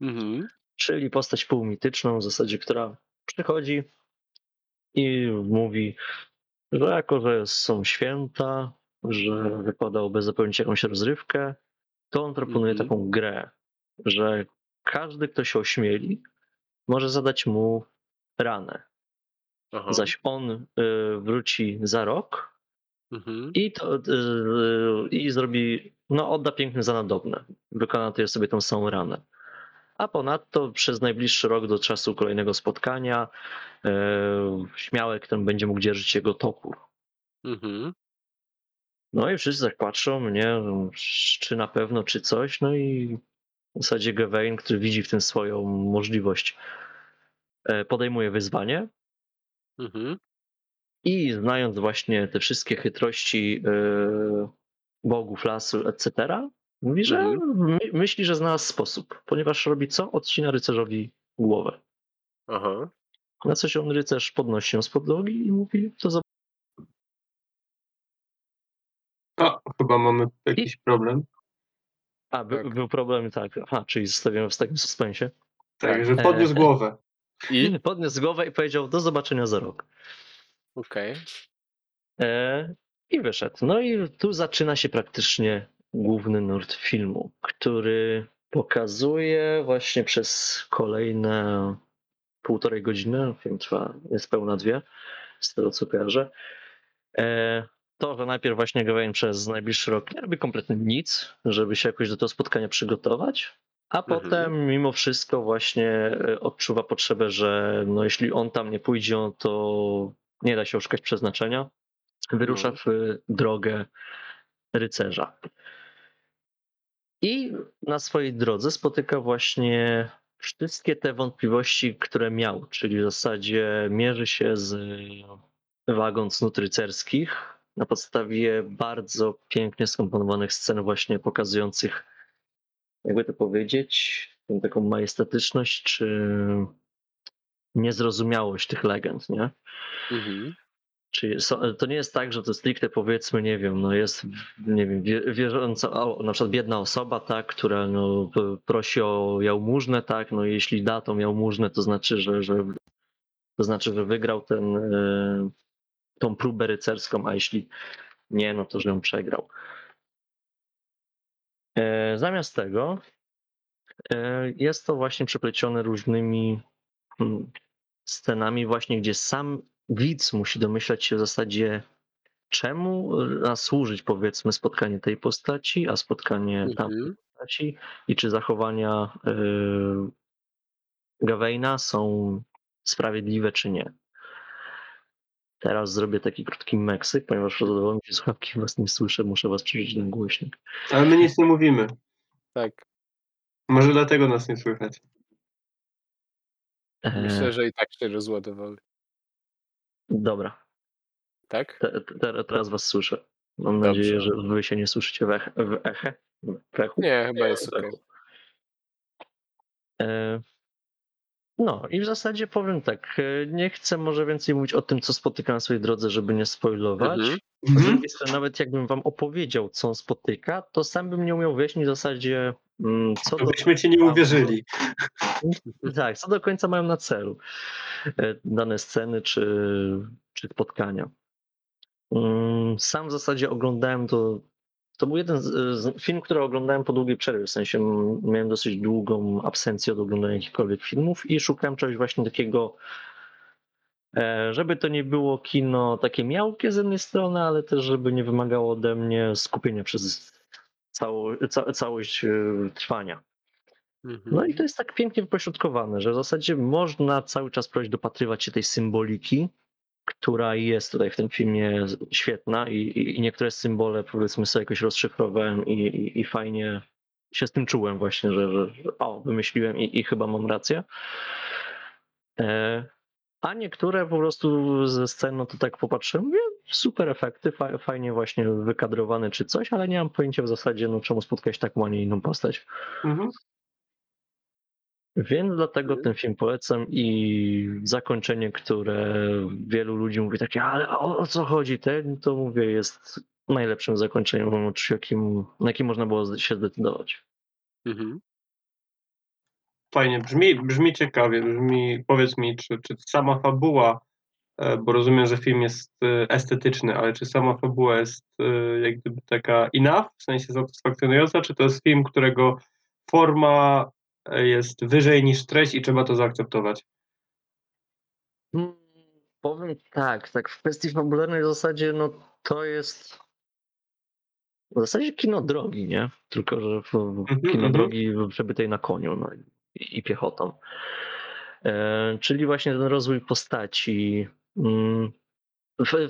Mhm. Czyli postać półmityczną w zasadzie, która przychodzi i mówi, że jako, że są święta, że wypadałoby zapewnić jakąś rozrywkę, to on proponuje Mhm. taką grę, że każdy, kto się ośmieli, może zadać mu ranę. Aha. Zaś on y, wróci za rok Mhm. i, to, y, i zrobi, no odda piękny za nadobne. Wykona sobie tą samą ranę. A ponadto przez najbliższy rok do czasu kolejnego spotkania y, śmiałek ten będzie mógł dzierżyć jego topór. Mhm. No i wszyscy tak patrzą, nie, czy na pewno, czy coś, no i w zasadzie Gawain, który widzi w tym swoją możliwość, e, podejmuje wyzwanie Mhm. i znając właśnie te wszystkie chytrości e, bogów lasu, etc., mówi, że Mhm. my, myśli, że znalazł sposób, ponieważ robi co? Odcina rycerzowi głowę. Aha. Na co się on rycerz podnosi ją z podłogi i mówi, to za... O, chyba mamy jakiś problem. A, by, Tak. był problem, tak, aha, czyli zostawiamy w takim suspensie. Tak, Tak. że podniósł E, głowę. I? Podniósł głowę i powiedział, do zobaczenia za rok. Okej. E, I wyszedł. No i tu zaczyna się praktycznie główny nurt filmu, który pokazuje właśnie przez kolejne półtorej godziny, film trwa niespełna dwie, z tego co kojarzę, e, to, że najpierw właśnie Gawain przez najbliższy rok nie robi kompletnie nic, żeby się jakoś do tego spotkania przygotować, a Mhm. potem mimo wszystko właśnie e, odczuwa potrzebę, że no jeśli on tam nie pójdzie, no to nie da się oszukać przeznaczenia, wyrusza No. w drogę rycerza. I na swojej drodze spotyka właśnie wszystkie te wątpliwości, które miał, czyli w zasadzie mierzy się z wagą cnót rycerskich na podstawie bardzo pięknie skomponowanych scen właśnie pokazujących, jakby to powiedzieć, tą taką majestatyczność czy niezrozumiałość tych legend, nie? Mhm. Czyli to nie jest tak, że to stricte powiedzmy, nie wiem, no jest, nie wiem, wie- wierząca, na przykład biedna osoba, tak, która no, prosi o jałmużnę, tak, no jeśli da tą jałmużnę, to znaczy, że, że to znaczy, że wygrał ten, e, tą próbę rycerską, a jeśli nie, no to, że ją przegrał. E, Zamiast tego e, jest to właśnie przeplecione różnymi mm, scenami właśnie, gdzie sam widz musi domyślać się w zasadzie, czemu ma służyć powiedzmy spotkanie tej postaci, a spotkanie tamtej Mhm. postaci i czy zachowania yy, Gawaina są sprawiedliwe, czy nie. Teraz zrobię taki krótki Meksyk, ponieważ podobało mi się słuchawki, was nie słyszę, muszę was przyjrzeć na głośnik. Ale my nic nie mówimy. Tak. Może dlatego nas nie słychać. E, Myślę, że i tak się rozładowały. Dobra, Tak? te, te, teraz was słyszę. Mam Dobrze. nadzieję, że wy się nie słyszycie w, ech, w echę. W echu. Nie, chyba jest echu. E, No i w zasadzie powiem tak, e, nie chcę może więcej mówić o tym, co spotyka na swojej drodze, żeby nie spoilować. Mhm. Mhm. nawet jakbym wam opowiedział, co on spotyka, to sam bym nie umiał wyjaśnić w zasadzie, co do, Byśmy ci nie uwierzyli. tak, co do końca mają na celu e, dane sceny czy, czy spotkania. Mm, Sam w zasadzie oglądałem to. To był jeden z, film, który oglądałem po długiej przerwie. W sensie miałem dosyć długą absencję od oglądania jakichkolwiek filmów i szukałem czegoś właśnie takiego, e, żeby to nie było kino takie miałkie z jednej strony, ale też żeby nie wymagało ode mnie skupienia przez cało, ca, całość e, trwania. Mhm. No i to jest tak pięknie wypośrodkowane, że w zasadzie można cały czas próbować dopatrywać się tej symboliki, która jest tutaj w tym filmie świetna i, i, i niektóre symbole powiedzmy sobie jakoś rozszyfrowałem i, i, i fajnie się z tym czułem właśnie, że, że, że o, wymyśliłem i, i chyba mam rację. E, a niektóre po prostu ze scen, no to tak popatrzyłem, mówię, super efekty, fa, fajnie właśnie wykadrowane czy coś, ale nie mam pojęcia w zasadzie, no czemu spotkać taką, a nie inną postać. Mhm. Więc dlatego Mhm. ten film polecam i zakończenie, które wielu ludzi mówi takie, ale o, o co chodzi? Ten to mówię jest najlepszym zakończeniem, jakim, na jakim można było się zdecydować. Mhm. Fajnie, brzmi, brzmi ciekawie, brzmi, powiedz mi, czy, czy sama fabuła bo rozumiem, że film jest e, estetyczny, ale czy sama fabuła jest e, jak gdyby taka enough, w sensie satysfakcjonująca, czy to jest film, którego forma e, jest wyżej niż treść i trzeba to zaakceptować? Mm, Powiem tak, tak w kwestii fabularnej w zasadzie, no to jest w zasadzie kino drogi, nie? Tylko, że w, w kino mhm. drogi przebytej na koniu no, i, i piechotą. E, czyli właśnie ten rozwój postaci. Mm,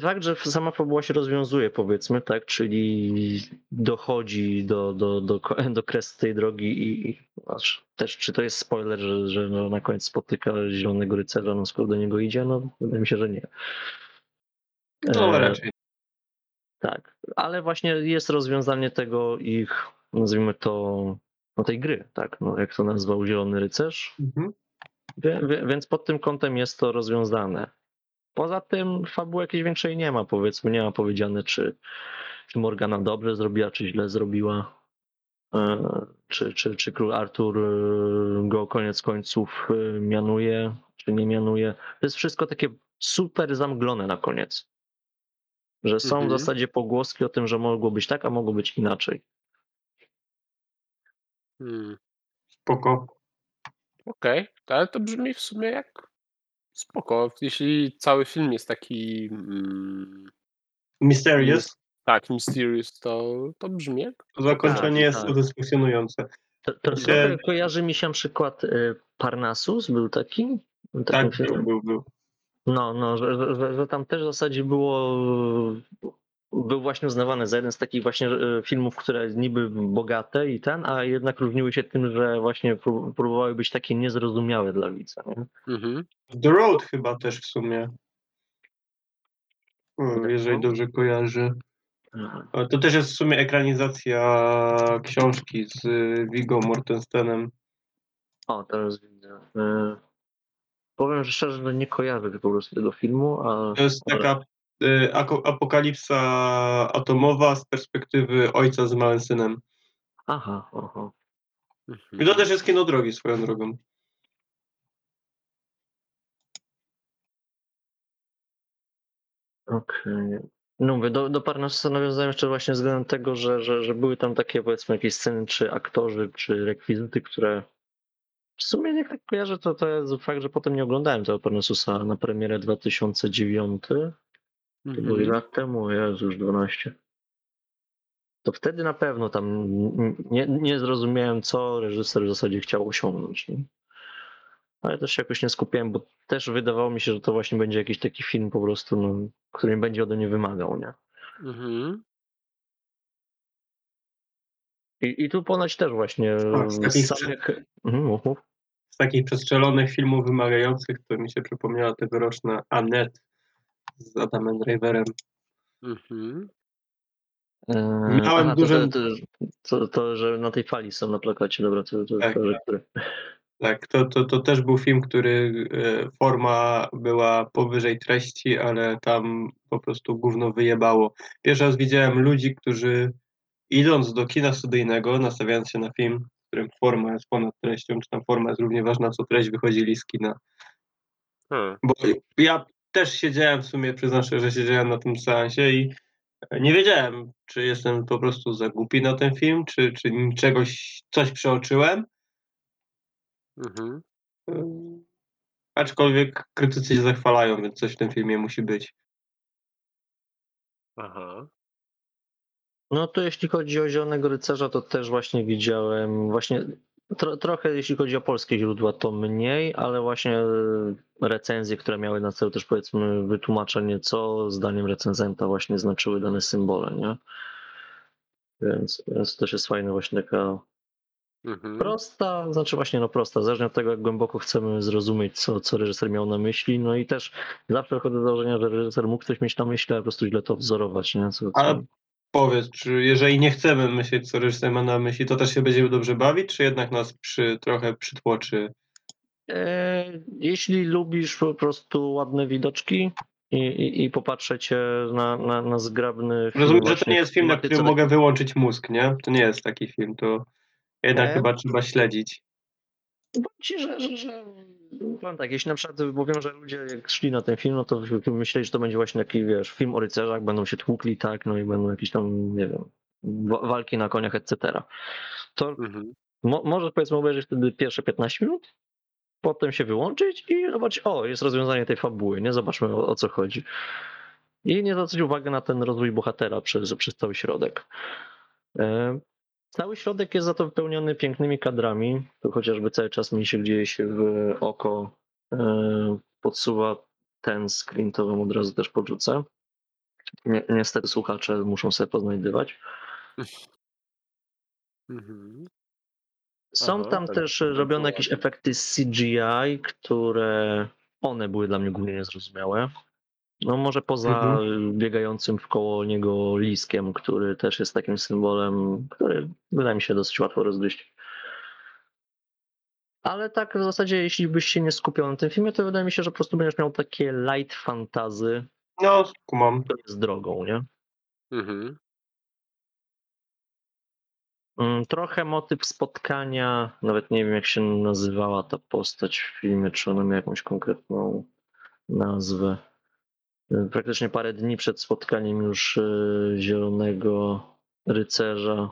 Fakt, że sama fabuła się rozwiązuje, powiedzmy, tak, czyli dochodzi do, do, do, do kresu tej drogi i i aż też, czy to jest spoiler, że, że no na koniec spotyka Zielonego Rycerza, no skoro do niego idzie, no wydaje mi się, że nie. No E, raczej. tak, ale właśnie jest rozwiązanie tego ich, nazwijmy to, no tej gry, tak, no jak to nazwał Zielony Rycerz, Mhm. wie, wie, więc pod tym kątem jest to rozwiązane. Poza tym fabuły jakiejś większej nie ma, powiedzmy, nie ma powiedziane, czy, czy Morgana dobrze zrobiła, czy źle zrobiła, e, czy, czy, czy król Artur e, go koniec końców e, mianuje, czy nie mianuje. To jest wszystko takie super zamglone na koniec. Że są Mhm. w zasadzie pogłoski o tym, że mogło być tak, a mogło być inaczej. Hmm. Spoko. Okej, ale to brzmi w sumie jak spoko. Jeśli cały film jest taki mm, Mysterious. tak, mysterious, to, to brzmi jak To zakończenie Tak, jest tak. satysfakcjonujące. To, to kojarzy mi się na przykład y, Parnasus, był taki? Tak, był, był, był. No, no, że- że, że tam też w zasadzie było. Był właśnie uznawany za jeden z takich właśnie e, filmów, które niby bogate i ten, a jednak różniły się tym, że właśnie pró- próbowały być takie niezrozumiałe dla widza. Nie? Mhm. The Road chyba też w sumie. The jeżeli Road? dobrze kojarzy. E, To też jest w sumie ekranizacja książki z y, Viggo Mortensenem. O, teraz widzę. E, Powiem że szczerze, że nie kojarzę po prostu tego filmu, a. To jest taka apokalipsa atomowa z perspektywy ojca z małym synem. Aha, aha. I to też jest kino drogi swoją drogą. Okej. No mówię, do, do Parnasusa nawiązałem jeszcze właśnie względem tego, że, że, że były tam takie powiedzmy jakieś sceny, czy aktorzy, czy rekwizyty, które w sumie jak tak kojarzę, to, to jest fakt, że potem nie oglądałem tego Parnasusa na premierę 2009. To było ile Mhm. lat temu? Jezu, już 12. To wtedy na pewno tam nie, nie zrozumiałem, co reżyser w zasadzie chciał osiągnąć. Nie? Ale też się jakoś nie skupiałem, bo też wydawało mi się, że to właśnie będzie jakiś taki film po prostu, no, który nie będzie ode mnie wymagał, nie? Mhm. I, i tu ponoć też właśnie A, z z takich samych... Mhm, mów, mów. Z takich przestrzelonych filmów wymagających, to mi się przypomniała tegoroczna Annette z Adamem Driverem. Mhm. Eee, Miałem aha, duży- to, to, to, to, że na tej fali są na plakacie, dobra, to, to, Tak, to, że tak. który... Tak, to, to, to też był film, który e, forma była powyżej treści, ale tam po prostu gówno wyjebało. Pierwszy raz widziałem ludzi, którzy idąc do kina studyjnego, nastawiając się na film, w którym forma jest ponad treścią, czy tam forma jest równie ważna co treść, wychodzili z kina. Hmm. Bo ja też siedziałem w sumie, przyznam szczerze, że siedziałem na tym seansie i nie wiedziałem, czy jestem po prostu za głupi na ten film, czy, czy czegoś, coś przeoczyłem. Mhm. Aczkolwiek krytycy się zachwalają, więc coś w tym filmie musi być. Aha. No to jeśli chodzi o Zielonego Rycerza, to też właśnie widziałem, właśnie tro, trochę jeśli chodzi o polskie źródła, to mniej, ale właśnie e, recenzje, które miały na celu też powiedzmy wytłumaczenie, co zdaniem recenzenta właśnie znaczyły dane symbole, nie? Więc, więc też jest fajna właśnie taka Mhm. prosta, znaczy właśnie no prosta, zależnie od tego, jak głęboko chcemy zrozumieć, co, co reżyser miał na myśli, no i też zawsze chodzę do założenia, że reżyser mógł coś mieć na myśli, a po prostu źle to wzorować, nie? Co, co... Ale powiedz, czy jeżeli nie chcemy myśleć, co reżyser ma na myśli, to też się będziemy dobrze bawić, czy jednak nas przy, trochę przytłoczy? E, Jeśli lubisz po prostu ładne widoczki i, i, i popatrzeć na, na, na zgrabny film. Rozumiem, że to nie jest film, na którym mogę wyłączyć mózg, nie? To nie jest taki film, to jednak Nie. chyba trzeba śledzić. Powiem ci, że, że, że powiem tak, jeśli na przykład mówią, że ludzie jak szli na ten film, no to myśleli, że to będzie właśnie taki, wiesz, film o rycerzach, będą się tłukli, tak, no i będą jakieś tam, nie wiem, wa- walki na koniach, etc. To Mhm. mo- może powiedzmy obejrzeć wtedy pierwsze 15 minut, potem się wyłączyć i zobaczyć, o, jest rozwiązanie tej fabuły, nie? Zobaczmy o, o co chodzi. I nie zwracać uwagi na ten rozwój bohatera przez, przez cały środek. Cały środek jest za to wypełniony pięknymi kadrami. Tu chociażby cały czas mi się gdzieś w oko e, podsuwa ten screen, to wam od razu też podrzucę. Ni- Niestety słuchacze muszą sobie poznajdywać. Mhm. Są Aha, tam tak, też bardzo robione jakieś efekty CGI, które one były dla mnie głównie niezrozumiałe. No może poza Mhm. biegającym w koło niego liskiem, który też jest takim symbolem, który wydaje mi się dosyć łatwo rozgryźć. Ale tak w zasadzie, jeśli byś się nie skupiał na tym filmie, to wydaje mi się, że po prostu będziesz miał takie light fantazy, No, kumam. jest drogą, nie? Mhm. Mm, Trochę motyw spotkania, nawet nie wiem jak się nazywała ta postać w filmie, czy ona miała jakąś konkretną nazwę. Praktycznie parę dni przed spotkaniem już y, Zielonego Rycerza.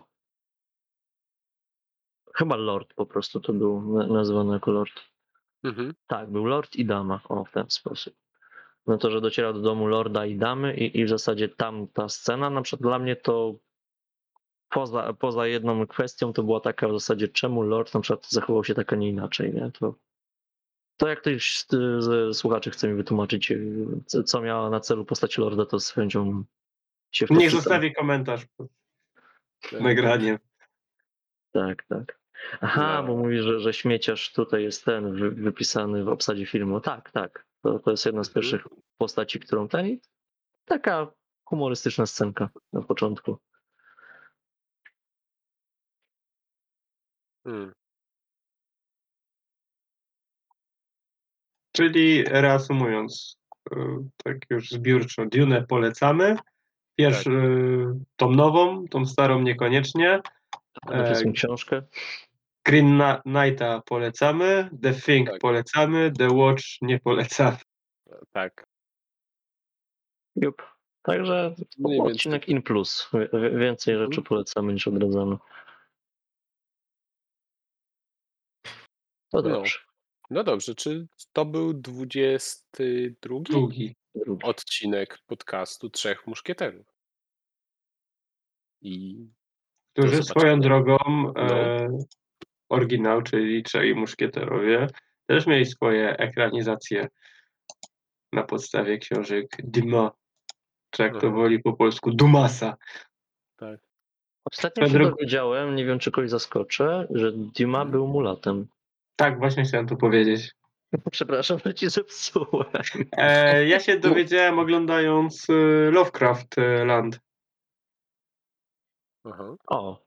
Chyba Lord po prostu to był na- nazwany jako Lord. Mhm. Tak, był Lord i Dama, o w ten sposób. No to, że dociera do domu Lorda i Damy i, i w zasadzie tam ta scena, na przykład dla mnie to poza, poza jedną kwestią to była taka w zasadzie, czemu Lord na przykład zachował się tak, a nie inaczej, nie? To, to jak ktoś z, z słuchaczy chce mi wytłumaczyć, y, co- miała na celu postać Lorda, to z chęcią się w Niech wpisam. zostawi komentarz pod Tak. nagraniem. Tak, tak. Aha, No. bo mówi, że, że śmieciarz tutaj jest ten wy, wypisany w obsadzie filmu. Tak, tak. To, to jest jedna z Mhm. pierwszych postaci, którą ten. Taka humorystyczna scenka na początku. Mm. Czyli reasumując, y, tak już zbiórczo, Dune polecamy. Pierwszy, y, tą nową, tą starą niekoniecznie. Przede E, wszystkim książkę. Green Knighta polecamy, The Thing Tak. polecamy, The Watch nie polecamy. Tak. Jup. Także Mniej więcej. odcinek in plus. Więcej Mhm. rzeczy polecamy niż odradzamy. To No. dobrze. No dobrze, czy to był 22 Drugi. Drugi. odcinek podcastu Trzech Muszkieterów? I Którzy swoją drogą No. e, oryginał, czyli Trzej Muszkieterowie, też mieli swoje ekranizacje na podstawie książek Dima, czy jak to woli po polsku, Dumasa. tak. Ostatnio się Pedro- dowiedziałem, nie wiem czy kogoś zaskoczę, że Dima Mhm. był mulatem. Tak, właśnie chciałem to powiedzieć. Przepraszam, że ci zepsułem. E, ja się dowiedziałem oglądając e, Lovecraft e, Land. Aha. O.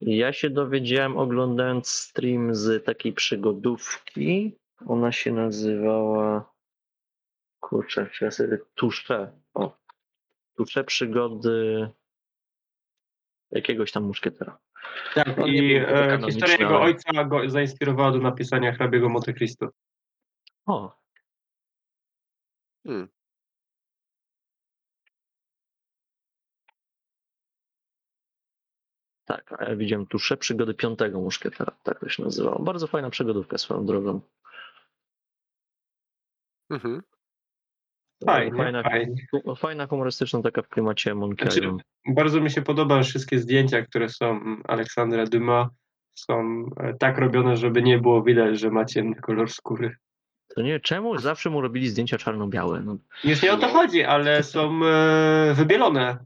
Ja się dowiedziałem oglądając stream z takiej przygodówki. Ona się nazywała. Kurczę, ja sobie tusze. O. Tusze przygody jakiegoś tam muszkietera. Tak, On nie i e, historia jego ojca go zainspirowała do napisania hrabiego Monte Cristo. O, Hmm. tak, a ja widziałem tusze przygody piątego muszkietera. Tak to się nazywało. Bardzo fajna przygodówka swoją drogą. Mhm. Fajnie, fajna, fajnie. fajna, humorystyczna taka w klimacie Monkey Znaczy. Bardzo mi się podoba, wszystkie zdjęcia, które są mm, Aleksandra Dyma, są e, tak robione, żeby nie było widać, że ma ciemny kolor skóry. To nie, czemu zawsze mu robili zdjęcia czarno-białe? No, Już nie o to No. chodzi, ale są e, wybielone.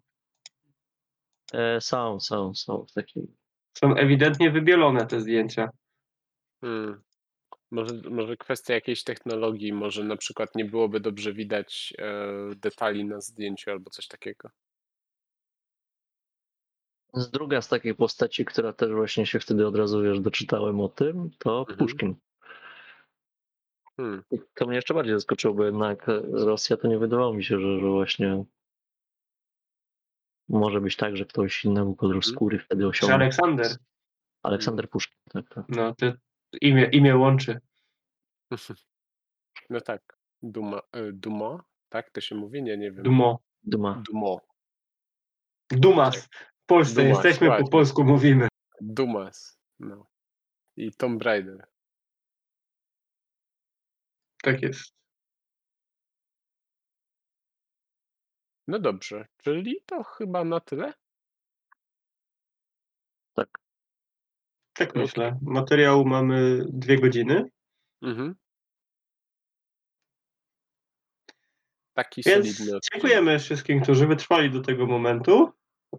e, są, są, są w takiej Są ewidentnie wybielone te zdjęcia. Hmm. Może, może kwestia jakiejś technologii, może na przykład nie byłoby dobrze widać e, detali na zdjęciu albo coś takiego. Z druga z takich postaci, która też właśnie się wtedy od razu wiesz, doczytałem o tym, to Mhm. Puszkin. Hmm. To mnie jeszcze bardziej zaskoczyło, bo jednak Rosja to nie wydawało mi się, że, że właśnie może być tak, że ktoś koloru Mhm. skóry wtedy Czy osiągnie. Aleksander? Aleksander Puszkin, tak, tak. No, ty, Imię, imię łączy. No tak. Duma, y, Dumo? Tak to się mówi? Nie, nie wiem. Dumo. Duma. Dumo. Dumas. W Polsce Dumas, jesteśmy, po właśnie. polsku mówimy. Dumas. No. I Tomb Raider. Tak jest. No dobrze, czyli to chyba na tyle? Tak. Tak myślę. Materiału mamy dwie godziny, Mhm. Taki więc solidny dziękujemy wszystkim, którzy wytrwali do tego momentu.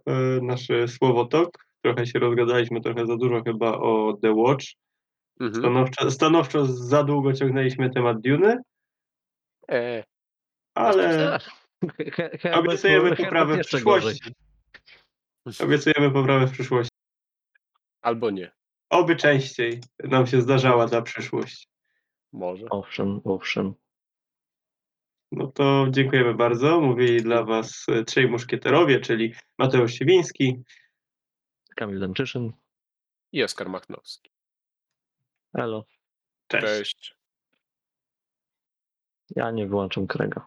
E, Nasze słowotok. Trochę się rozgadaliśmy, trochę za dużo chyba o The Watch. Mhm. Stanowczo, stanowczo za długo ciągnęliśmy temat Duny, E, ale He- He- Herbert- obiecujemy Herbert poprawę w jeszcze gorzej. przyszłości. Obiecujemy poprawę w przyszłości. albo nie. Oby częściej nam się zdarzała ta przyszłość. Może. Owszem, owszem. No to dziękujemy bardzo. Mówili dla Was e, trzej muszkieterowie, czyli Mateusz Siwiński. Kamil Lemczyszyn. I Oskar Machnowski. Elo. Cześć. Cześć. Ja nie wyłączam Krega.